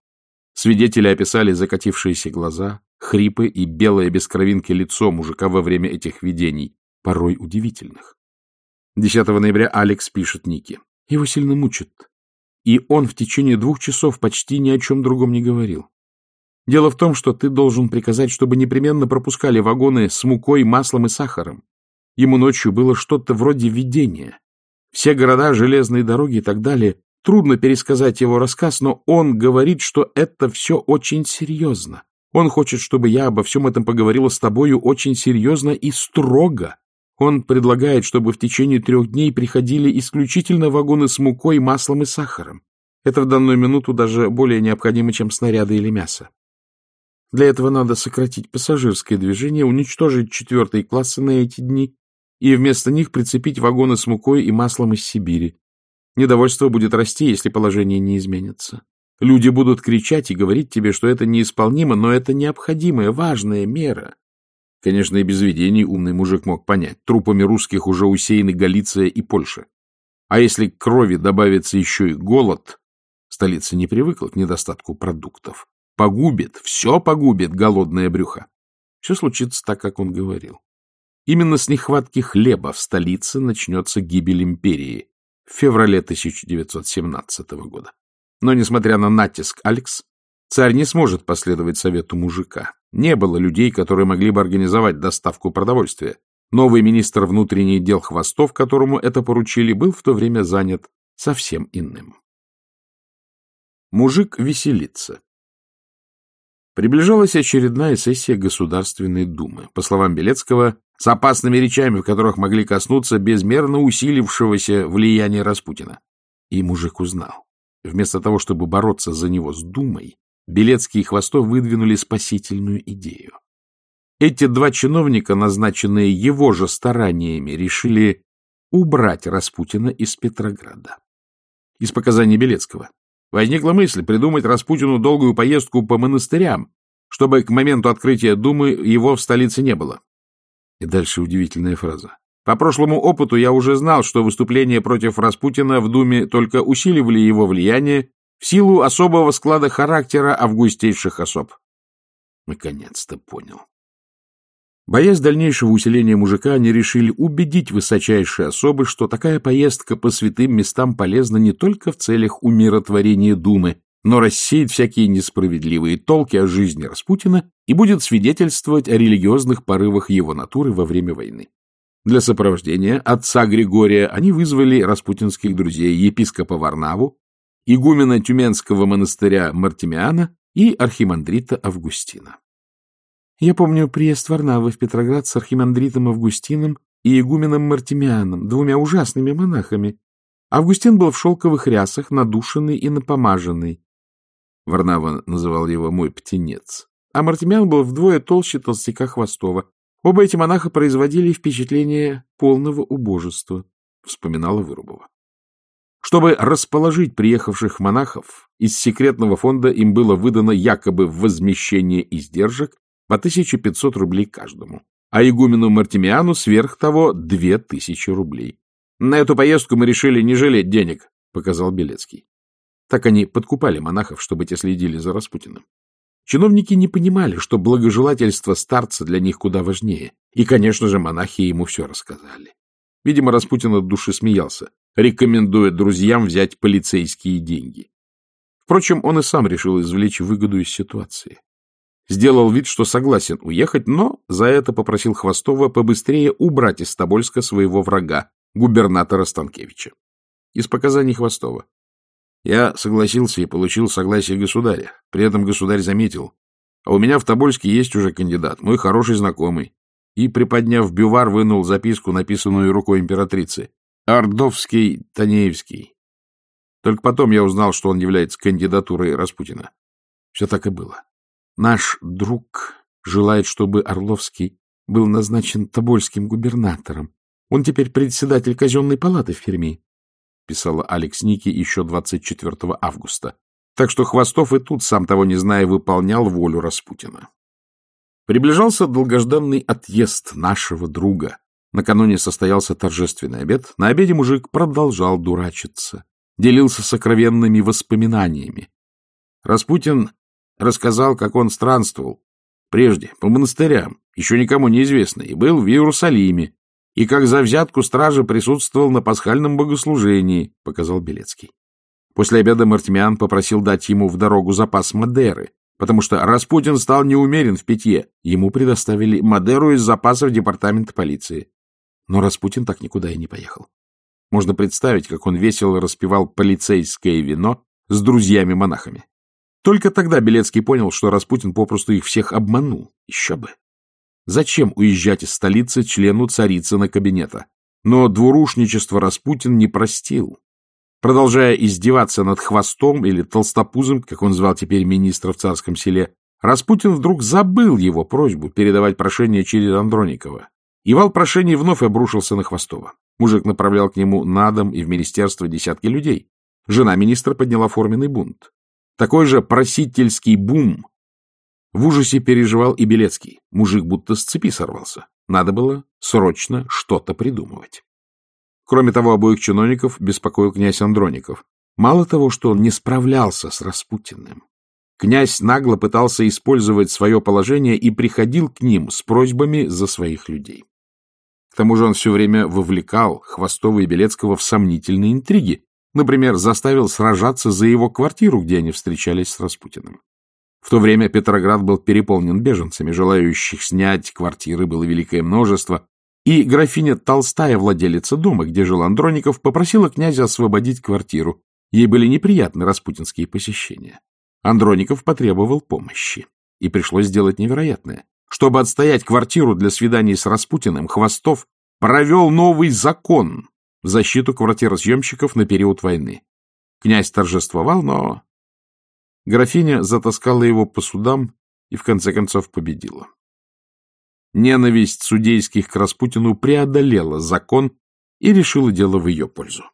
Свидетели описали закатившиеся глаза, хрипы и белое без кровинки лицо мужика во время этих видений, порой удивительных. 10 ноября Алекс пишет Нике. Его сильно мучат. И он в течение двух часов почти ни о чем другом не говорил. Дело в том, что ты должен приказать, чтобы непременно пропускали вагоны с мукой, маслом и сахаром. Ему ночью было что-то вроде видения. Все города, железные дороги и так далее. Трудно пересказать его рассказ, но он говорит, что это все очень серьезно. Он хочет, чтобы я обо всем этом поговорила с тобою очень серьезно и строго. Он предлагает, чтобы в течение трех дней приходили исключительно вагоны с мукой, маслом и сахаром. Это в данную минуту даже более необходимо, чем снаряды или мясо. Для этого надо сократить пассажирское движение, уничтожить четвертые классы на эти дни и вместо них прицепить вагоны с мукой и маслом из Сибири. Недовольство будет расти, если положение не изменится. Люди будут кричать и говорить тебе, что это неисполнимо, но это необходимая, важная мера. Конечно, и без видений умный мужик мог понять. Трупами русских уже усеяны Галиция и Польша. А если к крови добавится еще и голод, столица не привыкла к недостатку продуктов. Погубит, все погубит голодное брюхо. Все случится так, как он говорил. Именно с нехватки хлеба в столице начнется гибель империи в феврале 1917 года. Но, несмотря на натиск Алекс, царь не сможет последовать совету мужика. Не было людей, которые могли бы организовать доставку продовольствия. Новый министр внутренних дел Хвостов, которому это поручили, был в то время занят совсем иным. Мужик веселится. Приближалась очередная сессия Государственной Думы. По словам Белецкого, с опасными речами, в которых могли коснуться безмерно усилившегося влияния Распутина. И мужик узнал. Вместо того, чтобы бороться за него с Думой, Белецкий и Хвостов выдвинули спасительную идею. Эти два чиновника, назначенные его же стараниями, решили убрать Распутина из Петрограда. Из показаний Белецкого. Возникла мысль придумать Распутину долгую поездку по монастырям, чтобы к моменту открытия Думы его в столице не было. И дальше удивительная фраза. По прошлому опыту я уже знал, что выступления против Распутина в Думе только усиливали его влияние в силу особого склада характера августейших особ. Наконец-то понял. Боясь дальнейшего усиления мужика, они решили убедить высочайшие особы, что такая поездка по святым местам полезна не только в целях умиротворения Думы, но рассеет всякие несправедливые толки о жизни Распутина и будет свидетельствовать о религиозных порывах его натуры во время войны. Для сопровождения отца Григория они вызвали распутинских друзей епископа Варнаву, игумена Тюменского монастыря Мартимиана и архимандрита Августина. Я помню приезд Варнавы в Петроград с архимандритом Августином и игуменом Мартимианом, двумя ужасными монахами. Августин был в шелковых рясах, надушенный и напомаженный. Варнава называл его «мой птенец», а Мартимян был вдвое толще толстяка Хвостова. Оба эти монаха производили впечатление полного убожества, вспоминала Вырубова. Чтобы расположить приехавших монахов, из секретного фонда им было выдано якобы возмещение издержек по 1500 рублей каждому, а игумену Мартимиану сверх того 2000 рублей. На эту поездку мы решили не жалеть денег, показал Белецкий. Так они подкупали монахов, чтобы те следили за Распутиным. Чиновники не понимали, что благожелательство старца для них куда важнее. И, конечно же, монахи ему все рассказали. Видимо, Распутин от души смеялся, рекомендуя друзьям взять полицейские деньги. Впрочем, он и сам решил извлечь выгоду из ситуации. Сделал вид, что согласен уехать, но за это попросил Хвостова побыстрее убрать из Тобольска своего врага, губернатора Станкевича. Из показаний Хвостова. Я согласился и получил согласие государя. При этом государь заметил, а у меня в Тобольске есть уже кандидат, мой хороший знакомый. И, приподняв бювар, вынул записку, написанную рукой императрицы. Ордовский Танеевский. Только потом я узнал, что он является кандидатурой Распутина. Все так и было. Наш друг желает, чтобы Орловский был назначен Тобольским губернатором. Он теперь председатель казенной палаты в Перми писала Алекс Ники еще 24 августа. Так что Хвостов и тут, сам того не зная, выполнял волю Распутина. Приближался долгожданный отъезд нашего друга. Накануне состоялся торжественный обед. На обеде мужик продолжал дурачиться. Делился сокровенными воспоминаниями. Распутин рассказал, как он странствовал. Прежде, по монастырям, еще никому неизвестно, и был в Иерусалиме, и как за взятку стражи присутствовал на пасхальном богослужении, — показал Белецкий. После обеда Мартемян попросил дать ему в дорогу запас Мадеры, потому что Распутин стал неумерен в питье. Ему предоставили Мадеру из запасов департамента полиции. Но Распутин так никуда и не поехал. Можно представить, как он весело распивал полицейское вино с друзьями-монахами. Только тогда Белецкий понял, что Распутин попросту их всех обманул. Еще бы. Зачем уезжать из столицы члену царицына кабинета? Но двурушничество Распутин не простил. Продолжая издеваться над хвостом или толстопузом, как он звал теперь министра в царском селе, Распутин вдруг забыл его просьбу передавать прошение через Андроникова. И вал прошений вновь обрушился на Хвостова. Мужик направлял к нему на дом и в министерство десятки людей. Жена министра подняла форменный бунт. Такой же просительский бум в ужасе переживал и Белецкий. Мужик будто с цепи сорвался. Надо было срочно что-то придумывать. Кроме того, обоих чиновников беспокоил князь Андроников. Мало того, что он не справлялся с Распутиным, князь нагло пытался использовать свое положение и приходил к ним с просьбами за своих людей. К тому же он все время вовлекал Хвостова и Белецкого в сомнительные интриги, например, заставил сражаться за его квартиру, где они встречались с Распутиным. В то время Петроград был переполнен беженцами, желающих снять квартиры было великое множество, и графиня Толстая, владелица дома, где жил Андроников, попросила князя освободить квартиру. Ей были неприятны распутинские посещения. Андроников потребовал помощи, и пришлось сделать невероятное. Чтобы отстоять квартиру для свиданий с Распутиным, Хвостов провел новый закон в защиту квартиросъемщиков на период войны. Князь торжествовал, но графиня затаскала его по судам и в конце концов победила. Ненависть судейских к Распутину преодолела закон и решила дело в ее пользу.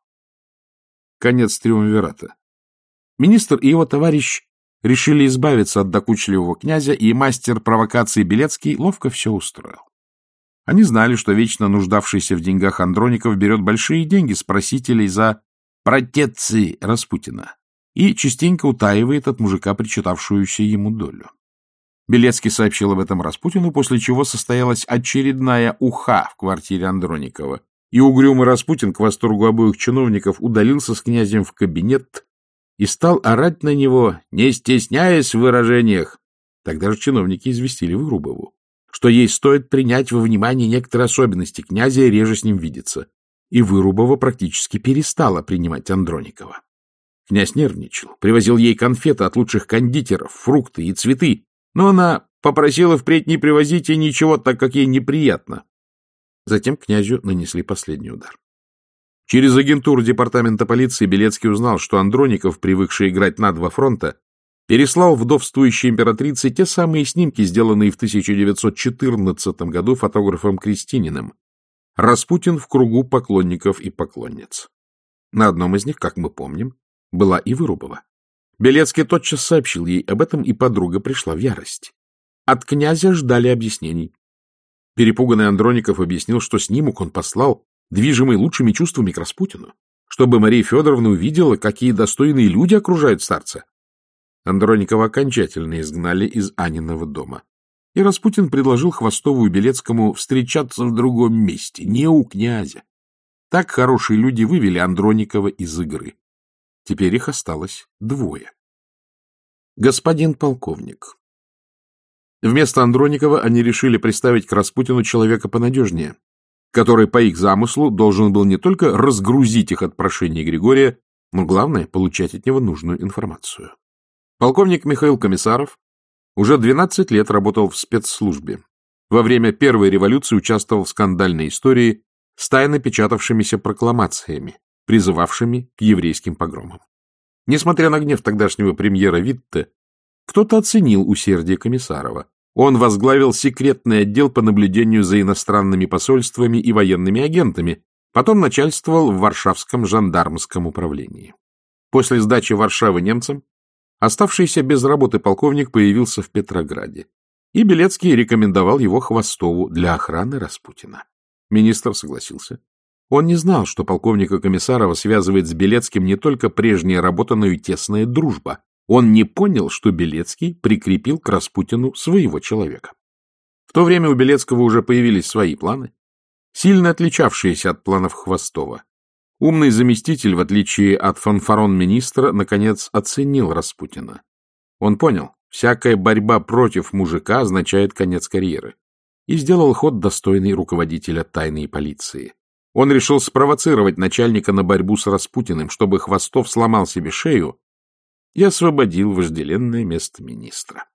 Конец триумвирата. Министр и его товарищ решили избавиться от докучливого князя, и мастер провокации Белецкий ловко все устроил. Они знали, что вечно нуждавшийся в деньгах Андроников берет большие деньги с просителей за протеции Распутина и частенько утаивает от мужика причитавшуюся ему долю. Белецкий сообщил об этом Распутину, после чего состоялась очередная уха в квартире Андроникова, и угрюмый Распутин к восторгу обоих чиновников удалился с князем в кабинет и стал орать на него, не стесняясь в выражениях. Тогда же чиновники известили Вырубову, что ей стоит принять во внимание некоторые особенности князя и реже с ним видеться. И Вырубова практически перестала принимать Андроникова. Князь нервничал, привозил ей конфеты от лучших кондитеров, фрукты и цветы, но она попросила впредь не привозить ей ничего, так как ей неприятно. Затем князю нанесли последний удар. Через агентуру департамента полиции Белецкий узнал, что Андроников, привыкший играть на два фронта, переслал вдовствующей императрице те самые снимки, сделанные в 1914 году фотографом Кристининым. Распутин в кругу поклонников и поклонниц. На одном из них, как мы помним, была и Вырубова. Белецкий тотчас сообщил ей об этом, и подруга пришла в ярость. От князя ждали объяснений. Перепуганный Андроников объяснил, что снимок он послал, движимый лучшими чувствами к Распутину, чтобы Мария Федоровна увидела, какие достойные люди окружают старца. Андроникова окончательно изгнали из Аниного дома. И Распутин предложил Хвостову и Белецкому встречаться в другом месте, не у князя. Так хорошие люди вывели Андроникова из игры. Теперь их осталось двое. Господин полковник. Вместо Андроникова они решили представить к Распутину человека понадежнее, который, по их замыслу, должен был не только разгрузить их от прошения Григория, но, главное, получать от него нужную информацию. Полковник Михаил Комиссаров уже 12 лет работал в спецслужбе. Во время Первой революции участвовал в скандальной истории с тайно печатавшимися прокламациями, призывавшими к еврейским погромам. Несмотря на гнев тогдашнего премьера Витте, кто-то оценил усердие Комиссарова. Он возглавил секретный отдел по наблюдению за иностранными посольствами и военными агентами, потом начальствовал в Варшавском жандармском управлении. После сдачи Варшавы немцам оставшийся без работы полковник появился в Петрограде, и Белецкий рекомендовал его Хвостову для охраны Распутина. Министр согласился. Он не знал, что полковника Комиссарова связывает с Белецким не только прежняя работа, но и тесная дружба. Он не понял, что Белецкий прикрепил к Распутину своего человека. В то время у Белецкого уже появились свои планы. сильно отличавшиеся от планов Хвостова. Умный заместитель, в отличие от фанфарон-министра, наконец оценил Распутина. Он понял, всякая борьба против мужика означает конец карьеры. И сделал ход достойный руководителя тайной полиции. Он решил спровоцировать начальника на борьбу с Распутиным, чтобы Хвостов сломал себе шею и освободил вожделенное место министра.